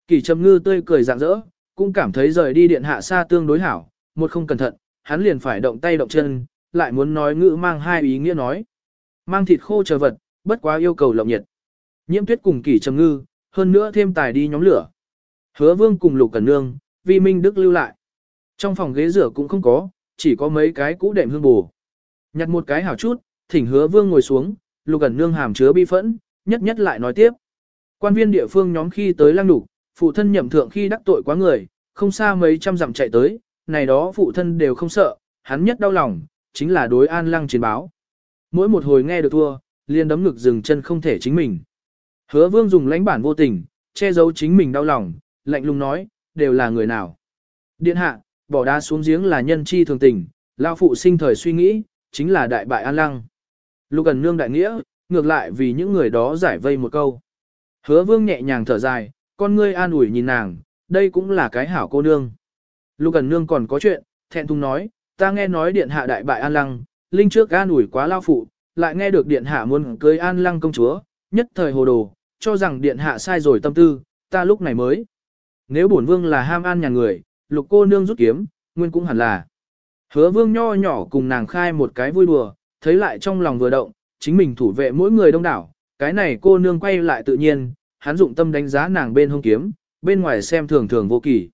Kỷ trầm ngư tươi cười rạng rỡ, cũng cảm thấy rời đi điện hạ xa tương đối hảo, một không cẩn thận, hắn liền phải động tay động chân, lại muốn nói ngữ mang hai ý nghĩa nói. Mang thịt khô chờ vật, bất quá yêu cầu lộng nhiệt. Nhiễm tuyết cùng kỷ trầm ngư, hơn nữa thêm tài đi nhóm lửa. Hứa vương cùng lục cẩn nương, vi minh đức lưu lại. Trong phòng ghế rửa cũng không có, chỉ có mấy cái cũ đệm hương bù. Nhặt một cái hảo chút, thỉnh hứa vương ngồi xuống, lục ẩn nương hàm chứa bi phẫn, nhất nhất lại nói tiếp. Quan viên địa phương nhóm khi tới lang đủ, phụ thân nhậm thượng khi đắc tội quá người, không xa mấy trăm dặm chạy tới, này đó phụ thân đều không sợ, hắn nhất đau lòng, chính là đối an lăng chiến báo. Mỗi một hồi nghe được thua, liền đấm ngực dừng chân không thể chính mình. Hứa vương dùng lãnh bản vô tình, che giấu chính mình đau lòng, lạnh lùng nói, đều là người nào. Điện hạ, bỏ đá xuống giếng là nhân chi thường tình, lao phụ sinh thời suy nghĩ, chính là đại bại an lăng. Lục ẩn nương đại nghĩa, ngược lại vì những người đó giải vây một câu. Hứa vương nhẹ nhàng thở dài, con ngươi an ủi nhìn nàng, đây cũng là cái hảo cô nương. Lục ẩn nương còn có chuyện, thẹn thùng nói, ta nghe nói điện hạ đại bại an lăng, linh trước an ủi quá lao phụ, lại nghe được điện hạ muốn cưới an lăng công chúa, nhất thời hồ đồ, cho rằng điện hạ sai rồi tâm tư, ta lúc này mới. Nếu bổn vương là ham an nhà người, lục cô nương rút kiếm, nguyên cũng hẳn là. Hứa vương nho nhỏ cùng nàng khai một cái vui đùa, thấy lại trong lòng vừa động, chính mình thủ vệ mỗi người đông đảo, cái này cô nương quay lại tự nhiên, hắn dụng tâm đánh giá nàng bên hông kiếm, bên ngoài xem thường thường vô kỳ.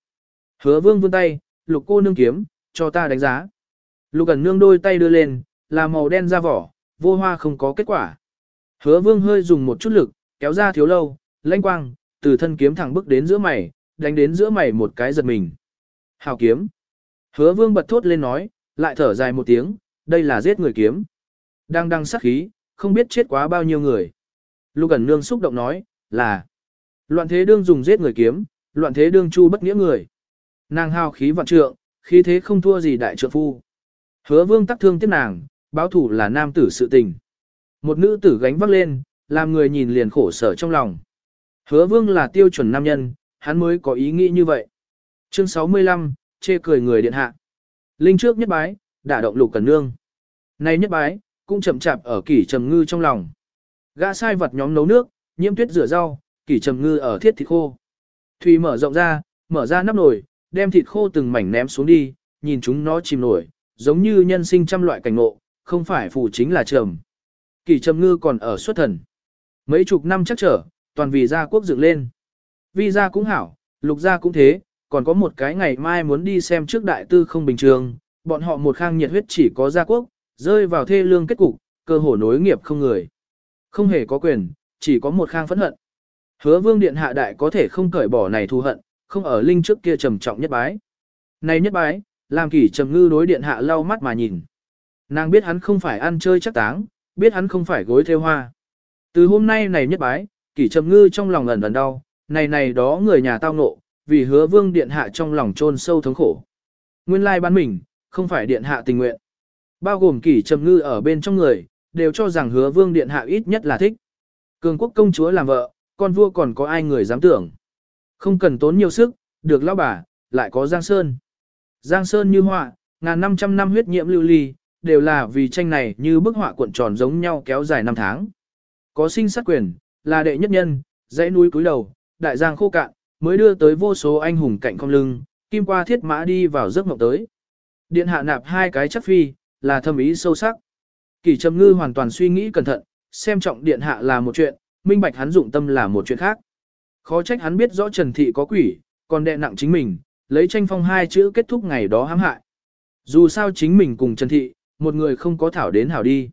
Hứa vương vươn tay, lục cô nương kiếm, cho ta đánh giá. Lục ẩn nương đôi tay đưa lên, là màu đen ra vỏ, vô hoa không có kết quả. Hứa vương hơi dùng một chút lực, kéo ra thiếu lâu, lãnh quang, từ thân kiếm thẳng bước đến giữa mày, đánh đến giữa mày một cái giật mình. Hào kiếm. Hứa vương bật thốt lên nói, lại thở dài một tiếng, đây là giết người kiếm. Đang đang sát khí, không biết chết quá bao nhiêu người. Lục ẩn nương xúc động nói, là loạn thế đương dùng giết người kiếm, loạn thế đương chu bất nghĩa người. Nàng hào khí vạn trượng, khí thế không thua gì đại trượng phu. Hứa vương tắc thương tiếc nàng, báo thủ là nam tử sự tình. Một nữ tử gánh vác lên, làm người nhìn liền khổ sở trong lòng. Hứa vương là tiêu chuẩn nam nhân, hắn mới có ý nghĩ như vậy. Chương 65, chê cười người điện hạ. Linh trước nhất bái, đả động lục cần nương. Nay nhất bái, cũng chậm chạp ở kỷ trầm ngư trong lòng. Gã sai vật nhóm nấu nước, nhiễm tuyết rửa rau, kỷ trầm ngư ở thiết thịt khô. Thùy mở rộng ra, mở ra nắp nồi, đem thịt khô từng mảnh ném xuống đi, nhìn chúng nó chìm nổi, giống như nhân sinh trăm loại cảnh ngộ, không phải phù chính là trầm. Kỷ trầm ngư còn ở xuất thần. Mấy chục năm chắc trở, toàn vì gia quốc dựng lên. Vi gia cũng hảo, lục gia cũng thế, còn có một cái ngày mai muốn đi xem trước đại tư không bình thường, bọn họ một khang nhiệt huyết chỉ có gia quốc, rơi vào thê lương kết cục, cơ hồ nối nghiệp không người. Không hề có quyền, chỉ có một khang phẫn hận. Hứa vương điện hạ đại có thể không cởi bỏ này thù hận, không ở linh trước kia trầm trọng nhất bái. Này nhất bái, làm kỷ trầm ngư đối điện hạ lau mắt mà nhìn. Nàng biết hắn không phải ăn chơi chắc táng, biết hắn không phải gối theo hoa. Từ hôm nay này nhất bái, kỷ trầm ngư trong lòng ẩn ẩn đau, này này đó người nhà tao nộ, vì hứa vương điện hạ trong lòng trôn sâu thống khổ. Nguyên lai bán mình, không phải điện hạ tình nguyện. Bao gồm kỷ trầm ngư ở bên trong người, đều cho rằng hứa vương điện hạ ít nhất là thích. Cường quốc công chúa làm vợ, con vua còn có ai người dám tưởng. Không cần tốn nhiều sức, được lão bà, lại có Giang Sơn. Giang Sơn như họa, ngàn năm trăm năm huyết nhiễm lưu ly, đều là vì tranh này như bức họa cuộn tròn giống nhau kéo dài năm tháng. Có sinh sát quyền, là đệ nhất nhân, dãy núi cúi đầu, đại giang khô cạn, mới đưa tới vô số anh hùng cạnh không lưng, kim qua thiết mã đi vào giấc mộng tới. Điện hạ nạp hai cái chắc phi, là thâm ý sâu sắc. kỳ trầm ngư hoàn toàn suy nghĩ cẩn thận, xem trọng điện hạ là một chuyện, minh bạch hắn dụng tâm là một chuyện khác. Khó trách hắn biết rõ Trần Thị có quỷ, còn đè nặng chính mình, lấy tranh phong hai chữ kết thúc ngày đó hãm hại. Dù sao chính mình cùng Trần Thị, một người không có thảo đến hảo đi.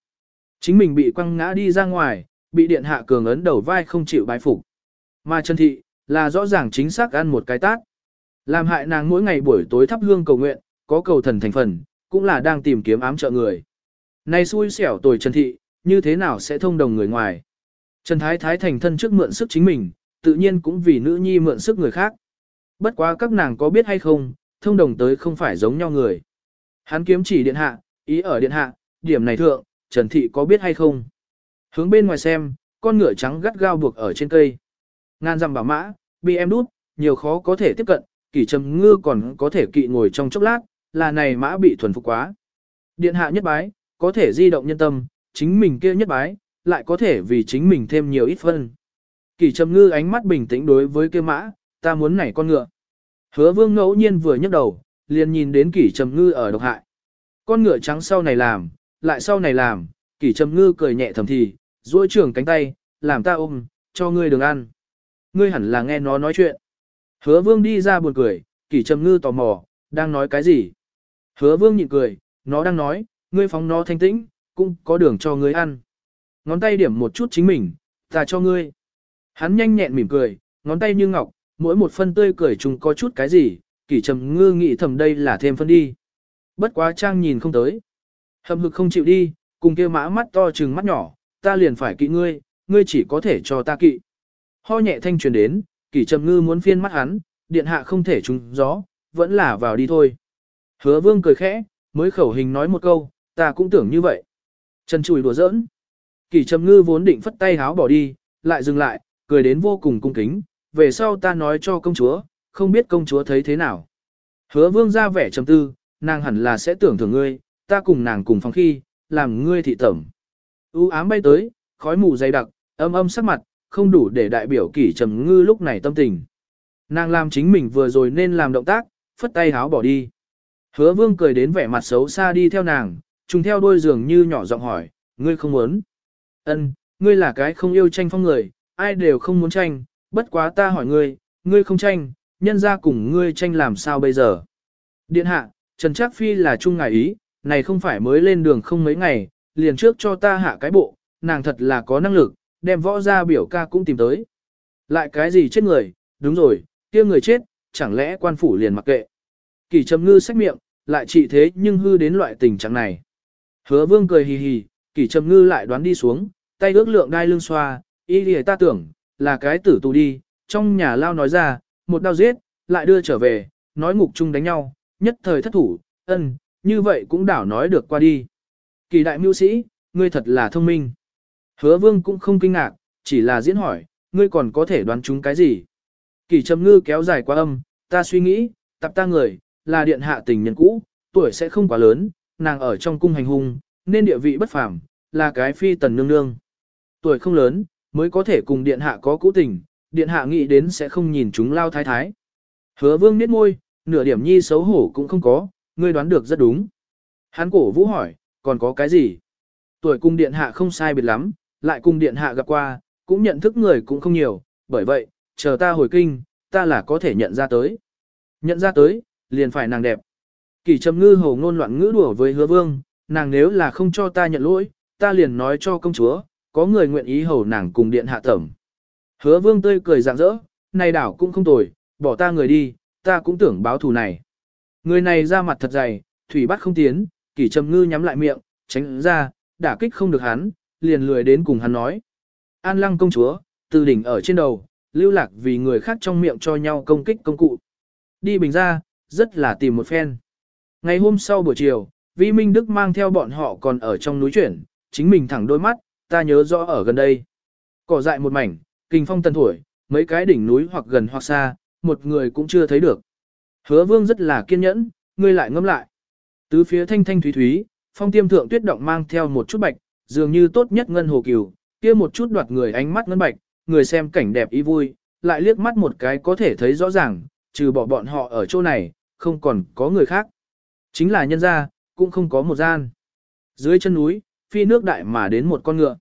Chính mình bị quăng ngã đi ra ngoài, bị điện hạ cường ấn đầu vai không chịu bái phục. Mà Trần Thị, là rõ ràng chính xác ăn một cái tát. Làm hại nàng mỗi ngày buổi tối thắp hương cầu nguyện, có cầu thần thành phần, cũng là đang tìm kiếm ám trợ người. Này xui xẻo tồi Trần Thị, như thế nào sẽ thông đồng người ngoài. Trần Thái Thái thành thân trước mượn sức chính mình, tự nhiên cũng vì nữ nhi mượn sức người khác. Bất quá các nàng có biết hay không, thông đồng tới không phải giống nhau người. Hắn kiếm chỉ điện hạ, ý ở điện hạ, điểm này thượng, Trần Thị có biết hay không. Hướng bên ngoài xem, con ngựa trắng gắt gao buộc ở trên cây. Ngan dằm bảo mã, bị em đút, nhiều khó có thể tiếp cận, kỷ trầm ngư còn có thể kỵ ngồi trong chốc lát, là này mã bị thuần phục quá. Điện hạ nhất bái, có thể di động nhân tâm, chính mình kia nhất bái, lại có thể vì chính mình thêm nhiều ít phân. Kỷ trầm ngư ánh mắt bình tĩnh đối với kia mã, ta muốn nảy con ngựa. Hứa vương ngẫu nhiên vừa nhấc đầu, liền nhìn đến kỷ trầm ngư ở độc hại. Con ngựa trắng sau này làm, lại sau này làm, kỷ trầm ngư cười nhẹ thầm thì, duỗi trường cánh tay, làm ta ôm, cho ngươi đường ăn. Ngươi hẳn là nghe nó nói chuyện. Hứa vương đi ra buồn cười, kỷ trầm ngư tò mò, đang nói cái gì? Hứa vương nhịn cười, nó đang nói, ngươi phóng nó thanh tĩnh, cũng có đường cho ngươi ăn. Ngón tay điểm một chút chính mình, ta cho ngươi. Hắn nhanh nhẹn mỉm cười, ngón tay như ngọc, mỗi một phân tươi cười trùng có chút cái gì, kỷ trầm ngư nghĩ thầm đây là thêm phân đi. Bất quá trang nhìn không tới. Hầm hực không chịu đi, cùng kia mã mắt to trừng mắt nhỏ, ta liền phải kỵ ngươi, ngươi chỉ có thể cho ta kỵ. Ho nhẹ thanh truyền đến, kỷ trầm ngư muốn phiên mắt hắn, điện hạ không thể trúng gió, vẫn là vào đi thôi. Hứa vương cười khẽ, mới khẩu hình nói một câu, ta cũng tưởng như vậy. Trần chùi đùa giỡn. Kỷ trầm ngư vốn định phất tay háo bỏ đi, lại dừng lại, cười đến vô cùng cung kính, về sau ta nói cho công chúa, không biết công chúa thấy thế nào. Hứa vương ra vẻ trầm tư, nàng hẳn là sẽ tưởng thưởng ngươi, ta cùng nàng cùng phòng khi, làm ngươi thị tẩm. U ám bay tới, khói mù dày đặc, âm âm sắc mặt, không đủ để đại biểu kỷ trầm ngư lúc này tâm tình. Nàng làm chính mình vừa rồi nên làm động tác, phất tay háo bỏ đi. Hứa vương cười đến vẻ mặt xấu xa đi theo nàng, trùng theo đôi giường như nhỏ giọng hỏi, ngươi không muốn. Ân, ngươi là cái không yêu tranh phong người, ai đều không muốn tranh, bất quá ta hỏi ngươi, ngươi không tranh, nhân ra cùng ngươi tranh làm sao bây giờ. Điện hạ, Trần Trác Phi là trung ngài ý, này không phải mới lên đường không mấy ngày, liền trước cho ta hạ cái bộ, nàng thật là có năng lực, đem võ ra biểu ca cũng tìm tới. Lại cái gì chết người, đúng rồi, kia người chết, chẳng lẽ quan phủ liền mặc kệ. Kỳ trầm ngư sách miệng, lại trị thế nhưng hư đến loại tình trạng này. Hứa vương cười hì hì, kỳ trầm ngư lại đoán đi xuống, tay ước lượng đai lưng xoa, y lìa ta tưởng, là cái tử tù đi, trong nhà lao nói ra, một đau giết, lại đưa trở về, nói ngục chung đánh nhau, nhất thời thất thủ, ân, như vậy cũng đảo nói được qua đi. Kỳ đại mưu sĩ, ngươi thật là thông minh. Hứa vương cũng không kinh ngạc, chỉ là diễn hỏi, ngươi còn có thể đoán chúng cái gì. Kỳ trầm ngư kéo dài qua âm, ta suy nghĩ, tập ta người, là điện hạ tình nhân cũ, tuổi sẽ không quá lớn, nàng ở trong cung hành hung, nên địa vị bất phàm, là cái phi tần nương nương. Tuổi không lớn, mới có thể cùng điện hạ có cũ tình, điện hạ nghĩ đến sẽ không nhìn chúng lao thái thái. Hứa vương niết môi, nửa điểm nhi xấu hổ cũng không có, ngươi đoán được rất đúng. Hán cổ vũ hỏi, còn có cái gì? Tuổi cung điện hạ không sai biệt lắm, lại cùng điện hạ gặp qua, cũng nhận thức người cũng không nhiều, bởi vậy, chờ ta hồi kinh, ta là có thể nhận ra tới. Nhận ra tới, liền phải nàng đẹp. Kỳ trầm ngư hồ ngôn loạn ngữ đùa với hứa vương, nàng nếu là không cho ta nhận lỗi, ta liền nói cho công chúa, có người nguyện ý hầu nàng cùng điện hạ tẩm. Hứa vương tươi cười rạng rỡ, này đảo cũng không tồi, bỏ ta người đi, ta cũng tưởng báo thù này. Người này ra mặt thật dày, thủy bắt không tiến, kỳ trầm ngư nhắm lại miệng, tránh ra, đả kích không được hắn, liền lười đến cùng hắn nói. An lăng công chúa, từ đỉnh ở trên đầu, lưu lạc vì người khác trong miệng cho nhau công kích công cụ. Đi bình ra, rất là tìm một phen. Ngày hôm sau buổi chiều, Vi Minh Đức mang theo bọn họ còn ở trong núi chuyển, chính mình thẳng đôi mắt, ta nhớ rõ ở gần đây. Cỏ dại một mảnh, kinh phong tần thổi, mấy cái đỉnh núi hoặc gần hoặc xa, một người cũng chưa thấy được. Hứa vương rất là kiên nhẫn, ngươi lại ngâm lại. Tứ phía thanh thanh thúy thúy, phong tiêm thượng tuyết động mang theo một chút bạch, dường như tốt nhất ngân hồ cừu, kia một chút đoạt người ánh mắt ngân bạch, người xem cảnh đẹp ý vui, lại liếc mắt một cái có thể thấy rõ ràng, trừ bỏ bọn họ ở chỗ này, không còn có người khác. Chính là nhân gia, cũng không có một gian. Dưới chân núi, phi nước đại mà đến một con ngựa.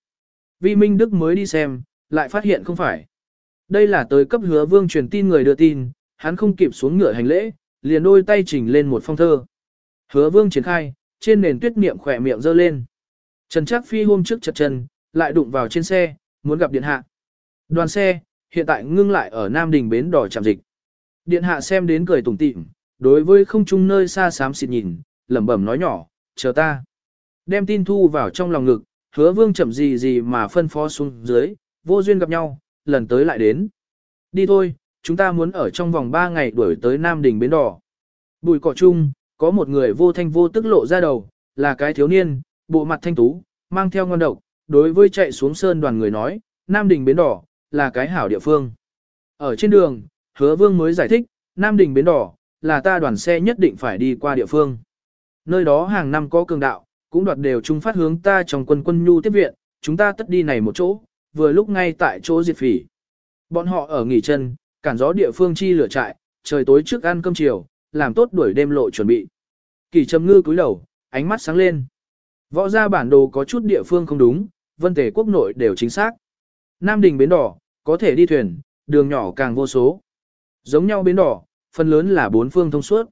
Vi Minh Đức mới đi xem, lại phát hiện không phải. Đây là tới cấp hứa vương truyền tin người đưa tin, hắn không kịp xuống ngựa hành lễ, liền đôi tay chỉnh lên một phong thơ. Hứa vương triển khai, trên nền tuyết niệm khỏe miệng dơ lên. Trần Trác Phi hôm trước chật chân, lại đụng vào trên xe, muốn gặp điện hạ. Đoàn xe, hiện tại ngưng lại ở Nam Đình bến đỏ trạm dịch. Điện hạ xem đến cười tủm tỉm, đối với không trung nơi xa xám xịt nhìn, lẩm bẩm nói nhỏ, chờ ta. Đem tin thu vào trong lòng ngực, hứa vương chậm gì gì mà phân phó xuống dưới, vô duyên gặp nhau, lần tới lại đến. Đi thôi, chúng ta muốn ở trong vòng 3 ngày đuổi tới Nam Đình Bến Đỏ. Bùi cỏ chung, có một người vô thanh vô tức lộ ra đầu, là cái thiếu niên, bộ mặt thanh tú, mang theo ngon độc, đối với chạy xuống sơn đoàn người nói, Nam Đình Bến Đỏ, là cái hảo địa phương. Ở trên đường, hứa vương mới giải thích, Nam Đình Bến Đỏ, là ta đoàn xe nhất định phải đi qua địa phương. Nơi đó hàng năm có cường đạo, cũng đoạt đều chung phát hướng ta trong quân quân nhu tiếp viện, chúng ta tất đi này một chỗ, vừa lúc ngay tại chỗ diệt phỉ. Bọn họ ở nghỉ chân, cản gió địa phương chi lửa trại, trời tối trước ăn cơm chiều, làm tốt đuổi đêm lộ chuẩn bị. Kỳ trầm ngư cúi đầu, ánh mắt sáng lên. Võ ra bản đồ có chút địa phương không đúng, vân tề quốc nội đều chính xác. Nam đình bến đỏ, có thể đi thuyền, đường nhỏ càng vô số. Giống nhau bến đỏ, phần lớn là bốn phương thông suốt.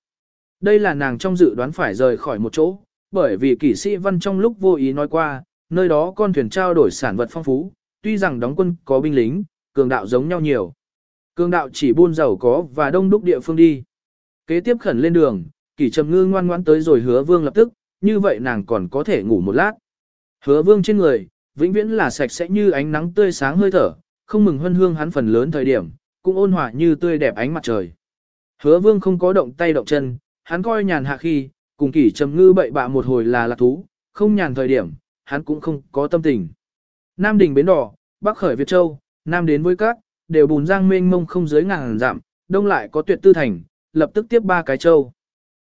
Đây là nàng trong dự đoán phải rời khỏi một chỗ, bởi vì kỷ sĩ văn trong lúc vô ý nói qua, nơi đó con thuyền trao đổi sản vật phong phú, tuy rằng đóng quân có binh lính, cường đạo giống nhau nhiều. Cường đạo chỉ buôn giàu có và đông đúc địa phương đi. Kế tiếp khẩn lên đường, kỷ trầm ngư ngoan ngoãn tới rồi hứa vương lập tức, như vậy nàng còn có thể ngủ một lát. Hứa vương trên người, vĩnh viễn là sạch sẽ như ánh nắng tươi sáng hơi thở, không mừng hân hương hắn phần lớn thời điểm, cũng ôn hòa như tươi đẹp ánh mặt trời. Hứa vương không có động tay động chân, hắn coi nhàn hạ khi, cùng kỷ trầm ngư bậy bạ một hồi là lạc thú, không nhàn thời điểm, hắn cũng không có tâm tình. Nam đỉnh bến đỏ, bắc khởi Việt Châu, Nam đến với các, đều bùn giang mênh mông không dưới ngàn giảm, đông lại có tuyệt tư thành, lập tức tiếp ba cái châu.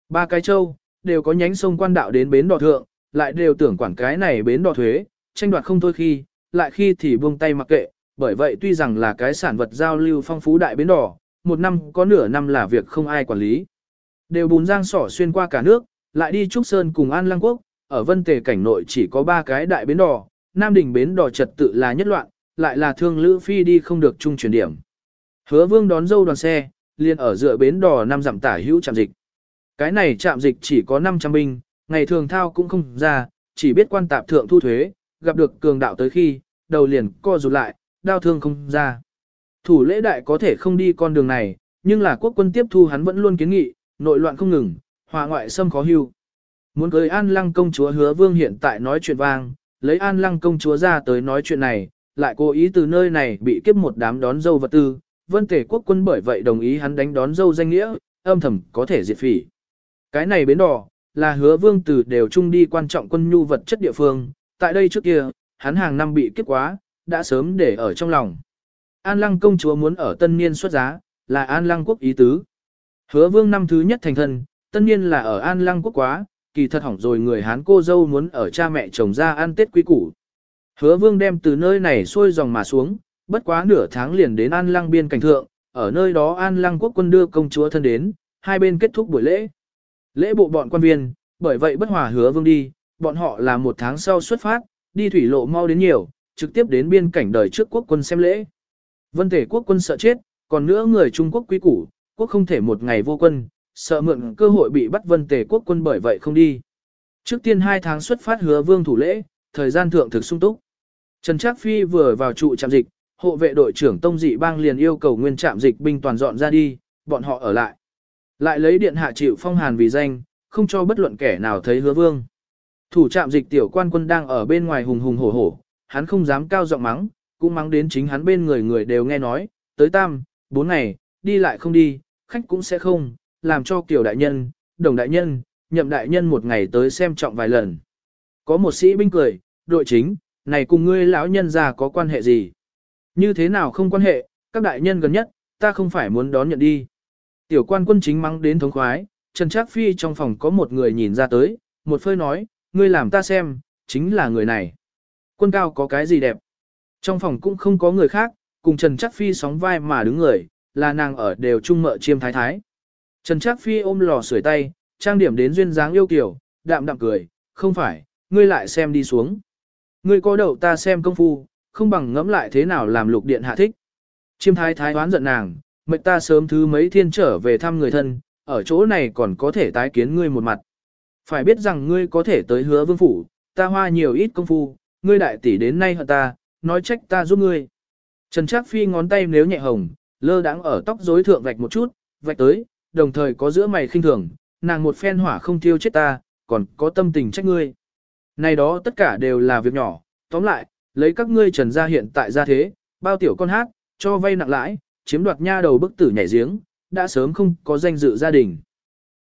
Ba cái châu, đều có nhánh sông quan đạo đến bến đò thượng, lại đều tưởng quản cái này bến đò thuế, tranh đoạt không thôi khi, lại khi thì buông tay mặc kệ, bởi vậy tuy rằng là cái sản vật giao lưu phong phú đại bến đò, một năm có nửa năm là việc không ai quản lý. Đều bùn giang sỏ xuyên qua cả nước, lại đi Trúc Sơn cùng An Lăng Quốc, ở vân tề cảnh nội chỉ có ba cái đại bến đò, Nam Đình bến đò trật tự là nhất loạn, lại là thương lữ phi đi không được chung chuyển điểm. Hứa vương đón dâu đoàn xe, liền ở dựa bến đò năm dặm tả hữu trạm dịch. Cái này trạm dịch chỉ có 500 binh, ngày thường thao cũng không ra, chỉ biết quan tạp thượng thu thuế, gặp được cường đạo tới khi, đầu liền co rụt lại, đau thương không ra. Thủ lễ đại có thể không đi con đường này, nhưng là quốc quân tiếp thu hắn vẫn luôn kiến nghị, nội loạn không ngừng, hòa ngoại xâm khó hưu. Muốn cưới An Lăng công chúa hứa vương hiện tại nói chuyện vang, lấy An Lăng công chúa ra tới nói chuyện này, lại cố ý từ nơi này bị kiếp một đám đón dâu vật tư, vân tể quốc quân bởi vậy đồng ý hắn đánh đón dâu danh nghĩa, âm thầm có thể diệt phỉ. Cái này bến đỏ, là hứa vương từ đều chung đi quan trọng quân nhu vật chất địa phương, tại đây trước kia, hắn hàng năm bị kiếp quá, đã sớm để ở trong lòng. An lăng công chúa muốn ở tân niên xuất giá, là an lăng quốc ý tứ. Hứa vương năm thứ nhất thành thân, tân niên là ở an lăng quốc quá, kỳ thật hỏng rồi người Hán cô dâu muốn ở cha mẹ chồng ra ăn tết quý củ. Hứa vương đem từ nơi này xuôi dòng mà xuống, bất quá nửa tháng liền đến an lăng biên cảnh thượng, ở nơi đó an lăng quốc quân đưa công chúa thân đến, hai bên kết thúc buổi lễ. Lễ bộ bọn quan viên, bởi vậy bất hòa hứa vương đi, bọn họ là một tháng sau xuất phát, đi thủy lộ mau đến nhiều, trực tiếp đến biên cảnh đời trước quốc quân xem lễ. Vân thể quốc quân sợ chết, Còn nữa người Trung Quốc quý củ, quốc không thể một ngày vô quân, sợ mượn cơ hội bị bắt vân tề quốc quân bởi vậy không đi. Trước tiên hai tháng xuất phát hứa vương thủ lễ, thời gian thượng thực sung túc. Trần Trác Phi vừa vào trụ trạm dịch, hộ vệ đội trưởng Tông Dị Bang liền yêu cầu nguyên trạm dịch binh toàn dọn ra đi, bọn họ ở lại. Lại lấy điện hạ chịu phong hàn vì danh, không cho bất luận kẻ nào thấy hứa vương. Thủ trạm dịch tiểu quan quân đang ở bên ngoài hùng hùng hổ hổ, hắn không dám cao giọng mắng, cũng mắng đến chính hắn bên người người đều nghe nói, tới tam, bốn ngày, đi lại không đi, khách cũng sẽ không, làm cho kiểu đại nhân, đồng đại nhân, nhậm đại nhân một ngày tới xem trọng vài lần. Có một sĩ binh cười, đội chính, này cùng ngươi lão nhân già có quan hệ gì? Như thế nào không quan hệ, các đại nhân gần nhất, ta không phải muốn đón nhận đi. Tiểu quan quân chính mắng đến thống khoái, Trần Trác Phi trong phòng có một người nhìn ra tới, một phơi nói, ngươi làm ta xem, chính là người này. Quân cao có cái gì đẹp? Trong phòng cũng không có người khác, cùng Trần Trác Phi sóng vai mà đứng người, là nàng ở đều trung mợ chiêm thái thái. Trần Trác Phi ôm lò sưởi tay, trang điểm đến duyên dáng yêu kiều, đạm đạm cười, không phải, ngươi lại xem đi xuống. Ngươi có đầu ta xem công phu, không bằng ngẫm lại thế nào làm lục điện hạ thích. Chiêm thái thái đoán giận nàng, mệnh ta sớm thứ mấy thiên trở về thăm người thân, ở chỗ này còn có thể tái kiến ngươi một mặt. Phải biết rằng ngươi có thể tới hứa vương phủ, ta hoa nhiều ít công phu, ngươi đại tỷ đến nay hận ta, nói trách ta giúp ngươi. Trần Trác Phi ngón tay nếu nhẹ hồng, lơ đãng ở tóc rối thượng vạch một chút, vạch tới, đồng thời có giữa mày khinh thường, nàng một phen hỏa không tiêu chết ta, còn có tâm tình trách ngươi. Này đó tất cả đều là việc nhỏ, tóm lại, lấy các ngươi trần gia hiện tại ra thế, bao tiểu con hát, cho vay nặng lãi, chiếm đoạt nha đầu bức tử nhảy giếng, đã sớm không có danh dự gia đình.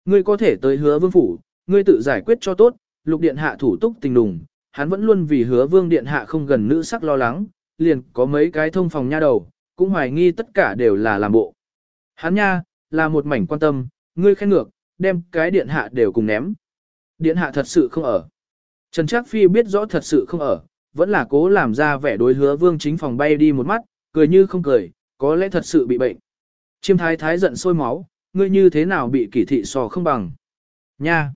Ngươi có thể tới hứa vương phủ, ngươi tự giải quyết cho tốt, lục điện hạ thủ túc tình đùng, hắn vẫn luôn vì hứa vương điện hạ không gần nữ sắc lo lắng, liền có mấy cái thông phòng nha đầu, cũng hoài nghi tất cả đều là làm bộ. Hắn nha, là một mảnh quan tâm, ngươi khen ngược, đem cái điện hạ đều cùng ném. Điện hạ thật sự không ở. Trần Trác Phi biết rõ thật sự không ở, vẫn là cố làm ra vẻ đối hứa vương chính phòng bay đi một mắt, cười như không cười, có lẽ thật sự bị bệnh. Chiêm thái thái giận sôi máu, ngươi như thế nào bị kỷ thị sò không bằng. Nha!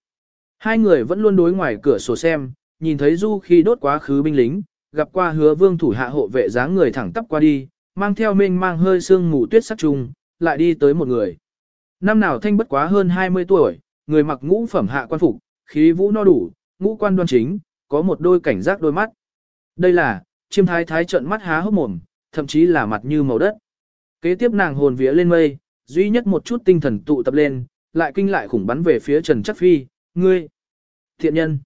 Hai người vẫn luôn đối ngoài cửa sổ xem, nhìn thấy Du khi đốt quá khứ binh lính, gặp qua hứa vương thủ hạ hộ vệ dáng người thẳng tắp qua đi, mang theo mênh mang hơi sương mù tuyết sắc trùng, lại đi tới một người. Năm nào thanh bất quá hơn 20 tuổi, người mặc ngũ phẩm hạ quan phục, khí vũ no đủ, ngũ quan đoan chính, có một đôi cảnh giác đôi mắt. Đây là, chiêm thái thái trợn mắt há hốc mồm, thậm chí là mặt như màu đất. Kế tiếp nàng hồn vía lên mây, duy nhất một chút tinh thần tụ tập lên, lại kinh lại khủng bắn về phía Trần Chắc Phi, ngươi. Thiện nhân.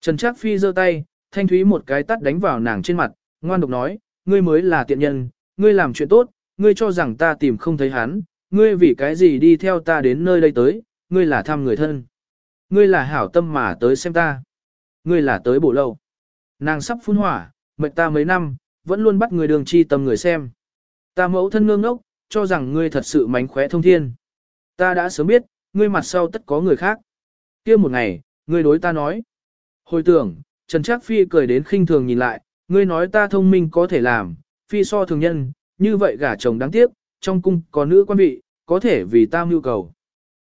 Trần Trác Phi giơ tay, thanh thúy một cái tát đánh vào nàng trên mặt, ngoan độc nói, ngươi mới là tiện nhân, ngươi làm chuyện tốt, ngươi cho rằng ta tìm không thấy hắn, ngươi vì cái gì đi theo ta đến nơi đây tới, ngươi là thăm người thân. Ngươi là hảo tâm mà tới xem ta. Ngươi là tới bổ lâu. Nàng sắp phun hỏa, mệnh ta mấy năm, vẫn luôn bắt người đường chi tâm người xem. Ta mẫu thân ngương ngốc, cho rằng ngươi thật sự mánh khóe thông thiên. Ta đã sớm biết, ngươi mặt sau tất có người khác. kia một ngày, ngươi đối ta nói. Hồi tưởng, Trần Trác Phi cười đến khinh thường nhìn lại, ngươi nói ta thông minh có thể làm, phi so thường nhân, như vậy gả chồng đáng tiếc, trong cung có nữ quan vị, có thể vì ta mưu cầu.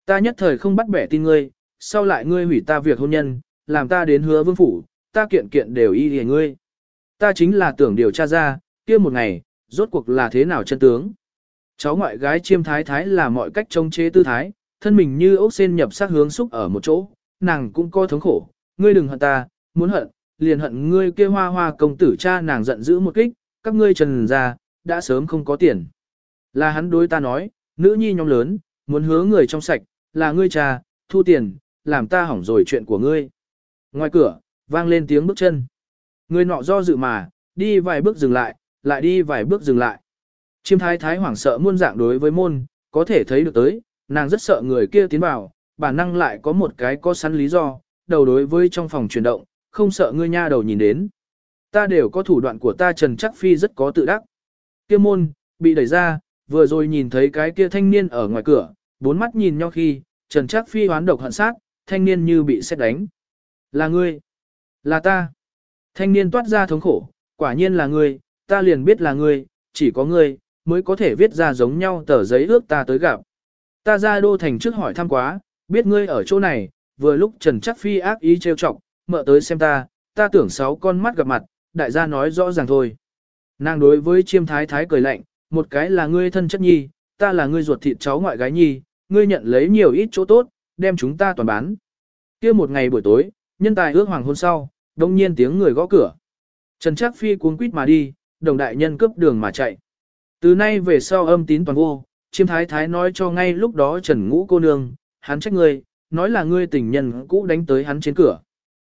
Ta nhất thời không bắt bẻ tin ngươi, sau lại ngươi hủy ta việc hôn nhân, làm ta đến hứa vương phủ, ta kiện kiện đều y hề ngươi. Ta chính là tưởng điều tra ra, kia một ngày, rốt cuộc là thế nào chân tướng. Cháu ngoại gái chiêm thái thái là mọi cách chống chế tư thái, thân mình như ốc sen nhập sát hướng xúc ở một chỗ, nàng cũng có thống khổ, ngươi đừng hận ta, muốn hận, liền hận ngươi kia hoa hoa công tử cha nàng giận dữ một kích, các ngươi trần ra, đã sớm không có tiền. Là hắn đối ta nói, nữ nhi nhóm lớn, muốn hứa người trong sạch, là ngươi cha, thu tiền, làm ta hỏng rồi chuyện của ngươi. Ngoài cửa, vang lên tiếng bước chân. Người nọ do dự mà, đi vài bước dừng lại, lại đi vài bước dừng lại. Chiêm thái thái hoảng sợ muôn dạng đối với môn, có thể thấy được tới, nàng rất sợ người kia tiến vào, bản năng lại có một cái có sẵn lý do, đầu đối với trong phòng chuyển động, không sợ ngươi nha đầu nhìn đến. Ta đều có thủ đoạn của ta Trần Chắc Phi rất có tự đắc. Kia môn, bị đẩy ra, vừa rồi nhìn thấy cái kia thanh niên ở ngoài cửa, bốn mắt nhìn nhau khi, Trần Chắc Phi hoán độc hận sát, thanh niên như bị xét đánh. Là ngươi. Là ta. Thanh niên toát ra thống khổ, quả nhiên là ngươi, ta liền biết là ngươi, chỉ có ngươi, mới có thể viết ra giống nhau tờ giấy ước ta tới gặp. Ta ra đô thành trước hỏi thăm quá, biết ngươi ở chỗ này, vừa lúc Trần Chắc Phi ác ý trêu chọc, mợ tới xem ta, ta tưởng sáu con mắt gặp mặt, đại gia nói rõ ràng thôi. Nàng đối với chiêm thái thái cười lạnh, một cái là ngươi thân chất nhi, ta là ngươi ruột thịt cháu ngoại gái nhi, ngươi nhận lấy nhiều ít chỗ tốt, đem chúng ta toàn bán. kia một ngày buổi tối, nhân tài ước hoàng hôn sau, đông nhiên tiếng người gõ cửa. Trần Trác Phi cuống quýt mà đi, đồng đại nhân cướp đường mà chạy. Từ nay về sau âm tín toàn vô, chiêm thái thái nói cho ngay lúc đó Trần Ngũ cô nương, hắn trách ngươi, nói là ngươi tình nhân cũ đánh tới hắn trên cửa.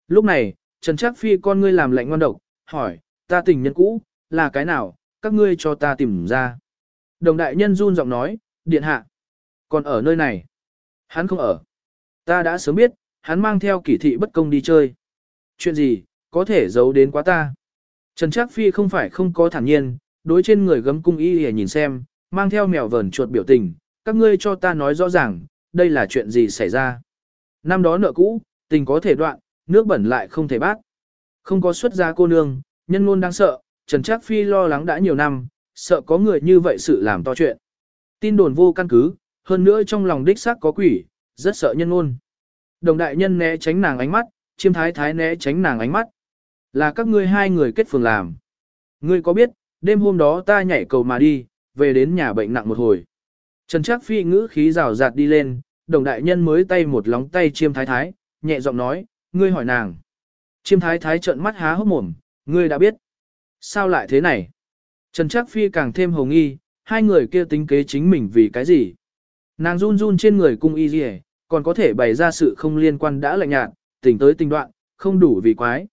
Lúc này, Trần Trác Phi con ngươi làm lạnh ngon độc, hỏi, ta tình nhân cũ, là cái nào, các ngươi cho ta tìm ra. Đồng đại nhân run giọng nói, điện hạ, còn ở nơi này. Hắn không ở. Ta đã sớm biết, hắn mang theo kỷ thị bất công đi chơi. Chuyện gì, có thể giấu đến quá ta. Trần Trác Phi không phải không có thản nhiên, đối trên người gấm cung y hề nhìn xem, mang theo mèo vờn chuột biểu tình, các ngươi cho ta nói rõ ràng, đây là chuyện gì xảy ra. Năm đó nợ cũ, tình có thể đoạn, nước bẩn lại không thể bát. Không có xuất gia cô nương, nhân luôn đang sợ, Trần Trác Phi lo lắng đã nhiều năm, sợ có người như vậy sự làm to chuyện. Tin đồn vô căn cứ, hơn nữa trong lòng đích xác có quỷ, rất sợ nhân luôn. Đồng đại nhân né tránh nàng ánh mắt, chiêm thái thái né tránh nàng ánh mắt. Là các ngươi hai người kết phường làm. Ngươi có biết, đêm hôm đó ta nhảy cầu mà đi, về đến nhà bệnh nặng một hồi. Trần Trác Phi ngữ khí rào rạt đi lên, đồng đại nhân mới tay một lóng tay chiêm thái thái, nhẹ giọng nói, ngươi hỏi nàng. Chiêm thái thái trợn mắt há hốc mồm, ngươi đã biết. Sao lại thế này? Trần Trác Phi càng thêm hồ nghi, hai người kia tính kế chính mình vì cái gì? Nàng run run trên người cung y gì còn có thể bày ra sự không liên quan đã lạnh nhạt, tỉnh tới tình đoạn, không đủ vì quái.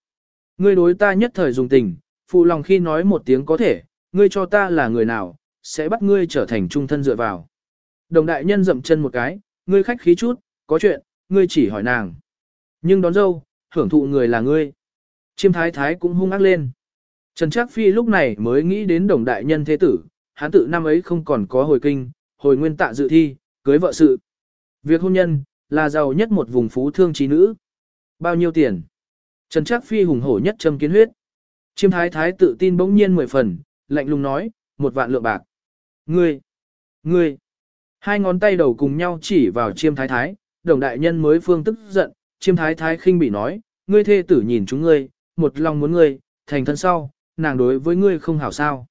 Ngươi đối ta nhất thời dùng tình, phụ lòng khi nói một tiếng có thể, ngươi cho ta là người nào, sẽ bắt ngươi trở thành trung thân dựa vào. Đồng đại nhân dậm chân một cái, ngươi khách khí chút, có chuyện, ngươi chỉ hỏi nàng. Nhưng đón dâu, hưởng thụ người là ngươi. Chiêm thái thái cũng hung ác lên. Trần Trác Phi lúc này mới nghĩ đến đồng đại nhân thế tử, hắn tự năm ấy không còn có hồi kinh, hồi nguyên tạ dự thi, cưới vợ sự. Việc hôn nhân, là giàu nhất một vùng phú thương trí nữ. Bao nhiêu tiền? Trần Trác Phi hùng hổ nhất châm kiến huyết. Chiêm thái thái tự tin bỗng nhiên mười phần, lạnh lùng nói, một vạn lượng bạc. Ngươi! Ngươi! Hai ngón tay đầu cùng nhau chỉ vào chiêm thái thái, đồng đại nhân mới phương tức giận, chiêm thái thái khinh bị nói, ngươi thê tử nhìn chúng ngươi, một lòng muốn ngươi, thành thân sau, nàng đối với ngươi không hảo sao.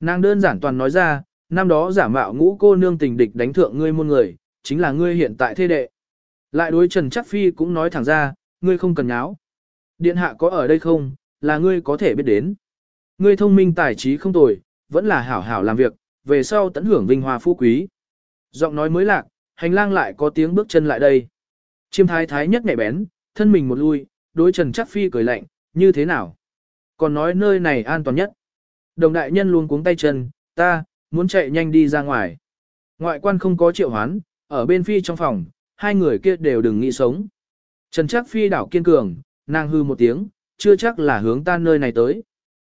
Nàng đơn giản toàn nói ra, năm đó giả mạo ngũ cô nương tình địch đánh thượng ngươi môn người, chính là ngươi hiện tại thê đệ. Lại đối Trần Chắc Phi cũng nói thẳng ra, ngươi không cần nháo. Điện hạ có ở đây không, là ngươi có thể biết đến. Ngươi thông minh tài trí không tồi, vẫn là hảo hảo làm việc, về sau tận hưởng vinh hoa phú quý. Giọng nói mới lạc, hành lang lại có tiếng bước chân lại đây. Chiêm thái thái nhất nhạy bén, thân mình một lui, đối Trần Chắc Phi cười lạnh, như thế nào? Còn nói nơi này an toàn nhất. Đồng đại nhân luôn cuống tay chân, ta, muốn chạy nhanh đi ra ngoài. Ngoại quan không có triệu hoán, ở bên phi trong phòng, hai người kia đều đừng nghĩ sống. Trần Trác Phi đảo kiên cường, nàng hư một tiếng, chưa chắc là hướng ta nơi này tới.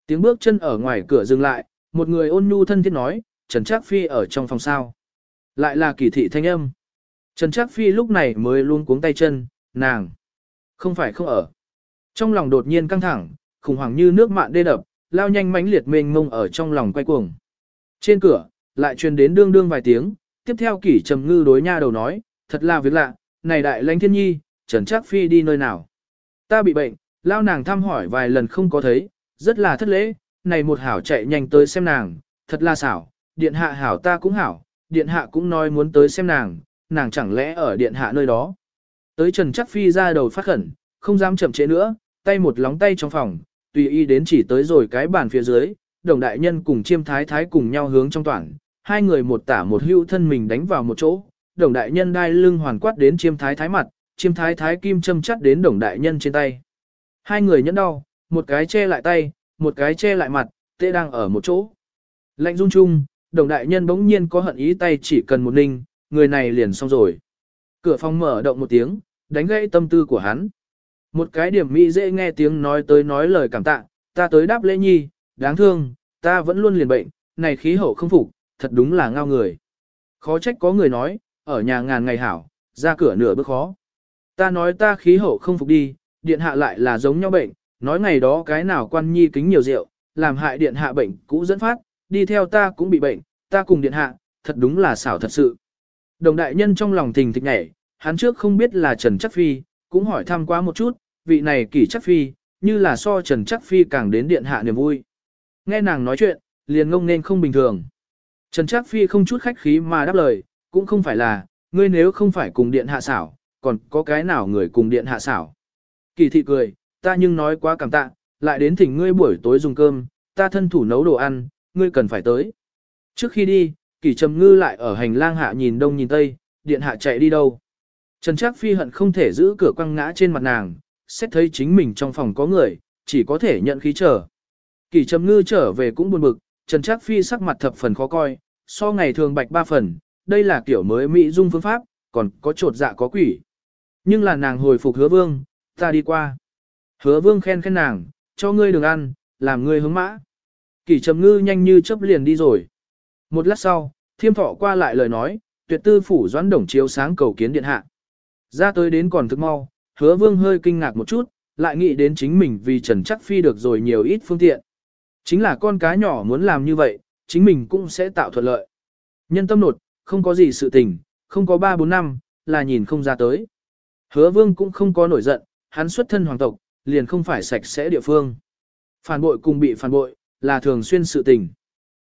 Tiếng bước chân ở ngoài cửa dừng lại, một người ôn nhu thân thiết nói, Trần Trác Phi ở trong phòng sao. Lại là kỳ thị thanh âm. Trần Trác Phi lúc này mới luôn cuống tay chân, nàng. Không phải không ở. Trong lòng đột nhiên căng thẳng, khủng hoảng như nước mạn đê đập, lao nhanh mãnh liệt mênh mông ở trong lòng quay cuồng. Trên cửa, lại truyền đến đương đương vài tiếng, tiếp theo kỷ trầm ngư đối nha đầu nói, thật là việc lạ, này đại lãnh thiên nhi, Trần Trác Phi đi nơi nào. Ta bị bệnh, lao nàng thăm hỏi vài lần không có thấy, rất là thất lễ, này một hảo chạy nhanh tới xem nàng, thật là xảo, điện hạ hảo ta cũng hảo, điện hạ cũng nói muốn tới xem nàng, nàng chẳng lẽ ở điện hạ nơi đó. Tới Trần Chắc Phi ra đầu phát khẩn, không dám chậm trễ nữa, tay một lóng tay trong phòng, tùy y đến chỉ tới rồi cái bàn phía dưới, đồng đại nhân cùng chiêm thái thái cùng nhau hướng trong toàn, hai người một tả một hữu thân mình đánh vào một chỗ, đồng đại nhân đai lưng hoàn quát đến chiêm thái thái mặt, chiêm thái thái kim châm chắt đến đồng đại nhân trên tay. Hai người nhẫn đau, một cái che lại tay, một cái che lại mặt, tê đang ở một chỗ. Lạnh rung chung, đồng đại nhân bỗng nhiên có hận ý tay chỉ cần một ninh, người này liền xong rồi. Cửa phòng mở động một tiếng, đánh gãy tâm tư của hắn. Một cái điểm mỹ dễ nghe tiếng nói tới nói lời cảm tạ, ta tới đáp lễ nhi, đáng thương, ta vẫn luôn liền bệnh, này khí hậu không phục, thật đúng là ngao người. Khó trách có người nói, ở nhà ngàn ngày hảo, ra cửa nửa bước khó. Ta nói ta khí hậu không phục đi, điện hạ lại là giống nhau bệnh, nói ngày đó cái nào quan nhi kính nhiều rượu, làm hại điện hạ bệnh cũ dẫn phát, đi theo ta cũng bị bệnh, ta cùng điện hạ, thật đúng là xảo thật sự. Đồng đại nhân trong lòng thình thịch nhảy, hắn trước không biết là Trần Chắc Phi, cũng hỏi thăm quá một chút, vị này kỷ Chắc Phi, như là so Trần Chắc Phi càng đến điện hạ niềm vui. Nghe nàng nói chuyện, liền ngông nên không bình thường. Trần Trác Phi không chút khách khí mà đáp lời, cũng không phải là, ngươi nếu không phải cùng điện hạ xảo, còn có cái nào người cùng điện hạ xảo. Kỳ thị cười, ta nhưng nói quá cảm tạ, lại đến thỉnh ngươi buổi tối dùng cơm, ta thân thủ nấu đồ ăn, ngươi cần phải tới. Trước khi đi, kỳ trầm ngư lại ở hành lang hạ nhìn đông nhìn tây, điện hạ chạy đi đâu. Trần Trác Phi hận không thể giữ cửa quăng ngã trên mặt nàng, xét thấy chính mình trong phòng có người, chỉ có thể nhận khí trở. Kỳ trầm ngư trở về cũng buồn bực, Trần Trác Phi sắc mặt thập phần khó coi, so ngày thường bạch ba phần, đây là kiểu mới Mỹ dung phương pháp, còn có trột dạ có quỷ. Nhưng là nàng hồi phục hứa vương, ta đi qua. Hứa vương khen khen nàng, cho ngươi đường ăn, làm ngươi hướng mã. kỷ trầm ngư nhanh như chớp liền đi rồi. Một lát sau, thiêm thọ qua lại lời nói, tuyệt tư phủ doãn đồng chiếu sáng cầu kiến điện hạ. Ra tới đến còn thức mau, hứa vương hơi kinh ngạc một chút, lại nghĩ đến chính mình vì Trần Chắc Phi được rồi nhiều ít phương tiện. Chính là con cá nhỏ muốn làm như vậy, chính mình cũng sẽ tạo thuận lợi. Nhân tâm nột, không có gì sự tình, không có 3-4 năm, là nhìn không ra tới. Hứa vương cũng không có nổi giận, hắn xuất thân hoàng tộc, liền không phải sạch sẽ địa phương. Phản bội cùng bị phản bội, là thường xuyên sự tình.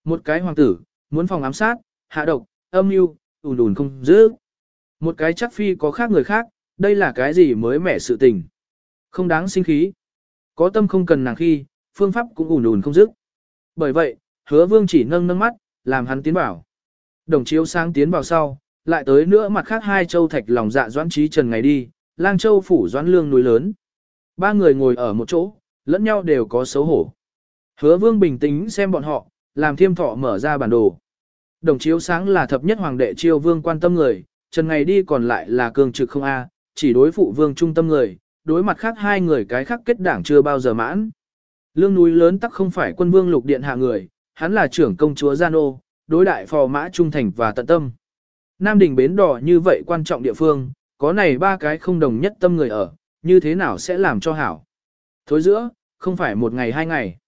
Một cái hoàng tử, muốn phòng ám sát, hạ độc, âm mưu, ùn ùn không giữ. Một cái chắc phi có khác người khác, đây là cái gì mới mẻ sự tình. Không đáng sinh khí. Có tâm không cần nàng khi, phương pháp cũng ùn ùn không dứt. Bởi vậy, hứa vương chỉ nâng nâng mắt, làm hắn tiến vào. Đồng chiếu sáng tiến vào sau, lại tới nữa mặt khác hai châu thạch lòng dạ doãn trí trần ngày đi, lang châu phủ doãn lương núi lớn. Ba người ngồi ở một chỗ, lẫn nhau đều có xấu hổ. Hứa vương bình tĩnh xem bọn họ, làm thiêm thọ mở ra bản đồ. Đồng chiếu sáng là thập nhất hoàng đệ chiêu vương quan tâm người, trần ngày đi còn lại là cường trực không A, chỉ đối phụ vương trung tâm người, đối mặt khác hai người cái khác kết đảng chưa bao giờ mãn. Lương núi lớn tắc không phải quân vương lục điện hạ người, hắn là trưởng công chúa Gia Nô, đối đại phò mã trung thành và tận tâm. Nam đỉnh bến đỏ như vậy quan trọng địa phương, có này ba cái không đồng nhất tâm người ở, như thế nào sẽ làm cho hảo. Thối giữa, không phải một ngày hai ngày.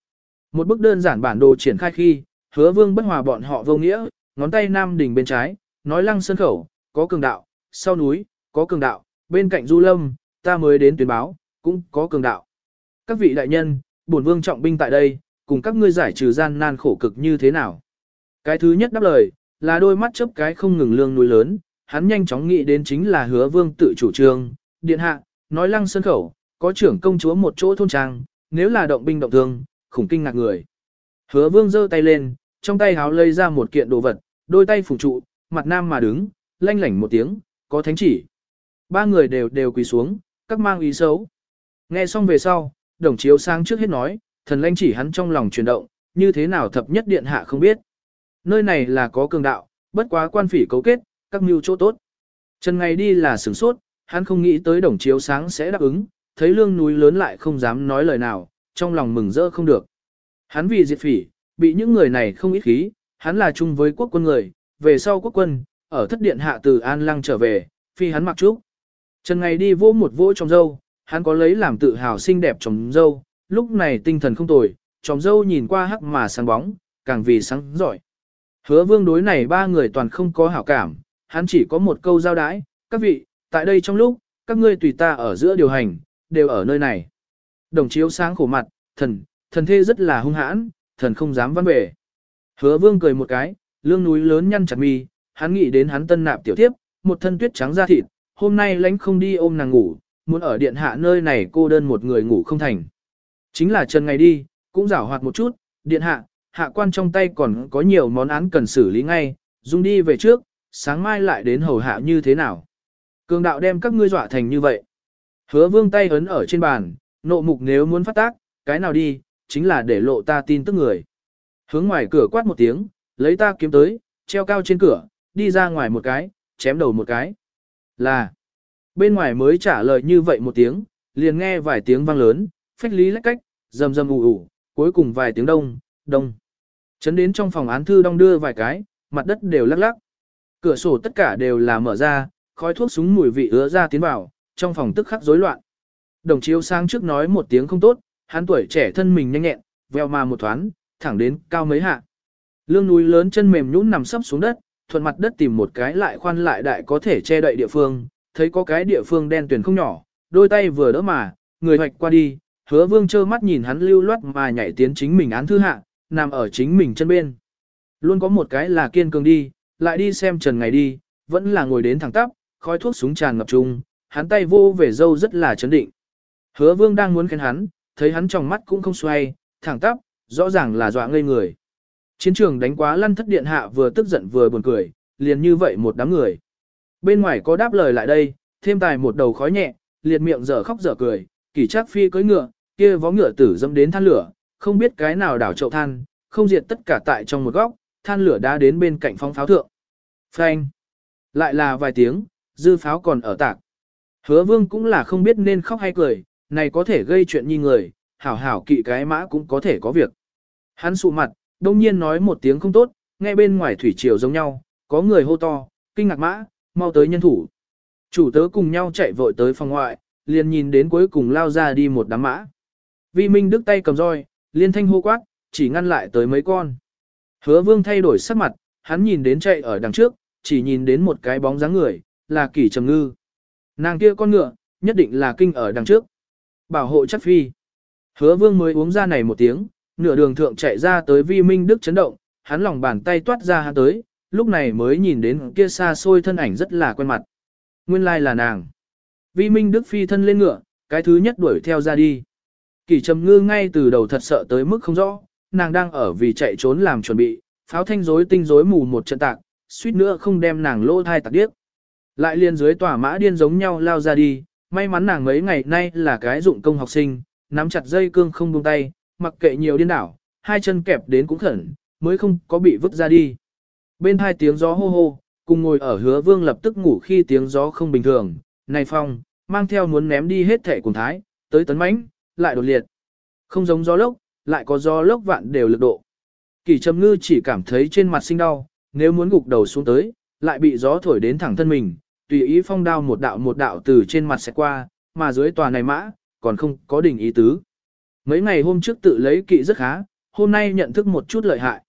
Một bức đơn giản bản đồ triển khai khi, hứa vương bất hòa bọn họ vô nghĩa, ngón tay Nam đỉnh bên trái, nói lăng sân khẩu, có cường đạo, sau núi, có cường đạo, bên cạnh du lâm, ta mới đến tuyên báo, cũng có cường đạo. Các vị đại nhân, bổn vương trọng binh tại đây, cùng các ngươi giải trừ gian nan khổ cực như thế nào. Cái thứ nhất đáp lời, là đôi mắt chớp cái không ngừng lương núi lớn, hắn nhanh chóng nghĩ đến chính là hứa vương tự chủ trương, điện hạ, nói lăng sân khẩu, có trưởng công chúa một chỗ thôn trang, nếu là động binh động thương, khủng kinh ngạc người. Hứa vương giơ tay lên, trong tay háo lấy ra một kiện đồ vật, đôi tay phủ trụ, mặt nam mà đứng, lanh lảnh một tiếng, có thánh chỉ. Ba người đều đều quỳ xuống, các mang ý xấu. Nghe xong về sau, đồng chiếu sang trước hết nói, thần lanh chỉ hắn trong lòng chuyển động, như thế nào thập nhất điện hạ không biết. Nơi này là có cường đạo, bất quá quan phỉ cấu kết, các mưu chỗ tốt. Trần ngày đi là sửng sốt, hắn không nghĩ tới đồng chiếu sáng sẽ đáp ứng, thấy lương núi lớn lại không dám nói lời nào, trong lòng mừng rỡ không được. Hắn vì diệt phỉ, bị những người này không ít khí, hắn là chung với quốc quân người, về sau quốc quân, ở thất điện hạ từ An Lăng trở về, phi hắn mặc trúc. Trần ngày đi vỗ một vỗ trong dâu, hắn có lấy làm tự hào xinh đẹp trong dâu, lúc này tinh thần không tồi, trong dâu nhìn qua hắc mà sáng bóng, càng vì sáng giỏi. Hứa vương đối này ba người toàn không có hảo cảm, hắn chỉ có một câu giao đái, các vị, tại đây trong lúc, các ngươi tùy ta ở giữa điều hành, đều ở nơi này. Đồng chiếu sáng khổ mặt, thần, thần thê rất là hung hãn, thần không dám văn bể. Hứa vương cười một cái, lương núi lớn nhăn chặt mi, hắn nghĩ đến hắn tân nạp tiểu tiếp, một thân tuyết trắng da thịt, hôm nay lánh không đi ôm nàng ngủ, muốn ở điện hạ nơi này cô đơn một người ngủ không thành. Chính là trần ngày đi, cũng rảo hoạt một chút, điện hạ, hạ quan trong tay còn có nhiều món án cần xử lý ngay, dung đi về trước, sáng mai lại đến hầu hạ như thế nào. Cường đạo đem các ngươi dọa thành như vậy. Hứa vương tay ấn ở trên bàn, nộ mục nếu muốn phát tác, cái nào đi, chính là để lộ ta tin tức người. Hướng ngoài cửa quát một tiếng, lấy ta kiếm tới, treo cao trên cửa, đi ra ngoài một cái, chém đầu một cái. Là, bên ngoài mới trả lời như vậy một tiếng, liền nghe vài tiếng vang lớn, phách lý lách cách, rầm rầm ù ù, cuối cùng vài tiếng đông, đông. Chấn đến trong phòng án thư đong đưa vài cái, mặt đất đều lắc lắc. Cửa sổ tất cả đều là mở ra, khói thuốc súng mùi vị ứa ra tiến vào, trong phòng tức khắc rối loạn. Đồng chiếu sang trước nói một tiếng không tốt, hắn tuổi trẻ thân mình nhanh nhẹn, veo mà một thoáng, thẳng đến cao mấy hạ. Lương núi lớn chân mềm nhũn nằm sấp xuống đất, thuận mặt đất tìm một cái lại khoan lại đại có thể che đậy địa phương, thấy có cái địa phương đen tuyển không nhỏ, đôi tay vừa đỡ mà, người hoạch qua đi, hứa vương trơ mắt nhìn hắn lưu loát mà nhảy tiến chính mình án thư hạ, nằm ở chính mình chân bên. Luôn có một cái là kiên cường đi, lại đi xem trần ngày đi, vẫn là ngồi đến thẳng tắp, khói thuốc súng tràn ngập trung hắn tay vô về dâu rất là chấn định. Hứa vương đang muốn khen hắn, thấy hắn trong mắt cũng không xoay, thẳng tắp, rõ ràng là dọa ngây người. Chiến trường đánh quá lăn thất điện hạ vừa tức giận vừa buồn cười, liền như vậy một đám người. Bên ngoài có đáp lời lại đây, thêm tài một đầu khói nhẹ, liệt miệng dở khóc dở cười, kỳ trác phi cưỡi ngựa, kia vó ngựa tử dâm đến than lửa, không biết cái nào đảo chậu than, không diệt tất cả tại trong một góc, than lửa đã đến bên cạnh phong pháo thượng. Phanh! Lại là vài tiếng, dư pháo còn ở tạc. Hứa vương cũng là không biết nên khóc hay cười, này có thể gây chuyện nhi người, hảo hảo kỵ cái mã cũng có thể có việc. Hắn sụ mặt, đông nhiên nói một tiếng không tốt, nghe bên ngoài thủy triều giống nhau, có người hô to, kinh ngạc mã, mau tới nhân thủ. Chủ tớ cùng nhau chạy vội tới phòng ngoại, liền nhìn đến cuối cùng lao ra đi một đám mã. Vi Minh đứt tay cầm roi, liên thanh hô quát, chỉ ngăn lại tới mấy con. Hứa vương thay đổi sắc mặt, hắn nhìn đến chạy ở đằng trước, chỉ nhìn đến một cái bóng dáng người, là kỷ trầm ngư. Nàng kia con ngựa, nhất định là kinh ở đằng trước. Bảo hộ chắc phi. Hứa vương mới uống ra này một tiếng, nửa đường thượng chạy ra tới vi minh đức chấn động, hắn lòng bàn tay toát ra hắn tới, lúc này mới nhìn đến kia xa xôi thân ảnh rất là quen mặt. Nguyên lai là nàng. Vi minh đức phi thân lên ngựa, cái thứ nhất đuổi theo ra đi. Kỷ trầm ngư ngay từ đầu thật sợ tới mức không rõ, nàng đang ở vì chạy trốn làm chuẩn bị, pháo thanh rối tinh rối mù một trận tạc, suýt nữa không đem nàng lỗ thai tạc điếc. Lại liên dưới tòa mã điên giống nhau lao ra đi, may mắn nàng mấy ngày nay là cái dụng công học sinh, nắm chặt dây cương không buông tay, mặc kệ nhiều điên đảo, hai chân kẹp đến cũng khẩn, mới không có bị vứt ra đi. Bên hai tiếng gió hô hô, cùng ngồi ở hứa vương lập tức ngủ khi tiếng gió không bình thường, này phong, mang theo muốn ném đi hết thể cùng thái, tới tấn mãnh, lại đột liệt. Không giống gió lốc, lại có gió lốc vạn đều lực độ. Kỳ trầm ngư chỉ cảm thấy trên mặt sinh đau, nếu muốn gục đầu xuống tới, lại bị gió thổi đến thẳng thân mình, tùy ý phong đao một đạo một đạo từ trên mặt sẽ qua, mà dưới tòa này mã, còn không có đỉnh ý tứ. Mấy ngày hôm trước tự lấy kỵ rất khá, hôm nay nhận thức một chút lợi hại.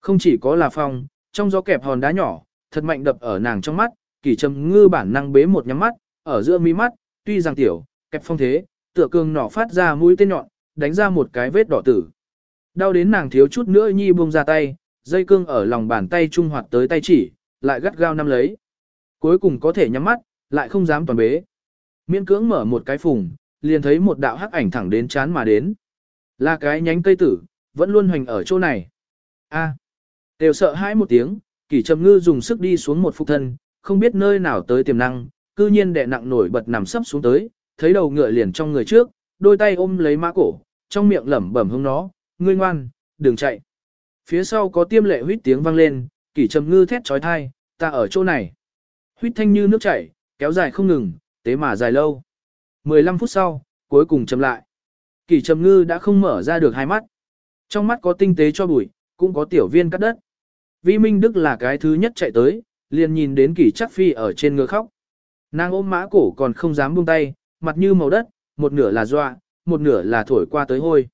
Không chỉ có là phong, trong gió kẹp hòn đá nhỏ, thật mạnh đập ở nàng trong mắt, kỳ trầm ngư bản năng bế một nhắm mắt, ở giữa mi mắt, tuy rằng tiểu, kẹp phong thế, tựa cương nỏ phát ra mũi tên nhọn, đánh ra một cái vết đỏ tử. Đau đến nàng thiếu chút nữa nhi buông ra tay, dây cương ở lòng bàn tay trung hoạt tới tay chỉ, lại gắt gao nắm lấy. Cuối cùng có thể nhắm mắt, lại không dám toàn bế. Miễn cưỡng mở một cái phùng, liền thấy một đạo hắc ảnh thẳng đến chán mà đến. Là cái nhánh cây tử, vẫn luôn hoành ở chỗ này. A. đều sợ hãi một tiếng, kỷ trầm ngư dùng sức đi xuống một phục thân, không biết nơi nào tới tiềm năng, cư nhiên đè nặng nổi bật nằm sấp xuống tới, thấy đầu ngựa liền trong người trước, đôi tay ôm lấy mã cổ, trong miệng lẩm bẩm hông nó, ngươi ngoan, đừng chạy. Phía sau có tiêm lệ huýt tiếng vang lên, kỷ trầm ngư thét trói thai, ta ở chỗ này. Huýt thanh như nước chảy, kéo dài không ngừng, tế mà dài lâu. 15 phút sau, cuối cùng chậm lại. Kỷ trầm ngư đã không mở ra được hai mắt. Trong mắt có tinh tế cho bụi, cũng có tiểu viên cắt đất. Vi Minh Đức là cái thứ nhất chạy tới, liền nhìn đến kỷ chắc phi ở trên ngựa khóc. Nàng ôm mã cổ còn không dám buông tay, mặt như màu đất, một nửa là doa, một nửa là thổi qua tới hôi.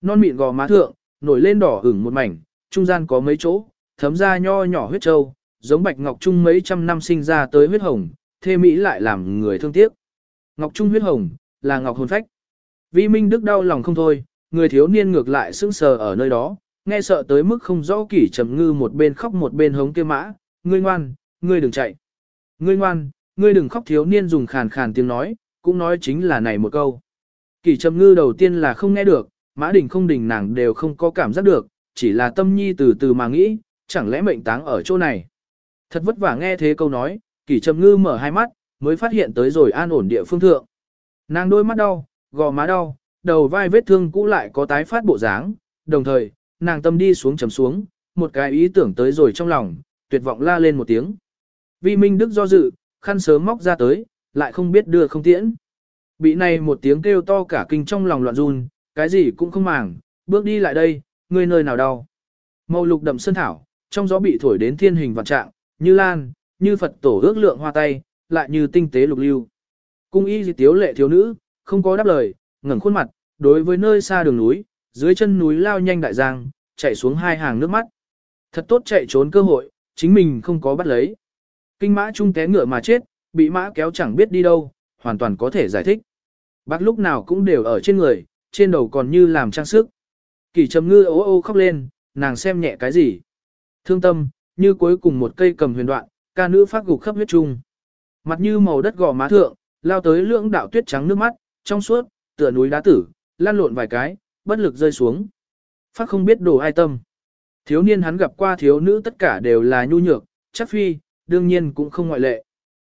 Non mịn gò má thượng, nổi lên đỏ ửng một mảnh, trung gian có mấy chỗ, thấm ra nho nhỏ huyết trâu, giống bạch ngọc trung mấy trăm năm sinh ra tới huyết hồng, thê mỹ lại làm người thương tiếc. Ngọc trung huyết hồng, là ngọc hồn phách. Vi Minh Đức đau lòng không thôi, người thiếu niên ngược lại sững sờ ở nơi đó, nghe sợ tới mức không rõ kỷ trầm ngư một bên khóc một bên hống kia mã, ngươi ngoan, ngươi đừng chạy. Ngươi ngoan, ngươi đừng khóc thiếu niên dùng khàn khàn tiếng nói, cũng nói chính là này một câu. Kỷ trầm ngư đầu tiên là không nghe được, mã đình không đình nàng đều không có cảm giác được, chỉ là tâm nhi từ từ mà nghĩ, chẳng lẽ mệnh táng ở chỗ này. Thật vất vả nghe thế câu nói, kỷ trầm ngư mở hai mắt, mới phát hiện tới rồi an ổn địa phương thượng. Nàng đôi mắt đau, gò má đau, đầu vai vết thương cũ lại có tái phát bộ dáng, đồng thời, nàng tâm đi xuống chấm xuống, một cái ý tưởng tới rồi trong lòng, tuyệt vọng la lên một tiếng. Vi Minh Đức do dự, khăn sớm móc ra tới, lại không biết đưa không tiễn. Bị này một tiếng kêu to cả kinh trong lòng loạn run, cái gì cũng không màng, bước đi lại đây, người nơi nào đau. Màu lục đậm sơn thảo, trong gió bị thổi đến thiên hình vạn trạng, như lan, như Phật tổ ước lượng hoa tay, lại như tinh tế lục lưu. Cung y dị tiếu lệ thiếu nữ, không có đáp lời, ngẩng khuôn mặt, đối với nơi xa đường núi, dưới chân núi lao nhanh đại giang, chạy xuống hai hàng nước mắt. Thật tốt chạy trốn cơ hội, chính mình không có bắt lấy. Kinh mã trung té ngựa mà chết, bị mã kéo chẳng biết đi đâu, hoàn toàn có thể giải thích. Bác lúc nào cũng đều ở trên người, trên đầu còn như làm trang sức. Kỳ trầm ngư ô ô khóc lên, nàng xem nhẹ cái gì. Thương tâm, như cuối cùng một cây cầm huyền đoạn, ca nữ phát gục khắp huyết trung. Mặt như màu đất gò má thượng, lao tới lưỡng đạo tuyết trắng nước mắt, trong suốt, tựa núi đá tử, lan lộn vài cái, bất lực rơi xuống. Phát không biết đổ ai tâm. Thiếu niên hắn gặp qua thiếu nữ tất cả đều là nhu nhược, chắc phi, đương nhiên cũng không ngoại lệ.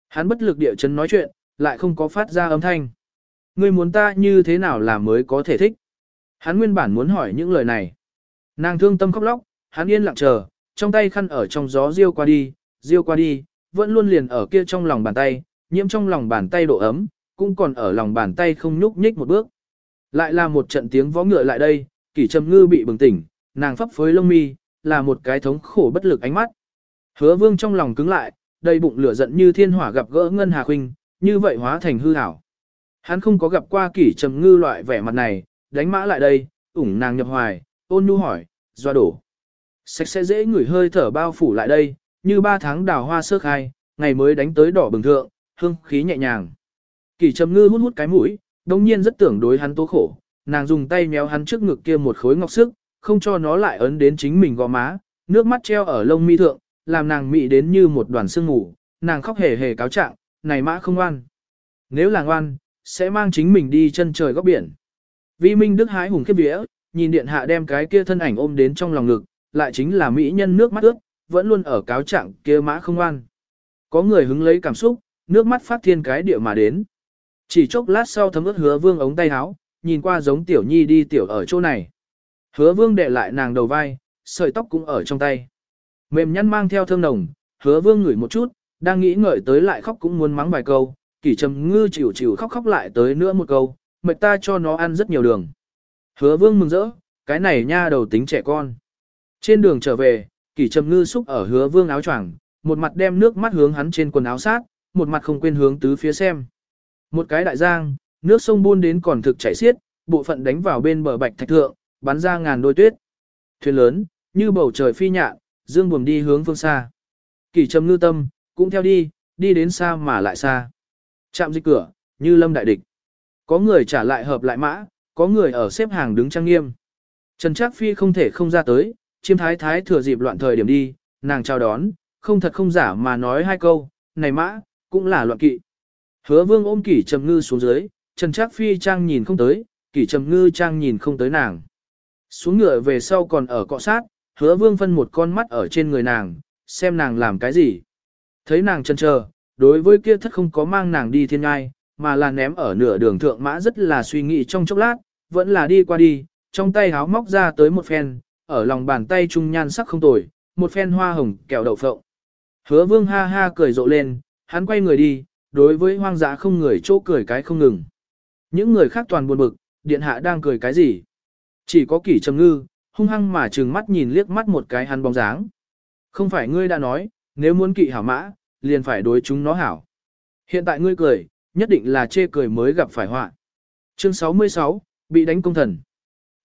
Hắn bất lực địa chấn nói chuyện, lại không có phát ra âm thanh. Ngươi muốn ta như thế nào là mới có thể thích? Hắn nguyên bản muốn hỏi những lời này. Nàng thương tâm khóc lóc, hắn yên lặng chờ, trong tay khăn ở trong gió riêu qua đi, riêu qua đi, vẫn luôn liền ở kia trong lòng bàn tay, nhiễm trong lòng bàn tay độ ấm, cũng còn ở lòng bàn tay không nhúc nhích một bước. Lại là một trận tiếng vó ngựa lại đây, kỷ trầm ngư bị bừng tỉnh, nàng phấp phới lông mi, là một cái thống khổ bất lực ánh mắt. Hứa vương trong lòng cứng lại, đầy bụng lửa giận như thiên hỏa gặp gỡ ngân hà khuynh, như vậy hóa thành hư ảo. Hắn không có gặp qua kỷ trầm ngư loại vẻ mặt này, đánh mã lại đây, ủng nàng nhập hoài, ôn nhu hỏi, doa đổ. Sạch sẽ dễ ngửi hơi thở bao phủ lại đây, như ba tháng đào hoa sơ khai, ngày mới đánh tới đỏ bừng thượng, hương khí nhẹ nhàng. Kỷ trầm ngư hút hút cái mũi, đồng nhiên rất tưởng đối hắn tố khổ, nàng dùng tay méo hắn trước ngực kia một khối ngọc sức, không cho nó lại ấn đến chính mình gò má, nước mắt treo ở lông mi thượng, làm nàng mị đến như một đoàn sương ngủ, nàng khóc hề hề cáo trạng, này mã không ngoan. Nếu là ngoan, sẽ mang chính mình đi chân trời góc biển. Vi Minh Đức hái hùng khiếp vía, nhìn điện hạ đem cái kia thân ảnh ôm đến trong lòng ngực, lại chính là mỹ nhân nước mắt ướt, vẫn luôn ở cáo trạng kia mã không ngoan. Có người hứng lấy cảm xúc, nước mắt phát thiên cái địa mà đến. Chỉ chốc lát sau thấm ướt hứa vương ống tay áo, nhìn qua giống tiểu nhi đi tiểu ở chỗ này. Hứa vương đệ lại nàng đầu vai, sợi tóc cũng ở trong tay. Mềm nhăn mang theo thơm nồng, hứa vương ngửi một chút, đang nghĩ ngợi tới lại khóc cũng muốn mắng vài câu, kỷ trầm ngư chịu chịu khóc khóc lại tới nữa một câu, mệt ta cho nó ăn rất nhiều đường. Hứa vương mừng rỡ, cái này nha đầu tính trẻ con. Trên đường trở về, kỷ trầm ngư xúc ở hứa vương áo choàng, một mặt đem nước mắt hướng hắn trên quần áo sát, một mặt không quên hướng tứ phía xem. Một cái đại giang, nước sông buôn đến còn thực chảy xiết, bộ phận đánh vào bên bờ bạch thạch thượng, bắn ra ngàn đôi tuyết. Thuyền lớn, như bầu trời phi nhạn, dương buồm đi hướng phương xa. Kỷ trầm ngư tâm, cũng theo đi, đi đến xa mà lại xa. Chạm dịch cửa, như lâm đại địch. Có người trả lại hợp lại mã, có người ở xếp hàng đứng trang nghiêm. Trần Trác Phi không thể không ra tới, chiêm thái thái thừa dịp loạn thời điểm đi, nàng chào đón, không thật không giả mà nói hai câu, này mã, cũng là loạn kỵ. Hứa vương ôm kỷ trầm ngư xuống dưới, Trần Trác Phi trang nhìn không tới, kỷ trầm ngư trang nhìn không tới nàng. Xuống ngựa về sau còn ở cọ sát, hứa vương phân một con mắt ở trên người nàng, xem nàng làm cái gì. Thấy nàng chân chờ, đối với kia thất không có mang nàng đi thiên ngai, mà là ném ở nửa đường thượng mã rất là suy nghĩ trong chốc lát, vẫn là đi qua đi, trong tay háo móc ra tới một phen, ở lòng bàn tay trung nhan sắc không tồi, một phen hoa hồng kẹo đậu phộng. Hứa vương ha ha cười rộ lên, hắn quay người đi, đối với hoang dã không người chỗ cười cái không ngừng. Những người khác toàn buồn bực, điện hạ đang cười cái gì? Chỉ có kỷ trầm ngư, hung hăng mà trừng mắt nhìn liếc mắt một cái hắn bóng dáng. Không phải ngươi đã nói, nếu muốn kỵ hảo mã, liền phải đối chúng nó hảo. Hiện tại ngươi cười, nhất định là chê cười mới gặp phải họa. Chương 66, bị đánh công thần.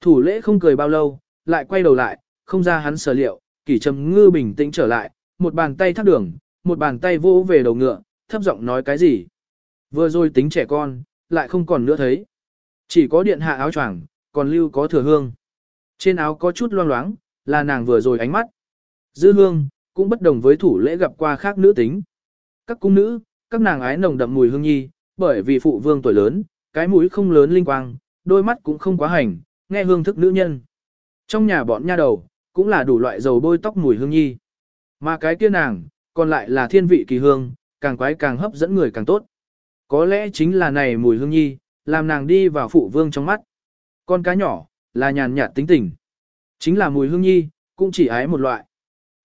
Thủ lễ không cười bao lâu, lại quay đầu lại, không ra hắn sở liệu, kỷ trầm ngư bình tĩnh trở lại, một bàn tay thắt đường, một bàn tay vỗ về đầu ngựa, thấp giọng nói cái gì. Vừa rồi tính trẻ con, lại không còn nữa thấy. Chỉ có điện hạ áo choàng, còn lưu có thừa hương. Trên áo có chút loang loáng, là nàng vừa rồi ánh mắt. Dư hương, cũng bất đồng với thủ lễ gặp qua khác nữ tính. Các cung nữ, các nàng ái nồng đậm mùi hương nhi, bởi vì phụ vương tuổi lớn, cái mũi không lớn linh quang, đôi mắt cũng không quá hành, nghe hương thức nữ nhân. Trong nhà bọn nha đầu, cũng là đủ loại dầu bôi tóc mùi hương nhi. Mà cái kia nàng, còn lại là thiên vị kỳ hương, càng quái càng hấp dẫn người càng tốt. Có lẽ chính là này mùi hương nhi, làm nàng đi vào phụ vương trong mắt. Con cá nhỏ, là nhàn nhạt tính tình. Chính là mùi hương nhi, cũng chỉ ái một loại.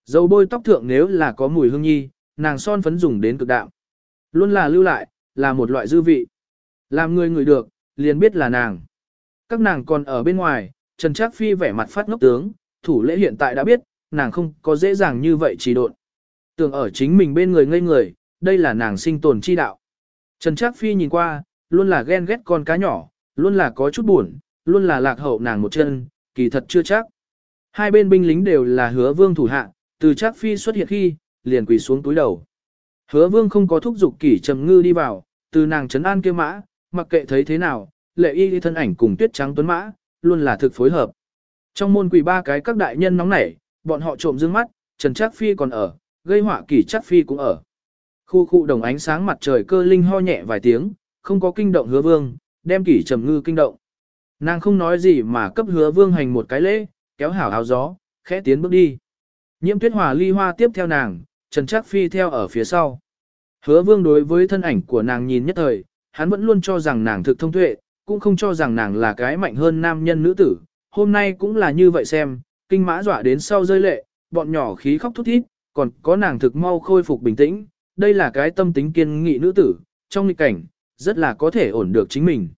Dầu bôi tóc thượng nếu là có mùi hương nhi, nàng son phấn dùng đến cực đạo. Luôn là lưu lại, là một loại dư vị. Làm người người được, liền biết là nàng. Các nàng còn ở bên ngoài, Trần Trác Phi vẻ mặt phát ngốc tướng, thủ lễ hiện tại đã biết, nàng không có dễ dàng như vậy chỉ độn. Tưởng ở chính mình bên người ngây người, đây là nàng sinh tồn chi đạo. Trần Trác Phi nhìn qua, luôn là ghen ghét con cá nhỏ, luôn là có chút buồn, luôn là lạc hậu nàng một chân, kỳ thật chưa chắc. Hai bên binh lính đều là hứa vương thủ hạ, từ Trác Phi xuất hiện khi, liền quỳ xuống túi đầu. Hứa vương không có thúc giục kỷ trầm ngư đi vào, từ nàng trấn an kêu mã, mặc kệ thấy thế nào, lệ y đi thân ảnh cùng tuyết trắng tuấn mã, luôn là thực phối hợp. Trong môn quỳ ba cái các đại nhân nóng nảy, bọn họ trộm dương mắt, Trần Trác Phi còn ở, gây họa kỷ Trác Phi cũng ở. Khu khu đồng ánh sáng mặt trời cơ linh ho nhẹ vài tiếng, không có kinh động hứa vương, đem kỷ trầm ngư kinh động. Nàng không nói gì mà cấp hứa vương hành một cái lễ, kéo hảo áo gió, khẽ tiến bước đi. Nhiễm tuyết hòa ly hoa tiếp theo nàng, Trần Trác Phi theo ở phía sau. Hứa vương đối với thân ảnh của nàng nhìn nhất thời, hắn vẫn luôn cho rằng nàng thực thông tuệ, cũng không cho rằng nàng là cái mạnh hơn nam nhân nữ tử. Hôm nay cũng là như vậy xem, kinh mã dọa đến sau rơi lệ, bọn nhỏ khí khóc thút thít, còn có nàng thực mau khôi phục bình tĩnh. Đây là cái tâm tính kiên nghị nữ tử, trong nghịch cảnh, rất là có thể ổn được chính mình.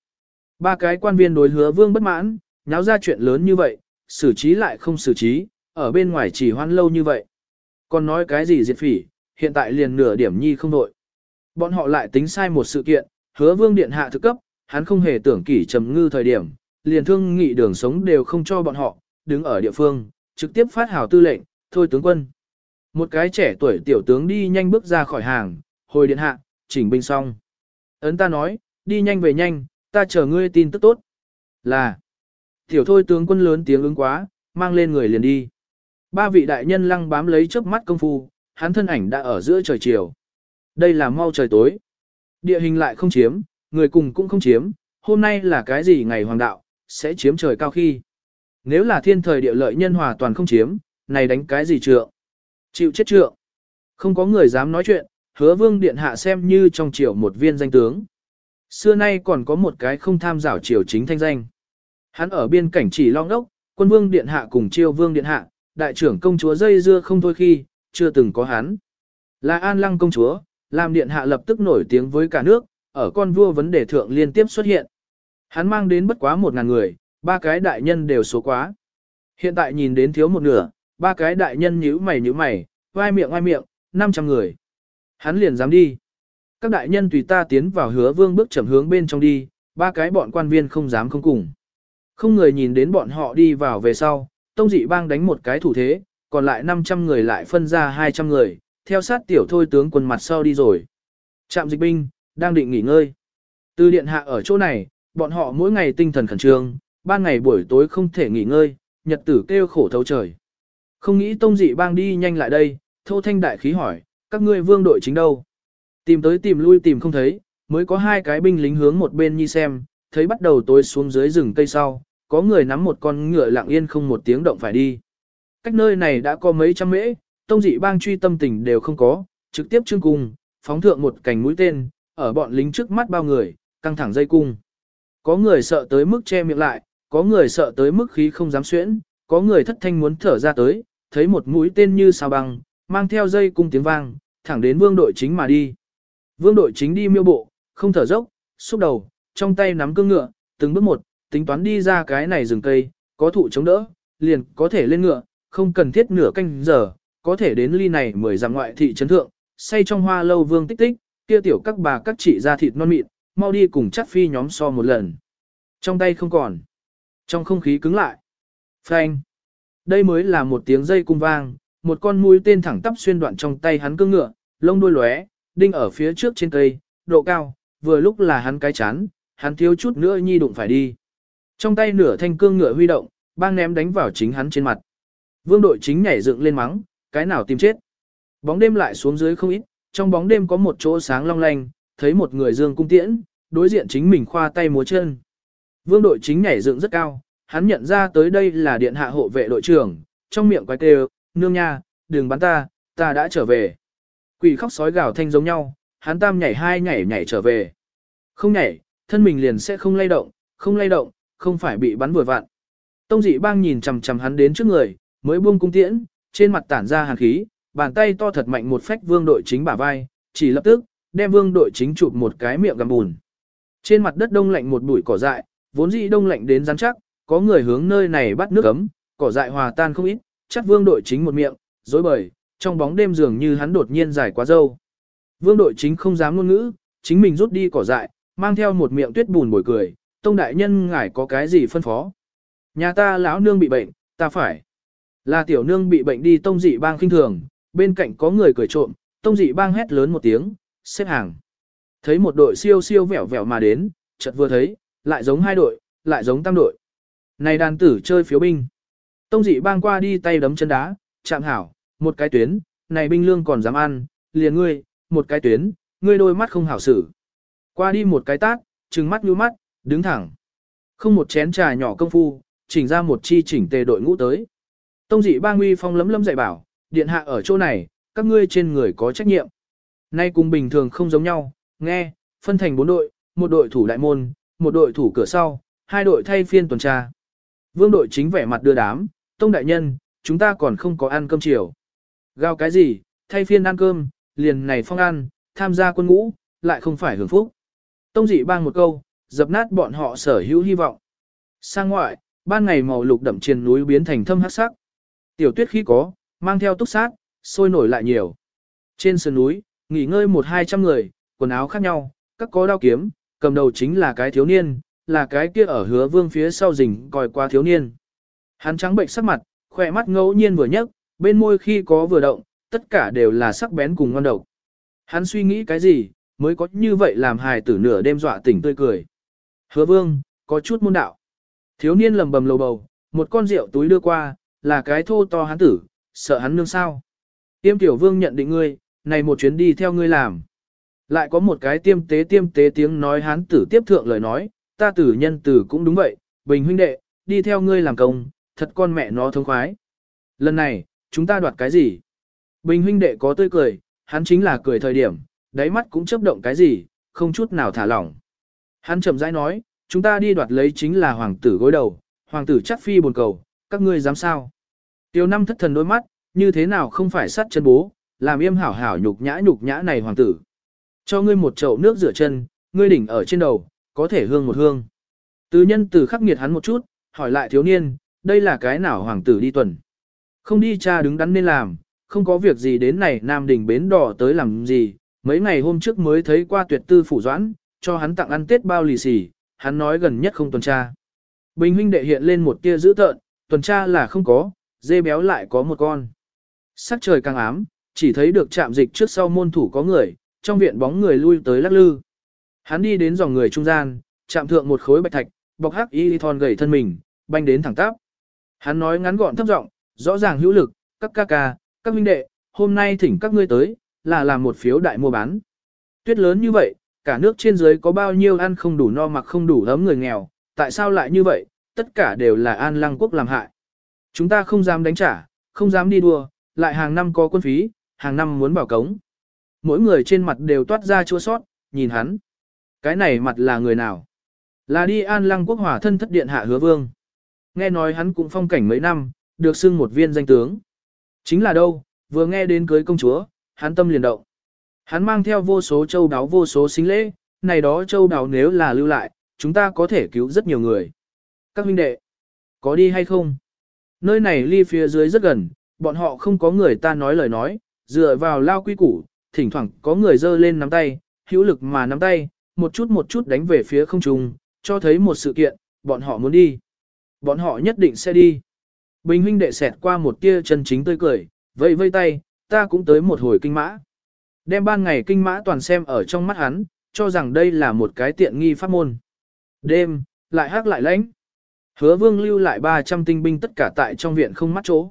Ba cái quan viên đối hứa vương bất mãn, nháo ra chuyện lớn như vậy, xử trí lại không xử trí, ở bên ngoài chỉ hoan lâu như vậy. Còn nói cái gì diệt phỉ, hiện tại liền nửa điểm nhi không đội. Bọn họ lại tính sai một sự kiện, hứa vương điện hạ thực cấp, hắn không hề tưởng kỷ trầm ngư thời điểm, liền thương nghị đường sống đều không cho bọn họ, đứng ở địa phương, trực tiếp phát hào tư lệnh, thôi tướng quân. Một cái trẻ tuổi tiểu tướng đi nhanh bước ra khỏi hàng, hồi điện hạ, chỉnh binh xong. Ấn ta nói, đi nhanh về nhanh, ta chờ ngươi tin tức tốt. Là, tiểu thôi tướng quân lớn tiếng ứng quá, mang lên người liền đi. Ba vị đại nhân lăng bám lấy chớp mắt công phu, hắn thân ảnh đã ở giữa trời chiều. Đây là mau trời tối. Địa hình lại không chiếm, người cùng cũng không chiếm, hôm nay là cái gì ngày hoàng đạo, sẽ chiếm trời cao khi. Nếu là thiên thời địa lợi nhân hòa toàn không chiếm, này đánh cái gì trượng? Chịu chết trượng. Không có người dám nói chuyện, hứa vương điện hạ xem như trong triều một viên danh tướng. Xưa nay còn có một cái không tham giảo triều chính thanh danh. Hắn ở biên cảnh chỉ long đốc, quân vương điện hạ cùng triều vương điện hạ, đại trưởng công chúa dây dưa không thôi khi, chưa từng có hắn. Là an lăng công chúa, làm điện hạ lập tức nổi tiếng với cả nước, ở con vua vấn đề thượng liên tiếp xuất hiện. Hắn mang đến bất quá một ngàn người, ba cái đại nhân đều số quá. Hiện tại nhìn đến thiếu một nửa, ba cái đại nhân nhíu mày nhíu mày, vai miệng vai miệng, 500 người. Hắn liền dám đi. Các đại nhân tùy ta tiến vào hứa vương bước chậm hướng bên trong đi, ba cái bọn quan viên không dám không cùng. Không người nhìn đến bọn họ đi vào về sau, tông dị bang đánh một cái thủ thế, còn lại 500 người lại phân ra 200 người, theo sát tiểu thôi tướng quân mặt sau đi rồi. Trạm dịch binh, đang định nghỉ ngơi. Từ điện hạ ở chỗ này, bọn họ mỗi ngày tinh thần khẩn trương, ban ngày buổi tối không thể nghỉ ngơi, nhật tử kêu khổ thấu trời. Không nghĩ tông dị bang đi nhanh lại đây, thô thanh đại khí hỏi, các ngươi vương đội chính đâu? Tìm tới tìm lui tìm không thấy, mới có hai cái binh lính hướng một bên nhi xem, thấy bắt đầu tối xuống dưới rừng cây sau, có người nắm một con ngựa lặng yên không một tiếng động phải đi. Cách nơi này đã có mấy trăm mễ, tông dị bang truy tâm tình đều không có, trực tiếp trương cung, phóng thượng một cành mũi tên, ở bọn lính trước mắt bao người, căng thẳng dây cung. Có người sợ tới mức che miệng lại, có người sợ tới mức khí không dám xuyễn, có người thất thanh muốn thở ra tới, thấy một mũi tên như sao băng, mang theo dây cung tiếng vang, thẳng đến vương đội chính mà đi. Vương đội chính đi miêu bộ, không thở dốc, xúc đầu, trong tay nắm cương ngựa, từng bước một, tính toán đi ra cái này rừng cây, có thụ chống đỡ, liền có thể lên ngựa, không cần thiết nửa canh giờ, có thể đến ly này mười dặm ngoại thị trấn thượng, say trong hoa lâu vương tích tích, kia tiểu các bà các chị ra thịt non mịn, mau đi cùng chắc phi nhóm so một lần. Trong tay không còn. Trong không khí cứng lại. Phanh. Đây mới là một tiếng dây cung vang, một con mũi tên thẳng tắp xuyên đoạn trong tay hắn cương ngựa, lông đuôi lóe, đinh ở phía trước trên cây, độ cao, vừa lúc là hắn cái chán, hắn thiếu chút nữa nhi đụng phải đi. Trong tay nửa thanh cương ngựa huy động, bang ném đánh vào chính hắn trên mặt. Vương đội chính nhảy dựng lên mắng, cái nào tìm chết. Bóng đêm lại xuống dưới không ít, trong bóng đêm có một chỗ sáng long lanh, thấy một người dương cung tiễn, đối diện chính mình khoa tay múa chân. Vương đội chính nhảy dựng rất cao, hắn nhận ra tới đây là điện hạ hộ vệ đội trưởng, trong miệng quái kêu, nương nha, đừng bắn ta, ta đã trở về. Quỷ khóc sói gào thanh giống nhau, hắn tam nhảy hai nhảy nhảy trở về. Không nhảy, thân mình liền sẽ không lay động, không lay động, không phải bị bắn vừa vặn. Tông dị bang nhìn chằm chằm hắn đến trước người, mới buông cung tiễn, trên mặt tản ra hàn khí, bàn tay to thật mạnh một phách vương đội chính bả vai, chỉ lập tức, đem vương đội chính chụp một cái miệng gầm bùn. Trên mặt đất đông lạnh một bụi cỏ dại, vốn dĩ đông lạnh đến rắn chắc, có người hướng nơi này bắt nước ấm, cỏ dại hòa tan không ít, chắc vương đội chính một miệng, dối bời, trong bóng đêm dường như hắn đột nhiên dài quá dâu. Vương đội chính không dám ngôn ngữ, chính mình rút đi cỏ dại, mang theo một miệng tuyết bùn bồi cười, tông đại nhân ngài có cái gì phân phó. Nhà ta lão nương bị bệnh, ta phải. Là tiểu nương bị bệnh đi tông dị bang khinh thường, bên cạnh có người cười trộm, tông dị bang hét lớn một tiếng, xếp hàng. Thấy một đội siêu siêu vẻo vẻo mà đến, chợt vừa thấy, lại giống hai đội, lại giống tam đội. Này đàn tử chơi phiếu binh. Tông dị bang qua đi tay đấm chân đá, chạm hảo, một cái tuyến, này binh lương còn dám ăn, liền ngươi, một cái tuyến, ngươi đôi mắt không hảo xử. Qua đi một cái tát, trừng mắt như mắt, đứng thẳng. Không một chén trà nhỏ công phu, chỉnh ra một chi chỉnh tề đội ngũ tới. Tông dị ba nguy phong lấm lấm dạy bảo, điện hạ ở chỗ này, các ngươi trên người có trách nhiệm. Nay cùng bình thường không giống nhau, nghe, phân thành bốn đội, một đội thủ đại môn, một đội thủ cửa sau, hai đội thay phiên tuần tra. Vương đội chính vẻ mặt đưa đám, tông đại nhân, chúng ta còn không có ăn cơm chiều. Gao cái gì, thay phiên ăn cơm, liền này phong ăn, tham gia quân ngũ, lại không phải hưởng phúc. Tông dị bang một câu, dập nát bọn họ sở hữu hy vọng. Sang ngoại, ban ngày màu lục đậm trên núi biến thành thâm hắc sắc. Tiểu tuyết khi có, mang theo túc sát, sôi nổi lại nhiều. Trên sườn núi, nghỉ ngơi một hai trăm người, quần áo khác nhau, các có đao kiếm, cầm đầu chính là cái thiếu niên, là cái kia ở hứa vương phía sau rình coi qua thiếu niên. Hắn trắng bệnh sắc mặt, khỏe mắt ngẫu nhiên vừa nhấc, bên môi khi có vừa động, tất cả đều là sắc bén cùng ngon độc. Hắn suy nghĩ cái gì, mới có như vậy làm hài tử nửa đêm dọa tỉnh tươi cười. Hứa vương, có chút môn đạo. Thiếu niên lầm bầm lầu bầu, một con rượu túi đưa qua, là cái thô to hắn tử, sợ hắn nương sao. Tiêm tiểu vương nhận định ngươi, này một chuyến đi theo ngươi làm. Lại có một cái tiêm tế tiêm tế tiếng nói hán tử tiếp thượng lời nói, ta tử nhân tử cũng đúng vậy, bình huynh đệ, đi theo ngươi làm công, thật con mẹ nó thông khoái. Lần này, chúng ta đoạt cái gì? Bình huynh đệ có tươi cười, hắn chính là cười thời điểm, đáy mắt cũng chấp động cái gì, không chút nào thả lỏng. Hắn chậm rãi nói, chúng ta đi đoạt lấy chính là hoàng tử gối đầu, hoàng tử chắc phi buồn cầu, các ngươi dám sao? Tiêu năm thất thần đôi mắt, như thế nào không phải sắt chân bố, làm im hảo hảo nhục nhã nhục nhã này hoàng tử. Cho ngươi một chậu nước rửa chân, ngươi đỉnh ở trên đầu, có thể hương một hương. Từ nhân từ khắc nghiệt hắn một chút, hỏi lại thiếu niên, đây là cái nào hoàng tử đi tuần. Không đi cha đứng đắn nên làm, không có việc gì đến này Nam Đình bến đỏ tới làm gì, mấy ngày hôm trước mới thấy qua tuyệt tư phủ doãn, cho hắn tặng ăn tết bao lì xì, hắn nói gần nhất không tuần tra. Bình huynh đệ hiện lên một tia dữ tợn, tuần tra là không có, dê béo lại có một con. Sắc trời càng ám, chỉ thấy được chạm dịch trước sau môn thủ có người, trong viện bóng người lui tới lắc lư. Hắn đi đến dòng người trung gian, chạm thượng một khối bạch thạch, bọc hắc y thon gầy thân mình, banh đến thẳng tắp. Hắn nói ngắn gọn thấp giọng, rõ ràng hữu lực, các ca ca, các minh đệ, hôm nay thỉnh các ngươi tới, là làm một phiếu đại mua bán. Tuyết lớn như vậy, cả nước trên dưới có bao nhiêu ăn không đủ no mặc không đủ ấm người nghèo, tại sao lại như vậy, tất cả đều là an lăng quốc làm hại. Chúng ta không dám đánh trả, không dám đi đua, lại hàng năm có quân phí, hàng năm muốn bảo cống. Mỗi người trên mặt đều toát ra chua sót, nhìn hắn. Cái này mặt là người nào? Là đi an lăng quốc hỏa thân thất điện hạ hứa vương. Nghe nói hắn cũng phong cảnh mấy năm, được xưng một viên danh tướng. Chính là đâu, vừa nghe đến cưới công chúa, hắn tâm liền động. Hắn mang theo vô số châu đáo vô số xính lễ, này đó châu đáo nếu là lưu lại, chúng ta có thể cứu rất nhiều người. Các huynh đệ, có đi hay không? Nơi này ly phía dưới rất gần, bọn họ không có người ta nói lời nói, dựa vào lao quy củ, thỉnh thoảng có người dơ lên nắm tay, hữu lực mà nắm tay, một chút một chút đánh về phía không trung, cho thấy một sự kiện, bọn họ muốn đi. Bọn họ nhất định sẽ đi. Bình huynh đệ xẹt qua một tia chân chính tươi cười, vây vây tay, ta cũng tới một hồi kinh mã. Đem ban ngày kinh mã toàn xem ở trong mắt hắn, cho rằng đây là một cái tiện nghi pháp môn. Đêm, lại hắc lại lãnh. Hứa vương lưu lại 300 tinh binh tất cả tại trong viện không mắt chỗ.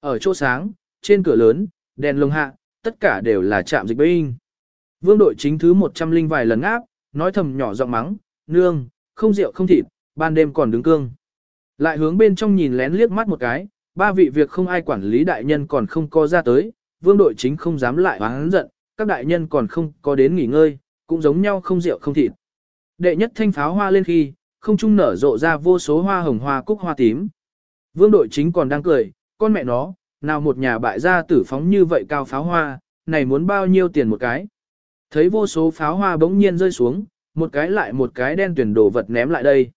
Ở chỗ sáng, trên cửa lớn, đèn lồng hạ, tất cả đều là trạm dịch binh. Vương đội chính thứ 100 linh vài lần áp, nói thầm nhỏ giọng mắng, nương, không rượu không thịt, ban đêm còn đứng cương. Lại hướng bên trong nhìn lén liếc mắt một cái, ba vị việc không ai quản lý đại nhân còn không có ra tới, vương đội chính không dám lại hắn giận, các đại nhân còn không có đến nghỉ ngơi, cũng giống nhau không rượu không thịt. Đệ nhất thanh pháo hoa lên khi, không trung nở rộ ra vô số hoa hồng hoa cúc hoa tím. Vương đội chính còn đang cười, con mẹ nó, nào một nhà bại gia tử phóng như vậy cao pháo hoa, này muốn bao nhiêu tiền một cái. Thấy vô số pháo hoa bỗng nhiên rơi xuống, một cái lại một cái đen tuyển đồ vật ném lại đây.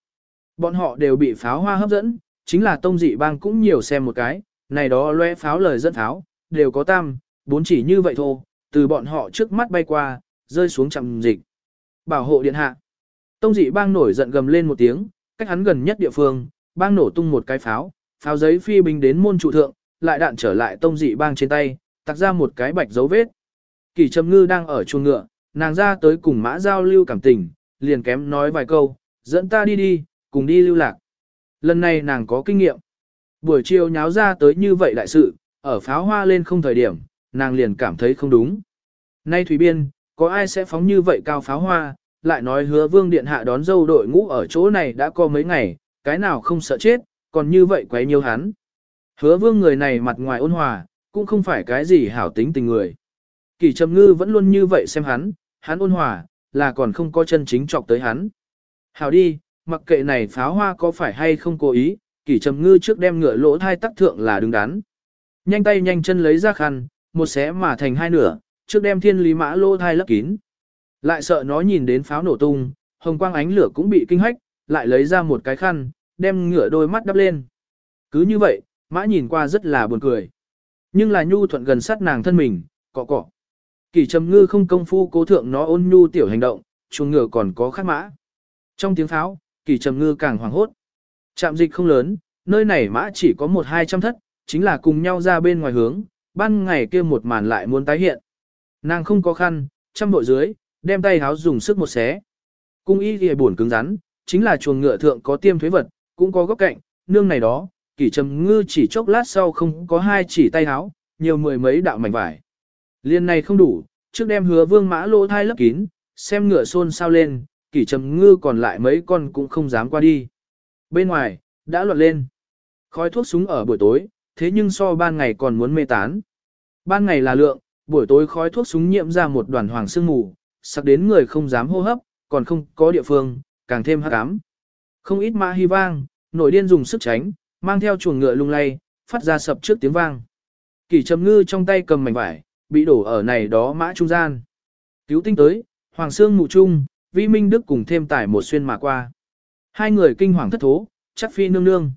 Bọn họ đều bị pháo hoa hấp dẫn, chính là tông dị bang cũng nhiều xem một cái, này đó loe pháo lời dẫn pháo, đều có tam, bốn chỉ như vậy thôi, từ bọn họ trước mắt bay qua, rơi xuống chậm dịch. Bảo hộ điện hạ. Tông dị bang nổi giận gầm lên một tiếng, cách hắn gần nhất địa phương, bang nổ tung một cái pháo, pháo giấy phi binh đến môn trụ thượng, lại đạn trở lại tông dị bang trên tay, tặc ra một cái bạch dấu vết. Kỳ trầm ngư đang ở chuồng ngựa, nàng ra tới cùng mã giao lưu cảm tình, liền kém nói vài câu, dẫn ta đi đi, cùng đi lưu lạc. Lần này nàng có kinh nghiệm. Buổi chiều nháo ra tới như vậy đại sự, ở pháo hoa lên không thời điểm, nàng liền cảm thấy không đúng. Nay Thủy Biên, có ai sẽ phóng như vậy cao pháo hoa, lại nói hứa vương điện hạ đón dâu đội ngũ ở chỗ này đã có mấy ngày, cái nào không sợ chết, còn như vậy quấy nhiều hắn. Hứa vương người này mặt ngoài ôn hòa, cũng không phải cái gì hảo tính tình người. Kỳ trầm ngư vẫn luôn như vậy xem hắn, hắn ôn hòa, là còn không có chân chính chọc tới hắn. Hảo đi, mặc kệ này pháo hoa có phải hay không cố ý, kỷ trầm ngư trước đem ngựa lỗ thai tắc thượng là đứng đắn. Nhanh tay nhanh chân lấy ra khăn, một xé mà thành hai nửa, trước đem thiên lý mã lỗ thai lấp kín. Lại sợ nó nhìn đến pháo nổ tung, hồng quang ánh lửa cũng bị kinh hách, lại lấy ra một cái khăn, đem ngựa đôi mắt đắp lên. Cứ như vậy, mã nhìn qua rất là buồn cười. Nhưng là nhu thuận gần sát nàng thân mình, cọ cọ. Kỳ trầm ngư không công phu cố thượng nó ôn nhu tiểu hành động, chuồng ngựa còn có khác mã. Trong tiếng pháo, kỳ trầm ngư càng hoảng hốt. Trạm dịch không lớn, nơi này mã chỉ có một hai trăm thất, chính là cùng nhau ra bên ngoài hướng, ban ngày kia một màn lại muốn tái hiện. Nàng không có khăn, trăm bộ dưới, đem tay háo dùng sức một xé. Cung y thì buồn cứng rắn, chính là chuồng ngựa thượng có tiêm thuế vật, cũng có góc cạnh, nương này đó, kỷ trầm ngư chỉ chốc lát sau không có hai chỉ tay háo, nhiều mười mấy đạo mảnh vải. Liên này không đủ, trước đem hứa vương mã lỗ thai lấp kín, xem ngựa xôn sao lên, kỷ trầm ngư còn lại mấy con cũng không dám qua đi. Bên ngoài, đã loạn lên. Khói thuốc súng ở buổi tối, thế nhưng so ban ngày còn muốn mê tán. Ban ngày là lượng, buổi tối khói thuốc súng nhiễm ra một đoàn hoàng sương mù, sặc đến người không dám hô hấp, còn không có địa phương, càng thêm hắc ám. Không ít ma hy vang, nổi điên dùng sức tránh, mang theo chuồng ngựa lung lay, phát ra sập trước tiếng vang. Kỷ trầm ngư trong tay cầm mảnh vải, bị đổ ở này đó mã trung gian. Cứu tinh tới, Hoàng Sương mù trung, Vi Minh Đức cùng thêm tải một xuyên mà qua. Hai người kinh hoàng thất thố, chắc phi nương nương.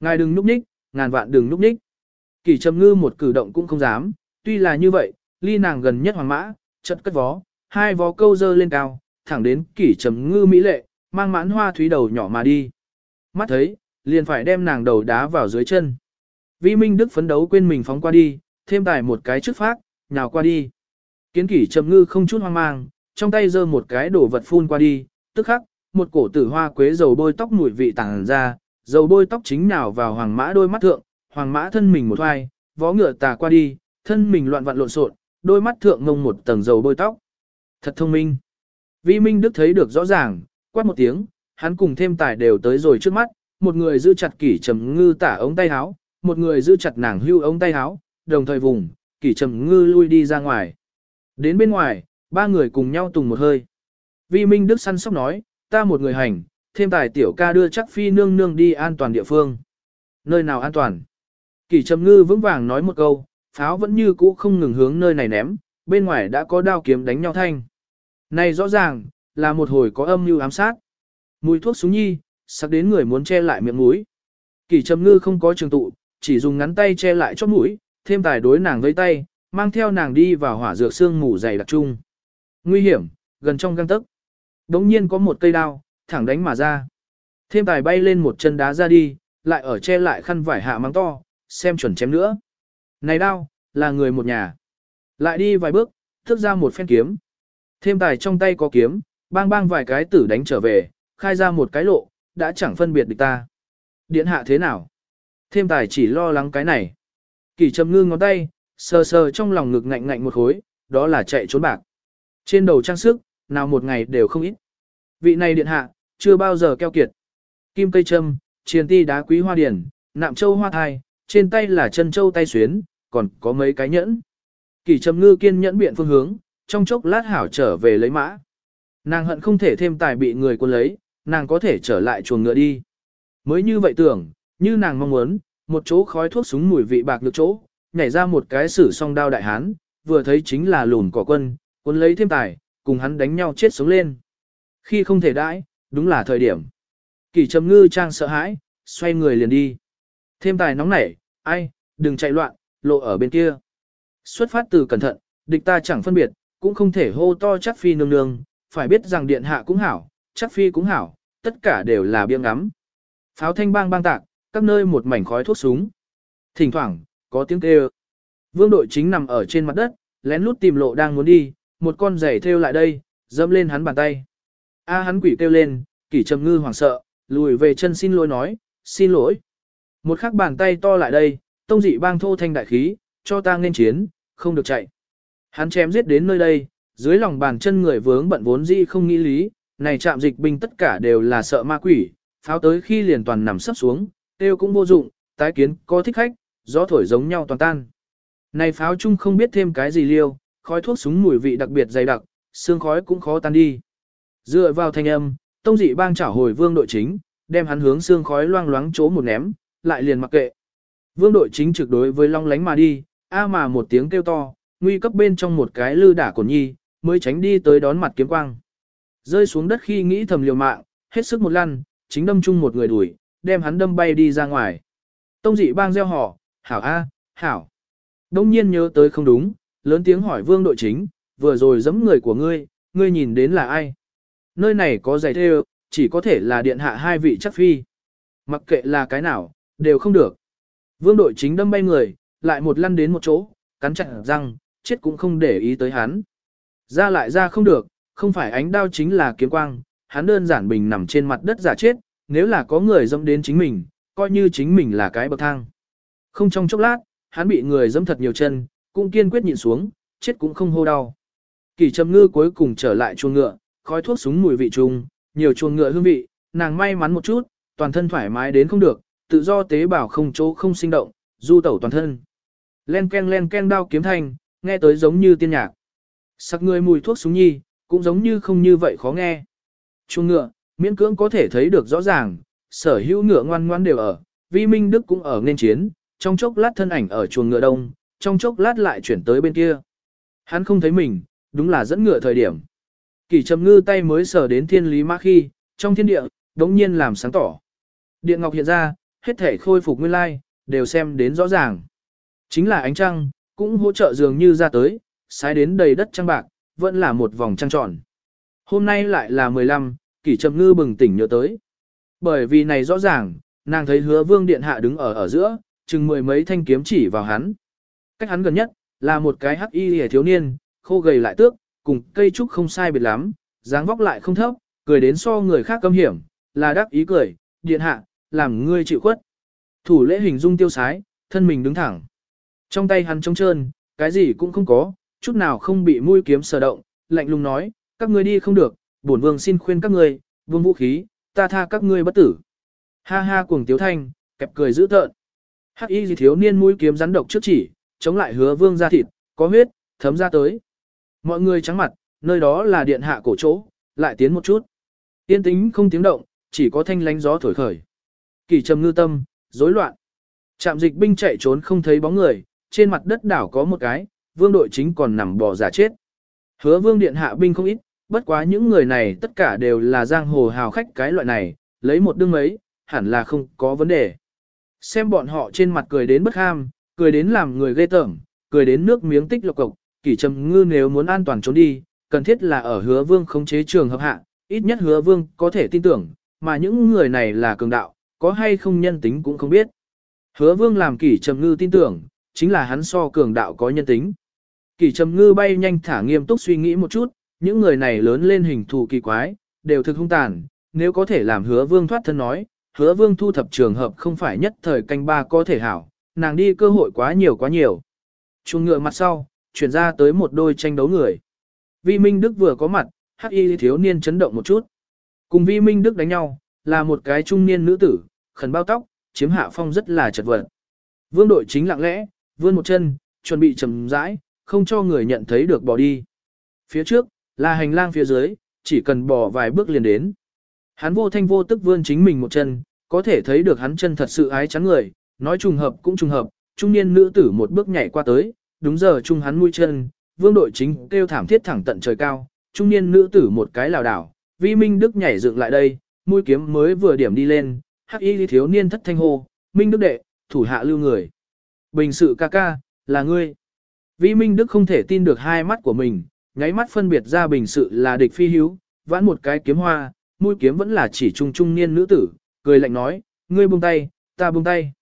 Ngài đừng núp ních, ngàn vạn đừng núp ních. Kỷ trầm ngư một cử động cũng không dám, tuy là như vậy, ly nàng gần nhất hoàng mã, chật cất vó, hai vó câu dơ lên cao, thẳng đến kỷ trầm ngư mỹ lệ, mang mãn hoa thúy đầu nhỏ mà đi. Mắt thấy, liền phải đem nàng đầu đá vào dưới chân. Vi Minh Đức phấn đấu quên mình phóng qua đi, thêm tải một cái trước phát, nhào qua đi. Kiến kỷ trầm ngư không chút hoang mang, trong tay giơ một cái đồ vật phun qua đi, tức khắc, một cổ tử hoa quế dầu bôi tóc mùi vị tàng ra, dầu bôi tóc chính nào vào hoàng mã đôi mắt thượng, hoàng mã thân mình một hoài, vó ngựa tà qua đi, thân mình loạn vặn lộn xộn, đôi mắt thượng ngông một tầng dầu bôi tóc. Thật thông minh. Vi Minh Đức thấy được rõ ràng, quát một tiếng, hắn cùng thêm tài đều tới rồi trước mắt, một người giữ chặt kỷ trầm ngư tả ống tay áo, một người giữ chặt nàng hưu ống tay áo, đồng thời vùng, kỷ trầm ngư lui đi ra ngoài. Đến bên ngoài, ba người cùng nhau tùng một hơi. Vi Minh Đức săn sóc nói, ta một người hành, thêm tài tiểu ca đưa chắc phi nương nương đi an toàn địa phương. Nơi nào an toàn? Kỷ trầm ngư vững vàng nói một câu, pháo vẫn như cũ không ngừng hướng nơi này ném, bên ngoài đã có đao kiếm đánh nhau thanh. Này rõ ràng, là một hồi có âm mưu ám sát. Mùi thuốc súng nhi, sắc đến người muốn che lại miệng mũi. Kỷ trầm ngư không có trường tụ, chỉ dùng ngắn tay che lại chót mũi, thêm tài đối nàng với tay, mang theo nàng đi vào hỏa dược xương mù dày đặc trung. Nguy hiểm, gần trong găng tấc. Đống nhiên có một cây đao, thẳng đánh mà ra. Thêm tài bay lên một chân đá ra đi, lại ở che lại khăn vải hạ mắng to, xem chuẩn chém nữa. Này đao, là người một nhà. Lại đi vài bước, thức ra một phen kiếm. Thêm tài trong tay có kiếm, bang bang vài cái tử đánh trở về, khai ra một cái lộ, đã chẳng phân biệt được ta. Điện hạ thế nào? Thêm tài chỉ lo lắng cái này. Kỳ trầm ngư ngón tay, sờ sờ trong lòng ngực ngạnh ngạnh một khối, đó là chạy trốn bạc. Trên đầu trang sức, nào một ngày đều không ít. Vị này điện hạ, chưa bao giờ keo kiệt. Kim cây châm, triền ti đá quý hoa điển, nạm châu hoa thai, trên tay là chân châu tay xuyến, còn có mấy cái nhẫn. Kỳ trầm ngư kiên nhẫn biện phương hướng, trong chốc lát hảo trở về lấy mã. Nàng hận không thể thêm tài bị người quân lấy, nàng có thể trở lại chuồng ngựa đi. Mới như vậy tưởng, như nàng mong muốn, một chỗ khói thuốc súng mùi vị bạc được chỗ, nhảy ra một cái sử song đao đại hán, vừa thấy chính là lùn cỏ quân, cuốn lấy thêm tài, cùng hắn đánh nhau chết sống lên. Khi không thể đãi, đúng là thời điểm. Kỳ trầm ngư trang sợ hãi, xoay người liền đi. Thêm tài nóng nảy, ai, đừng chạy loạn, lộ ở bên kia. Xuất phát từ cẩn thận, địch ta chẳng phân biệt, cũng không thể hô to chắc phi nương nương, phải biết rằng điện hạ cũng hảo, chắc phi cũng hảo, tất cả đều là biêng ngắm. Pháo thanh bang bang tạc, các nơi một mảnh khói thuốc súng. Thỉnh thoảng, có tiếng kêu. Vương đội chính nằm ở trên mặt đất, lén lút tìm lộ đang muốn đi, một con giày theo lại đây, dẫm lên hắn bàn tay. A hắn quỷ kêu lên, kỷ trầm ngư hoảng sợ, lùi về chân xin lỗi nói, xin lỗi. Một khắc bàn tay to lại đây, Tông dị bang thô thanh đại khí, cho ta nên chiến, không được chạy. Hắn chém giết đến nơi đây, dưới lòng bàn chân người vướng bận vốn dĩ không nghĩ lý, này chạm dịch binh tất cả đều là sợ ma quỷ, pháo tới khi liền toàn nằm sấp xuống, tiêu cũng vô dụng, tái kiến có thích khách, gió thổi giống nhau toàn tan. Này pháo chung không biết thêm cái gì liêu, khói thuốc súng mùi vị đặc biệt dày đặc, xương khói cũng khó tan đi. Dựa vào thanh âm, tông dị bang trả hồi vương đội chính, đem hắn hướng xương khói loang loáng chỗ một ném, lại liền mặc kệ. Vương đội chính trực đối với long lánh mà đi, a mà một tiếng kêu to, nguy cấp bên trong một cái lư đả cổn nhi, mới tránh đi tới đón mặt kiếm quang. Rơi xuống đất khi nghĩ thầm liều mạng, hết sức một lăn, chính đâm chung một người đuổi, đem hắn đâm bay đi ra ngoài. Tông dị bang gieo họ, hảo a, hảo. Đông nhiên nhớ tới không đúng, lớn tiếng hỏi vương đội chính, vừa rồi giẫm người của ngươi, ngươi nhìn đến là ai? Nơi này có giày thêu, chỉ có thể là điện hạ hai vị chắc phi. Mặc kệ là cái nào, đều không được. Vương đội chính đâm bay người, lại một lăn đến một chỗ, cắn chặt răng, chết cũng không để ý tới hắn. Ra lại ra không được, không phải ánh đao chính là kiếm quang, hắn đơn giản bình nằm trên mặt đất giả chết, nếu là có người dâm đến chính mình, coi như chính mình là cái bậc thang. Không trong chốc lát, hắn bị người dâm thật nhiều chân, cũng kiên quyết nhịn xuống, chết cũng không hô đau. Kỳ trầm ngư cuối cùng trở lại chuồng ngựa, khói thuốc súng mùi vị trùng, nhiều chuồng ngựa hương vị, nàng may mắn một chút, toàn thân thoải mái đến không được, tự do tế bào không chỗ không sinh động, du tẩu toàn thân. Len ken len ken đao kiếm thanh, nghe tới giống như tiên nhạc. Sắc người mùi thuốc súng nhi, cũng giống như không như vậy khó nghe. Chuồng ngựa, miễn cưỡng có thể thấy được rõ ràng, sở hữu ngựa ngoan ngoan đều ở, vi minh đức cũng ở nên chiến, trong chốc lát thân ảnh ở chuồng ngựa đông, trong chốc lát lại chuyển tới bên kia. Hắn không thấy mình, đúng là dẫn ngựa thời điểm. Kỳ trầm ngư tay mới sờ đến thiên lý mã khi, trong thiên địa, đống nhiên làm sáng tỏ. Điện ngọc hiện ra, hết thể khôi phục nguyên lai, đều xem đến rõ ràng. Chính là ánh trăng, cũng hỗ trợ dường như ra tới, sai đến đầy đất trăng bạc, vẫn là một vòng trăng tròn. Hôm nay lại là 15, kỷ trầm ngư bừng tỉnh nhớ tới. Bởi vì này rõ ràng, nàng thấy hứa vương điện hạ đứng ở ở giữa, chừng mười mấy thanh kiếm chỉ vào hắn. Cách hắn gần nhất, là một cái hắc y hề thiếu niên, khô gầy lại tước, cùng cây trúc không sai biệt lắm, dáng vóc lại không thấp, cười đến so người khác câm hiểm, là đắc ý cười, điện hạ, làm ngươi chịu khuất. Thủ lễ hình dung tiêu sái, thân mình đứng thẳng. Trong tay hắn trống trơn, cái gì cũng không có, chút nào không bị mũi kiếm sờ động, lạnh lùng nói, các ngươi đi không được, bổn vương xin khuyên các ngươi, vương vũ khí, ta tha các ngươi bất tử. Ha ha cuồng tiếu thanh, kẹp cười dữ tợn. Hắc y gì thiếu niên mũi kiếm rắn độc trước chỉ, chống lại hứa vương ra thịt, có huyết, thấm ra tới. Mọi người trắng mặt, nơi đó là điện hạ cổ chỗ, lại tiến một chút. Yên tĩnh không tiếng động, chỉ có thanh lánh gió thổi khởi. Kỳ trầm ngư tâm, rối loạn. Trạm dịch binh chạy trốn không thấy bóng người, trên mặt đất đảo có một cái, vương đội chính còn nằm bò giả chết. Hứa vương điện hạ binh không ít, bất quá những người này tất cả đều là giang hồ hào khách cái loại này, lấy một đương mấy, hẳn là không có vấn đề. Xem bọn họ trên mặt cười đến bất ham, cười đến làm người ghê tởm, cười đến nước miếng tích lộc cộc, kỷ trầm ngư nếu muốn an toàn trốn đi, cần thiết là ở hứa vương khống chế trường hợp hạ, ít nhất hứa vương có thể tin tưởng, mà những người này là cường đạo, có hay không nhân tính cũng không biết. Hứa vương làm kỷ trầm ngư tin tưởng, chính là hắn so cường đạo có nhân tính. Kỷ trầm ngư bay nhanh thả nghiêm túc suy nghĩ một chút, những người này lớn lên hình thù kỳ quái, đều thực hung tàn, nếu có thể làm hứa vương thoát thân nói, hứa vương thu thập trường hợp không phải nhất thời canh ba có thể hảo, nàng đi cơ hội quá nhiều quá nhiều. Chuồng ngựa mặt sau, chuyển ra tới một đôi tranh đấu người. Vi Minh Đức vừa có mặt, hắc y thiếu niên chấn động một chút. Cùng Vi Minh Đức đánh nhau, là một cái trung niên nữ tử, khẩn bao tóc, chiếm hạ phong rất là chật vật. Vương đội chính lặng lẽ, vươn một chân, chuẩn bị chầm rãi, không cho người nhận thấy được bỏ đi. Phía trước, là hành lang phía dưới, chỉ cần bỏ vài bước liền đến. Hắn vô thanh vô tức vươn chính mình một chân, có thể thấy được hắn chân thật sự ái chắn người, nói trùng hợp cũng trùng hợp, trung niên nữ tử một bước nhảy qua tới, đúng giờ trung hắn mũi chân, vương đội chính kêu thảm thiết thẳng tận trời cao, trung niên nữ tử một cái lảo đảo, vi minh đức nhảy dựng lại đây, mũi kiếm mới vừa điểm đi lên, hắc y thiếu niên thất thanh hô, minh đức đệ, thủ hạ lưu người. Bình sự ca ca, là ngươi. Vi minh đức không thể tin được hai mắt của mình, nháy mắt phân biệt ra bình sự là địch phi hiếu, vãn một cái kiếm hoa, mũi kiếm vẫn là chỉ trung trung niên nữ tử, cười lạnh nói, ngươi buông tay, ta buông tay.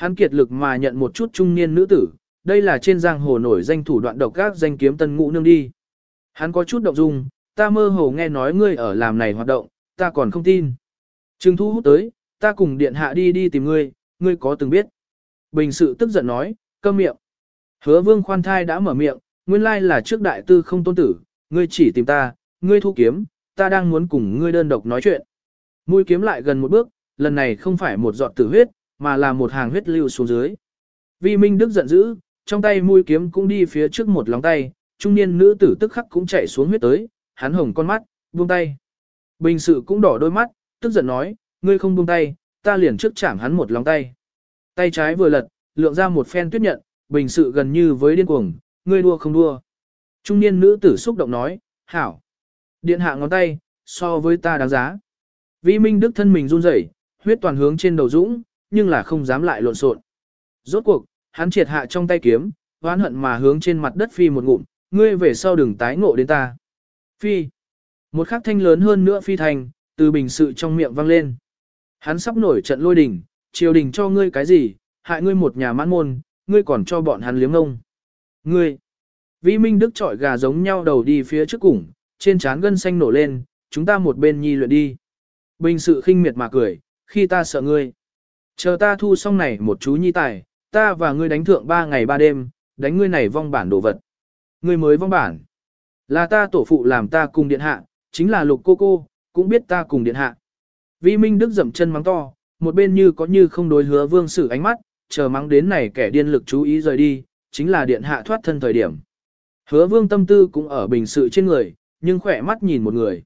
Hắn kiệt lực mà nhận một chút trung niên nữ tử, đây là trên giang hồ nổi danh thủ đoạn độc các danh kiếm tân ngũ nương đi. Hắn có chút động dung, ta mơ hồ nghe nói ngươi ở làm này hoạt động, ta còn không tin. Trừng thu hút tới, ta cùng điện hạ đi đi tìm ngươi, ngươi có từng biết. Bình sự tức giận nói, câm miệng. Hứa vương khoan thai đã mở miệng, nguyên lai là trước đại tư không tôn tử, ngươi chỉ tìm ta, ngươi thu kiếm, ta đang muốn cùng ngươi đơn độc nói chuyện. Mũi kiếm lại gần một bước, lần này không phải một giọt tử huyết, mà là một hàng huyết lưu xuống dưới. Vi Minh Đức giận dữ, trong tay mũi kiếm cũng đi phía trước một lóng tay, trung niên nữ tử tức khắc cũng chạy xuống huyết tới, hắn hồng con mắt, buông tay. Bình sự cũng đỏ đôi mắt, tức giận nói, ngươi không buông tay, ta liền trước chạm hắn một lóng tay. Tay trái vừa lật, lượng ra một phen tuyết nhận, bình sự gần như với điên cuồng, ngươi đua không đua. Trung niên nữ tử xúc động nói, hảo. Điện hạ ngón tay, so với ta đáng giá. Vi Minh Đức thân mình run rẩy, huyết toàn hướng trên đầu dũng, nhưng là không dám lại lộn xộn. Rốt cuộc, hắn triệt hạ trong tay kiếm, oán hận mà hướng trên mặt đất phi một ngụm, ngươi về sau đừng tái ngộ đến ta. Phi. Một khắc thanh lớn hơn nữa phi thành, từ bình sự trong miệng vang lên. Hắn sắp nổi trận lôi đình, triều đình cho ngươi cái gì, hại ngươi một nhà mãn môn, ngươi còn cho bọn hắn liếm ngông. Ngươi. Vi Minh Đức trọi gà giống nhau đầu đi phía trước cùng, trên trán gân xanh nổ lên, chúng ta một bên nhi luyện đi. Bình sự khinh miệt mà cười, khi ta sợ ngươi. Chờ ta thu xong này một chú nhi tài, ta và ngươi đánh thượng ba ngày ba đêm, đánh ngươi này vong bản đồ vật. Ngươi mới vong bản. Là ta tổ phụ làm ta cùng điện hạ, chính là lục cô cô, cũng biết ta cùng điện hạ. Vi Minh Đức dậm chân mắng to, một bên như có như không đối hứa vương sử ánh mắt, chờ mắng đến này kẻ điên lực chú ý rời đi, chính là điện hạ thoát thân thời điểm. Hứa vương tâm tư cũng ở bình sự trên người, nhưng khỏe mắt nhìn một người.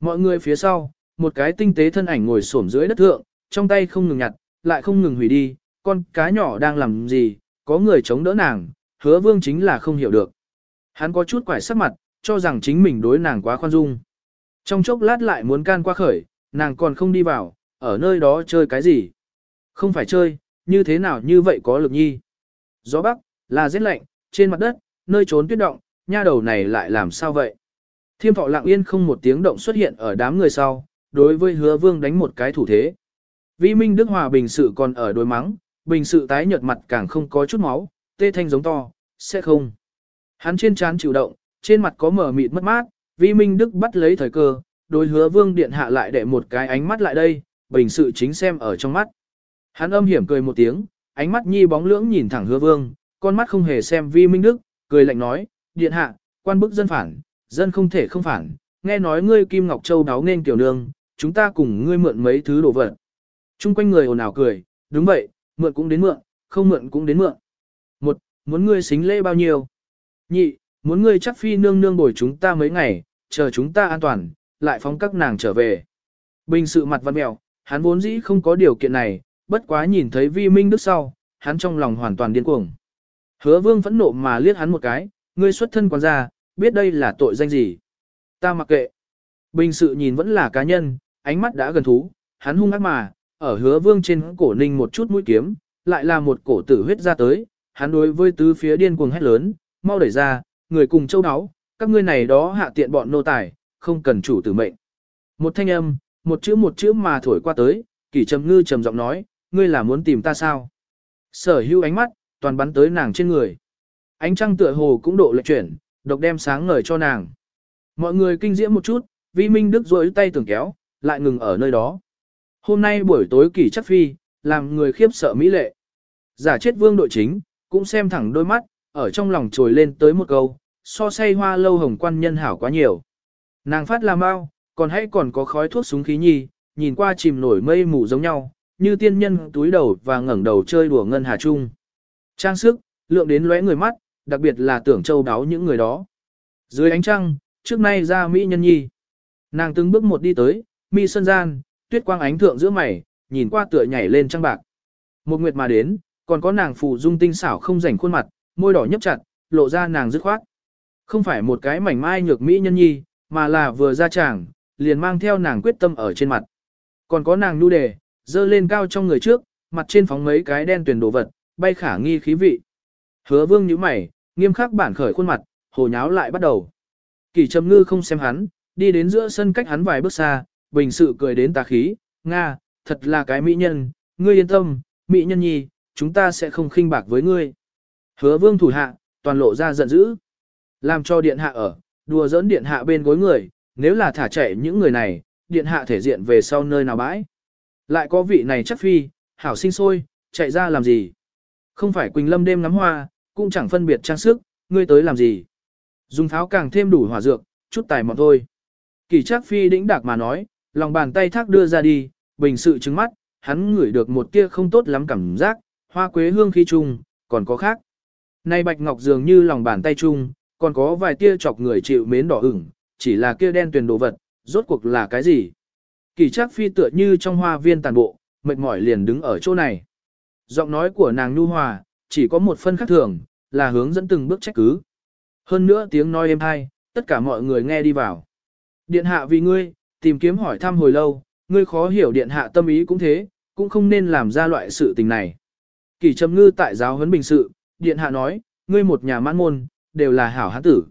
Mọi người phía sau, một cái tinh tế thân ảnh ngồi xổm dưới đất thượng, trong tay không ngừng nhặt, lại không ngừng hủy đi, con cá nhỏ đang làm gì, có người chống đỡ nàng, hứa vương chính là không hiểu được. Hắn có chút quải sắc mặt, cho rằng chính mình đối nàng quá khoan dung. Trong chốc lát lại muốn can qua khởi, nàng còn không đi vào, ở nơi đó chơi cái gì. Không phải chơi, như thế nào như vậy có lực nhi. Gió bắc, là rét lạnh, trên mặt đất, nơi trốn tuyết động, nha đầu này lại làm sao vậy. Thiêm thọ lặng yên không một tiếng động xuất hiện ở đám người sau, đối với hứa vương đánh một cái thủ thế. Vi Minh Đức Hòa bình sự còn ở đối mắng, bình sự tái nhợt mặt càng không có chút máu, tê thanh giống to, sẽ không. Hắn trên trán chịu động, trên mặt có mở mịt mất mát, Vi Minh Đức bắt lấy thời cơ, đối hứa vương điện hạ lại để một cái ánh mắt lại đây, bình sự chính xem ở trong mắt. Hắn âm hiểm cười một tiếng, ánh mắt nhi bóng lưỡng nhìn thẳng hứa vương, con mắt không hề xem Vi Minh Đức, cười lạnh nói, điện hạ, quan bức dân phản, dân không thể không phản, nghe nói ngươi Kim Ngọc Châu đáo nên tiểu nương, chúng ta cùng ngươi mượn mấy thứ đồ vật. Trung quanh người ồn ào cười, đúng vậy, mượn cũng đến mượn, không mượn cũng đến mượn. Một, muốn ngươi xính lễ bao nhiêu? Nhị, muốn ngươi chắc phi nương nương bồi chúng ta mấy ngày, chờ chúng ta an toàn, lại phóng các nàng trở về. Bình sự mặt văn mèo, hắn vốn dĩ không có điều kiện này, bất quá nhìn thấy vi minh đức sau, hắn trong lòng hoàn toàn điên cuồng. Hứa vương phẫn nộ mà liếc hắn một cái, ngươi xuất thân quan gia, biết đây là tội danh gì. Ta mặc kệ. Bình sự nhìn vẫn là cá nhân, ánh mắt đã gần thú, hắn hung ác mà, ở hứa vương trên cổ ninh một chút mũi kiếm, lại là một cổ tử huyết ra tới, hắn đối với tứ phía điên cuồng hét lớn, mau đẩy ra, người cùng châu áo, các ngươi này đó hạ tiện bọn nô tài, không cần chủ tử mệnh. Một thanh âm, một chữ một chữ mà thổi qua tới, kỷ trầm ngư trầm giọng nói, ngươi là muốn tìm ta sao? Sở hữu ánh mắt, toàn bắn tới nàng trên người. Ánh trăng tựa hồ cũng độ lệch chuyển, độc đem sáng ngời cho nàng. Mọi người kinh diễm một chút, vi minh đức rối tay tưởng kéo, lại ngừng ở nơi đó. Hôm nay buổi tối kỳ chắc phi, làm người khiếp sợ mỹ lệ. Giả chết vương đội chính, cũng xem thẳng đôi mắt, ở trong lòng trồi lên tới một câu, so say hoa lâu hồng quan nhân hảo quá nhiều. Nàng phát làm bao, còn hãy còn có khói thuốc súng khí nhi, nhìn qua chìm nổi mây mù giống nhau, như tiên nhân túi đầu và ngẩng đầu chơi đùa ngân hà trung Trang sức, lượng đến lóe người mắt, đặc biệt là tưởng châu đáo những người đó. Dưới ánh trăng, trước nay ra Mỹ nhân nhi. Nàng từng bước một đi tới, mi sơn gian, tuyết quang ánh thượng giữa mày, nhìn qua tựa nhảy lên trăng bạc. Một nguyệt mà đến, còn có nàng phù dung tinh xảo không rảnh khuôn mặt, môi đỏ nhấp chặt, lộ ra nàng dứt khoát. Không phải một cái mảnh mai nhược mỹ nhân nhi, mà là vừa ra chàng, liền mang theo nàng quyết tâm ở trên mặt. Còn có nàng nu đề, dơ lên cao trong người trước, mặt trên phóng mấy cái đen tuyển đồ vật, bay khả nghi khí vị. Hứa vương nhíu mày, nghiêm khắc bản khởi khuôn mặt, hồ nháo lại bắt đầu. Kỳ trầm ngư không xem hắn, đi đến giữa sân cách hắn vài bước xa, bình sự cười đến tà khí, Nga, thật là cái mỹ nhân, ngươi yên tâm, mỹ nhân nhi, chúng ta sẽ không khinh bạc với ngươi. Hứa vương thủ hạ, toàn lộ ra giận dữ. Làm cho điện hạ ở, đùa giỡn điện hạ bên gối người, nếu là thả chạy những người này, điện hạ thể diện về sau nơi nào bãi. Lại có vị này chắc phi, hảo sinh sôi, chạy ra làm gì. Không phải Quỳnh Lâm đêm ngắm hoa, cũng chẳng phân biệt trang sức, ngươi tới làm gì. Dùng Tháo càng thêm đủ hỏa dược, chút tài mọn thôi. Kỳ chắc Phi đĩnh đạc mà nói, lòng bàn tay thác đưa ra đi, bình sự trứng mắt, hắn ngửi được một tia không tốt lắm cảm giác, hoa quế hương khí chung, còn có khác. Nay bạch ngọc dường như lòng bàn tay chung, còn có vài tia chọc người chịu mến đỏ ửng, chỉ là kia đen tuyền đồ vật, rốt cuộc là cái gì? Kỳ Trác Phi tựa như trong hoa viên tàn bộ, mệt mỏi liền đứng ở chỗ này. Giọng nói của nàng nhu hòa, chỉ có một phân khác thường, là hướng dẫn từng bước trách cứ. Hơn nữa tiếng nói êm hay, tất cả mọi người nghe đi vào. Điện hạ vì ngươi, tìm kiếm hỏi thăm hồi lâu, ngươi khó hiểu điện hạ tâm ý cũng thế, cũng không nên làm ra loại sự tình này. Kỳ trầm ngư tại giáo huấn bình sự, điện hạ nói, ngươi một nhà mãn môn, đều là hảo hán tử.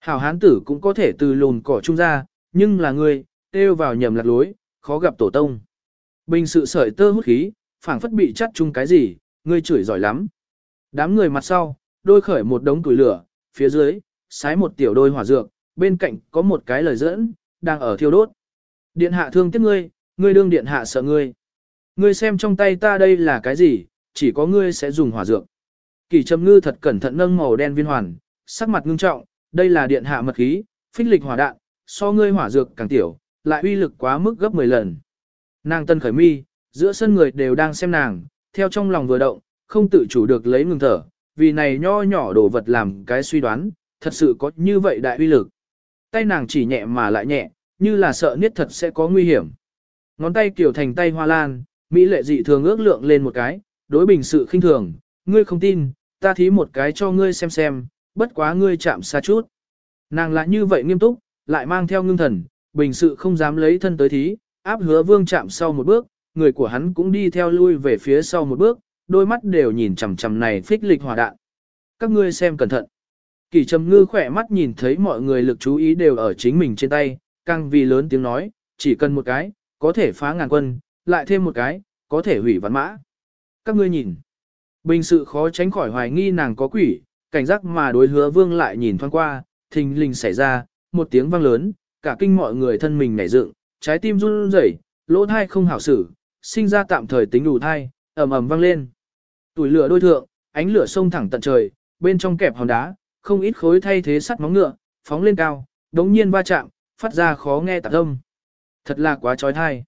Hảo hán tử cũng có thể từ lùn cỏ trung ra, nhưng là ngươi, têu vào nhầm lạc lối, khó gặp tổ tông. Bình sự sợi tơ hút khí, phảng phất bị chắt chung cái gì, ngươi chửi giỏi lắm. Đám người mặt sau, đôi khởi một đống tuổi lửa, phía dưới, sái một tiểu đôi hỏa dược, bên cạnh có một cái lời dẫn, đang ở thiêu đốt. Điện hạ thương tiếc ngươi, ngươi đương điện hạ sợ ngươi. Ngươi xem trong tay ta đây là cái gì, chỉ có ngươi sẽ dùng hỏa dược. Kỳ trầm ngư thật cẩn thận nâng màu đen viên hoàn, sắc mặt ngưng trọng, đây là điện hạ mật khí, phích lịch hỏa đạn, so ngươi hỏa dược càng tiểu, lại uy lực quá mức gấp 10 lần. Nàng tân khởi mi, giữa sân người đều đang xem nàng, theo trong lòng vừa động, không tự chủ được lấy ngừng thở, vì này nho nhỏ đồ vật làm cái suy đoán, thật sự có như vậy đại uy lực. Tay nàng chỉ nhẹ mà lại nhẹ, như là sợ niết thật sẽ có nguy hiểm. Ngón tay kiểu thành tay hoa lan, Mỹ lệ dị thường ước lượng lên một cái, đối bình sự khinh thường, ngươi không tin, ta thí một cái cho ngươi xem xem, bất quá ngươi chạm xa chút. Nàng lại như vậy nghiêm túc, lại mang theo ngưng thần, bình sự không dám lấy thân tới thí, áp hứa vương chạm sau một bước, người của hắn cũng đi theo lui về phía sau một bước, đôi mắt đều nhìn chằm chằm này phích lịch hỏa đạn. Các ngươi xem cẩn thận. Kỳ trầm ngư khỏe mắt nhìn thấy mọi người lực chú ý đều ở chính mình trên tay, càng vì lớn tiếng nói, chỉ cần một cái, có thể phá ngàn quân, lại thêm một cái, có thể hủy văn mã. Các ngươi nhìn. Bình sự khó tránh khỏi hoài nghi nàng có quỷ, cảnh giác mà đối hứa vương lại nhìn thoáng qua, thình lình xảy ra, một tiếng vang lớn, cả kinh mọi người thân mình nảy dựng, trái tim run rẩy, lỗ thai không hảo xử, sinh ra tạm thời tính đủ thai, ầm ầm vang lên. Tuổi lửa đôi thượng, ánh lửa sông thẳng tận trời, bên trong kẹp hòn đá, không ít khối thay thế sắt móng ngựa, phóng lên cao, đống nhiên va chạm, phát ra khó nghe tạc âm. Thật là quá trói thai.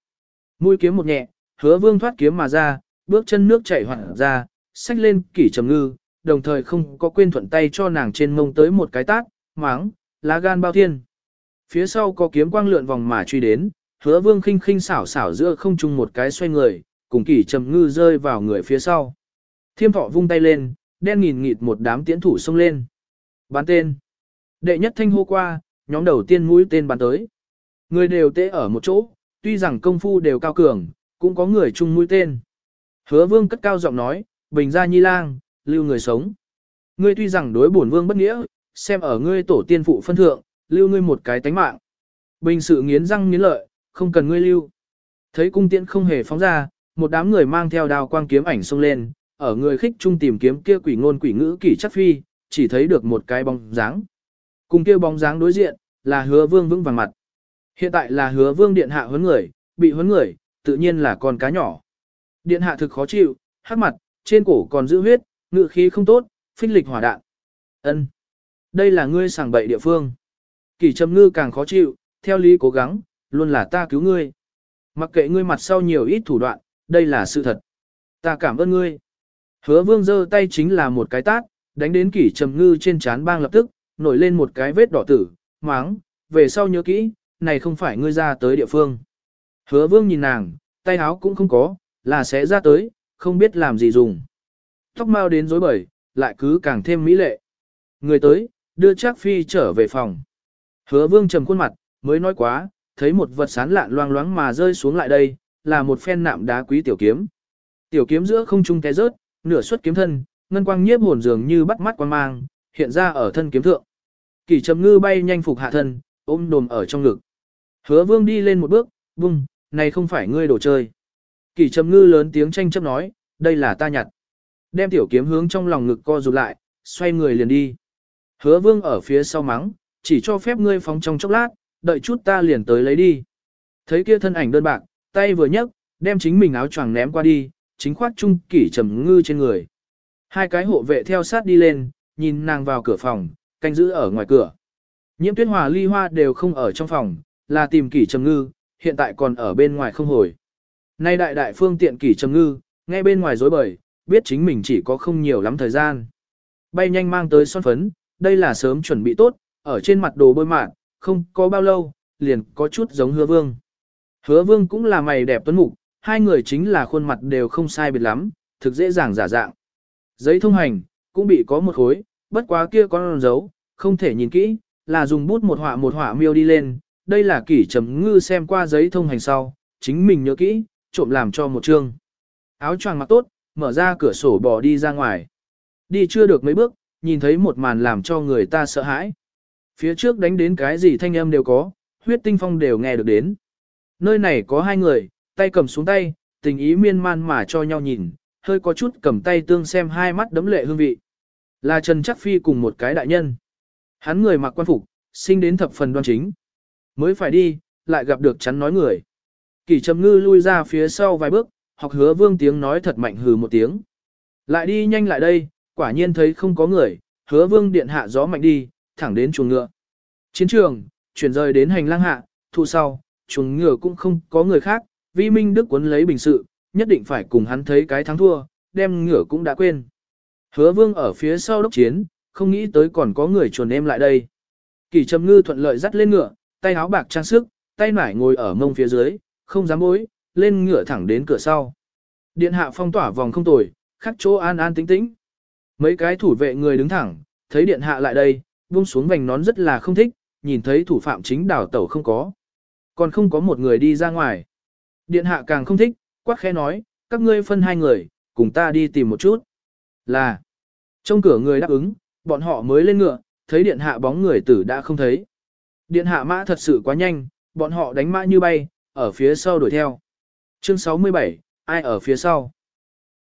Mũi kiếm một nhẹ, hứa vương thoát kiếm mà ra, bước chân nước chảy hoảng ra, xách lên kỷ trầm ngư, đồng thời không có quên thuận tay cho nàng trên mông tới một cái tát, máng, lá gan bao thiên. Phía sau có kiếm quang lượn vòng mà truy đến, hứa vương khinh khinh xảo xảo giữa không trung một cái xoay người, cùng kỷ trầm ngư rơi vào người phía sau. Thiêm thọ vung tay lên, đen nghìn nghịt một đám tiễn thủ xông lên. Bán tên. Đệ nhất thanh hô qua, nhóm đầu tiên mũi tên bắn tới. Người đều tê ở một chỗ, tuy rằng công phu đều cao cường, cũng có người chung mũi tên. Hứa vương cất cao giọng nói, bình ra nhi lang, lưu người sống. Ngươi tuy rằng đối bổn vương bất nghĩa, xem ở ngươi tổ tiên phụ phân thượng, lưu ngươi một cái tánh mạng. Bình sự nghiến răng nghiến lợi, không cần ngươi lưu. Thấy cung tiễn không hề phóng ra, một đám người mang theo đao quang kiếm ảnh xông lên, ở người khích trung tìm kiếm kia quỷ ngôn quỷ ngữ kỷ chắc phi, chỉ thấy được một cái bóng dáng. Cùng kia bóng dáng đối diện, là hứa vương vững vàng mặt. Hiện tại là hứa vương điện hạ huấn người, bị huấn người, tự nhiên là con cá nhỏ. Điện hạ thực khó chịu, hắc mặt, trên cổ còn giữ huyết, ngự khí không tốt, phích lịch hỏa đạn. Ân, Đây là ngươi sảng bậy địa phương. Kỳ trầm ngư càng khó chịu, theo lý cố gắng, luôn là ta cứu ngươi. Mặc kệ ngươi mặt sau nhiều ít thủ đoạn, đây là sự thật. Ta cảm ơn ngươi. Hứa vương giơ tay chính là một cái tát, đánh đến kỷ trầm ngư trên chán bang lập tức, nổi lên một cái vết đỏ tử, máng, về sau nhớ kỹ, này không phải ngươi ra tới địa phương. Hứa vương nhìn nàng, tay áo cũng không có, là sẽ ra tới, không biết làm gì dùng. Tóc mau đến rối bời, lại cứ càng thêm mỹ lệ. Người tới, đưa Trác Phi trở về phòng. Hứa vương trầm khuôn mặt, mới nói quá, thấy một vật sán lạn loang loáng mà rơi xuống lại đây, là một phen nạm đá quý tiểu kiếm. Tiểu kiếm giữa không trung té rớt, nửa xuất kiếm thân, ngân quang nhiếp hồn dường như bắt mắt quan mang, hiện ra ở thân kiếm thượng. Kỳ trầm ngư bay nhanh phục hạ thân, ôm đồm ở trong ngực. Hứa vương đi lên một bước, vung, này không phải ngươi đồ chơi. Kỳ trầm ngư lớn tiếng tranh chấp nói, đây là ta nhặt. Đem tiểu kiếm hướng trong lòng ngực co rụt lại, xoay người liền đi. Hứa vương ở phía sau mắng, chỉ cho phép ngươi phóng trong chốc lát, đợi chút ta liền tới lấy đi. Thấy kia thân ảnh đơn bạc, tay vừa nhấc, đem chính mình áo choàng ném qua đi, chính khoát trung kỷ trầm ngư trên người. Hai cái hộ vệ theo sát đi lên, nhìn nàng vào cửa phòng, canh giữ ở ngoài cửa. Nhiễm tuyết hòa ly hoa đều không ở trong phòng, là tìm kỷ trầm ngư, hiện tại còn ở bên ngoài không hồi. Nay đại đại phương tiện kỷ trầm ngư, nghe bên ngoài dối bời, biết chính mình chỉ có không nhiều lắm thời gian. Bay nhanh mang tới son phấn, đây là sớm chuẩn bị tốt, ở trên mặt đồ bôi mạn, không có bao lâu, liền có chút giống hứa vương. Hứa vương cũng là mày đẹp tuấn mục, hai người chính là khuôn mặt đều không sai biệt lắm, thực dễ dàng giả dạng. Giấy thông hành, cũng bị có một khối, bất quá kia con dấu, không thể nhìn kỹ, là dùng bút một họa một họa miêu đi lên, đây là kỷ trầm ngư xem qua giấy thông hành sau, chính mình nhớ kỹ, trộm làm cho một chương. Áo choàng mặc tốt, mở ra cửa sổ bỏ đi ra ngoài. Đi chưa được mấy bước, nhìn thấy một màn làm cho người ta sợ hãi. Phía trước đánh đến cái gì thanh âm đều có, huyết tinh phong đều nghe được đến. Nơi này có hai người, tay cầm xuống tay, tình ý miên man mà cho nhau nhìn, hơi có chút cầm tay tương xem hai mắt đấm lệ hương vị. Là Trần Chắc Phi cùng một cái đại nhân. Hắn người mặc quan phục, sinh đến thập phần đoan chính. Mới phải đi, lại gặp được chắn nói người. Kỳ trầm ngư lui ra phía sau vài bước, học hứa vương tiếng nói thật mạnh hừ một tiếng. Lại đi nhanh lại đây, quả nhiên thấy không có người, hứa vương điện hạ gió mạnh đi, thẳng đến chuồng ngựa. Chiến trường, chuyển rời đến hành lang hạ, thu sau, chuồng ngựa cũng không có người khác, vi minh đức cuốn lấy bình sự, nhất định phải cùng hắn thấy cái thắng thua, đem ngựa cũng đã quên. Hứa vương ở phía sau đốc chiến, không nghĩ tới còn có người chuồn em lại đây. Kỳ trầm ngư thuận lợi dắt lên ngựa, tay áo bạc trang sức, tay nải ngồi ở mông phía dưới, không dám bối, lên ngựa thẳng đến cửa sau. Điện hạ phong tỏa vòng không tồi, khắc chỗ an an tĩnh tĩnh. Mấy cái thủ vệ người đứng thẳng, thấy điện hạ lại đây, buông xuống vành nón rất là không thích, nhìn thấy thủ phạm chính đảo tẩu không có. Còn không có một người đi ra ngoài. Điện hạ càng không thích, quát khẽ nói, các ngươi phân hai người, cùng ta đi tìm một chút. Là, trong cửa người đáp ứng, bọn họ mới lên ngựa, thấy điện hạ bóng người tử đã không thấy. Điện hạ mã thật sự quá nhanh, bọn họ đánh mã như bay, ở phía sau đuổi theo. Chương 67, ai ở phía sau?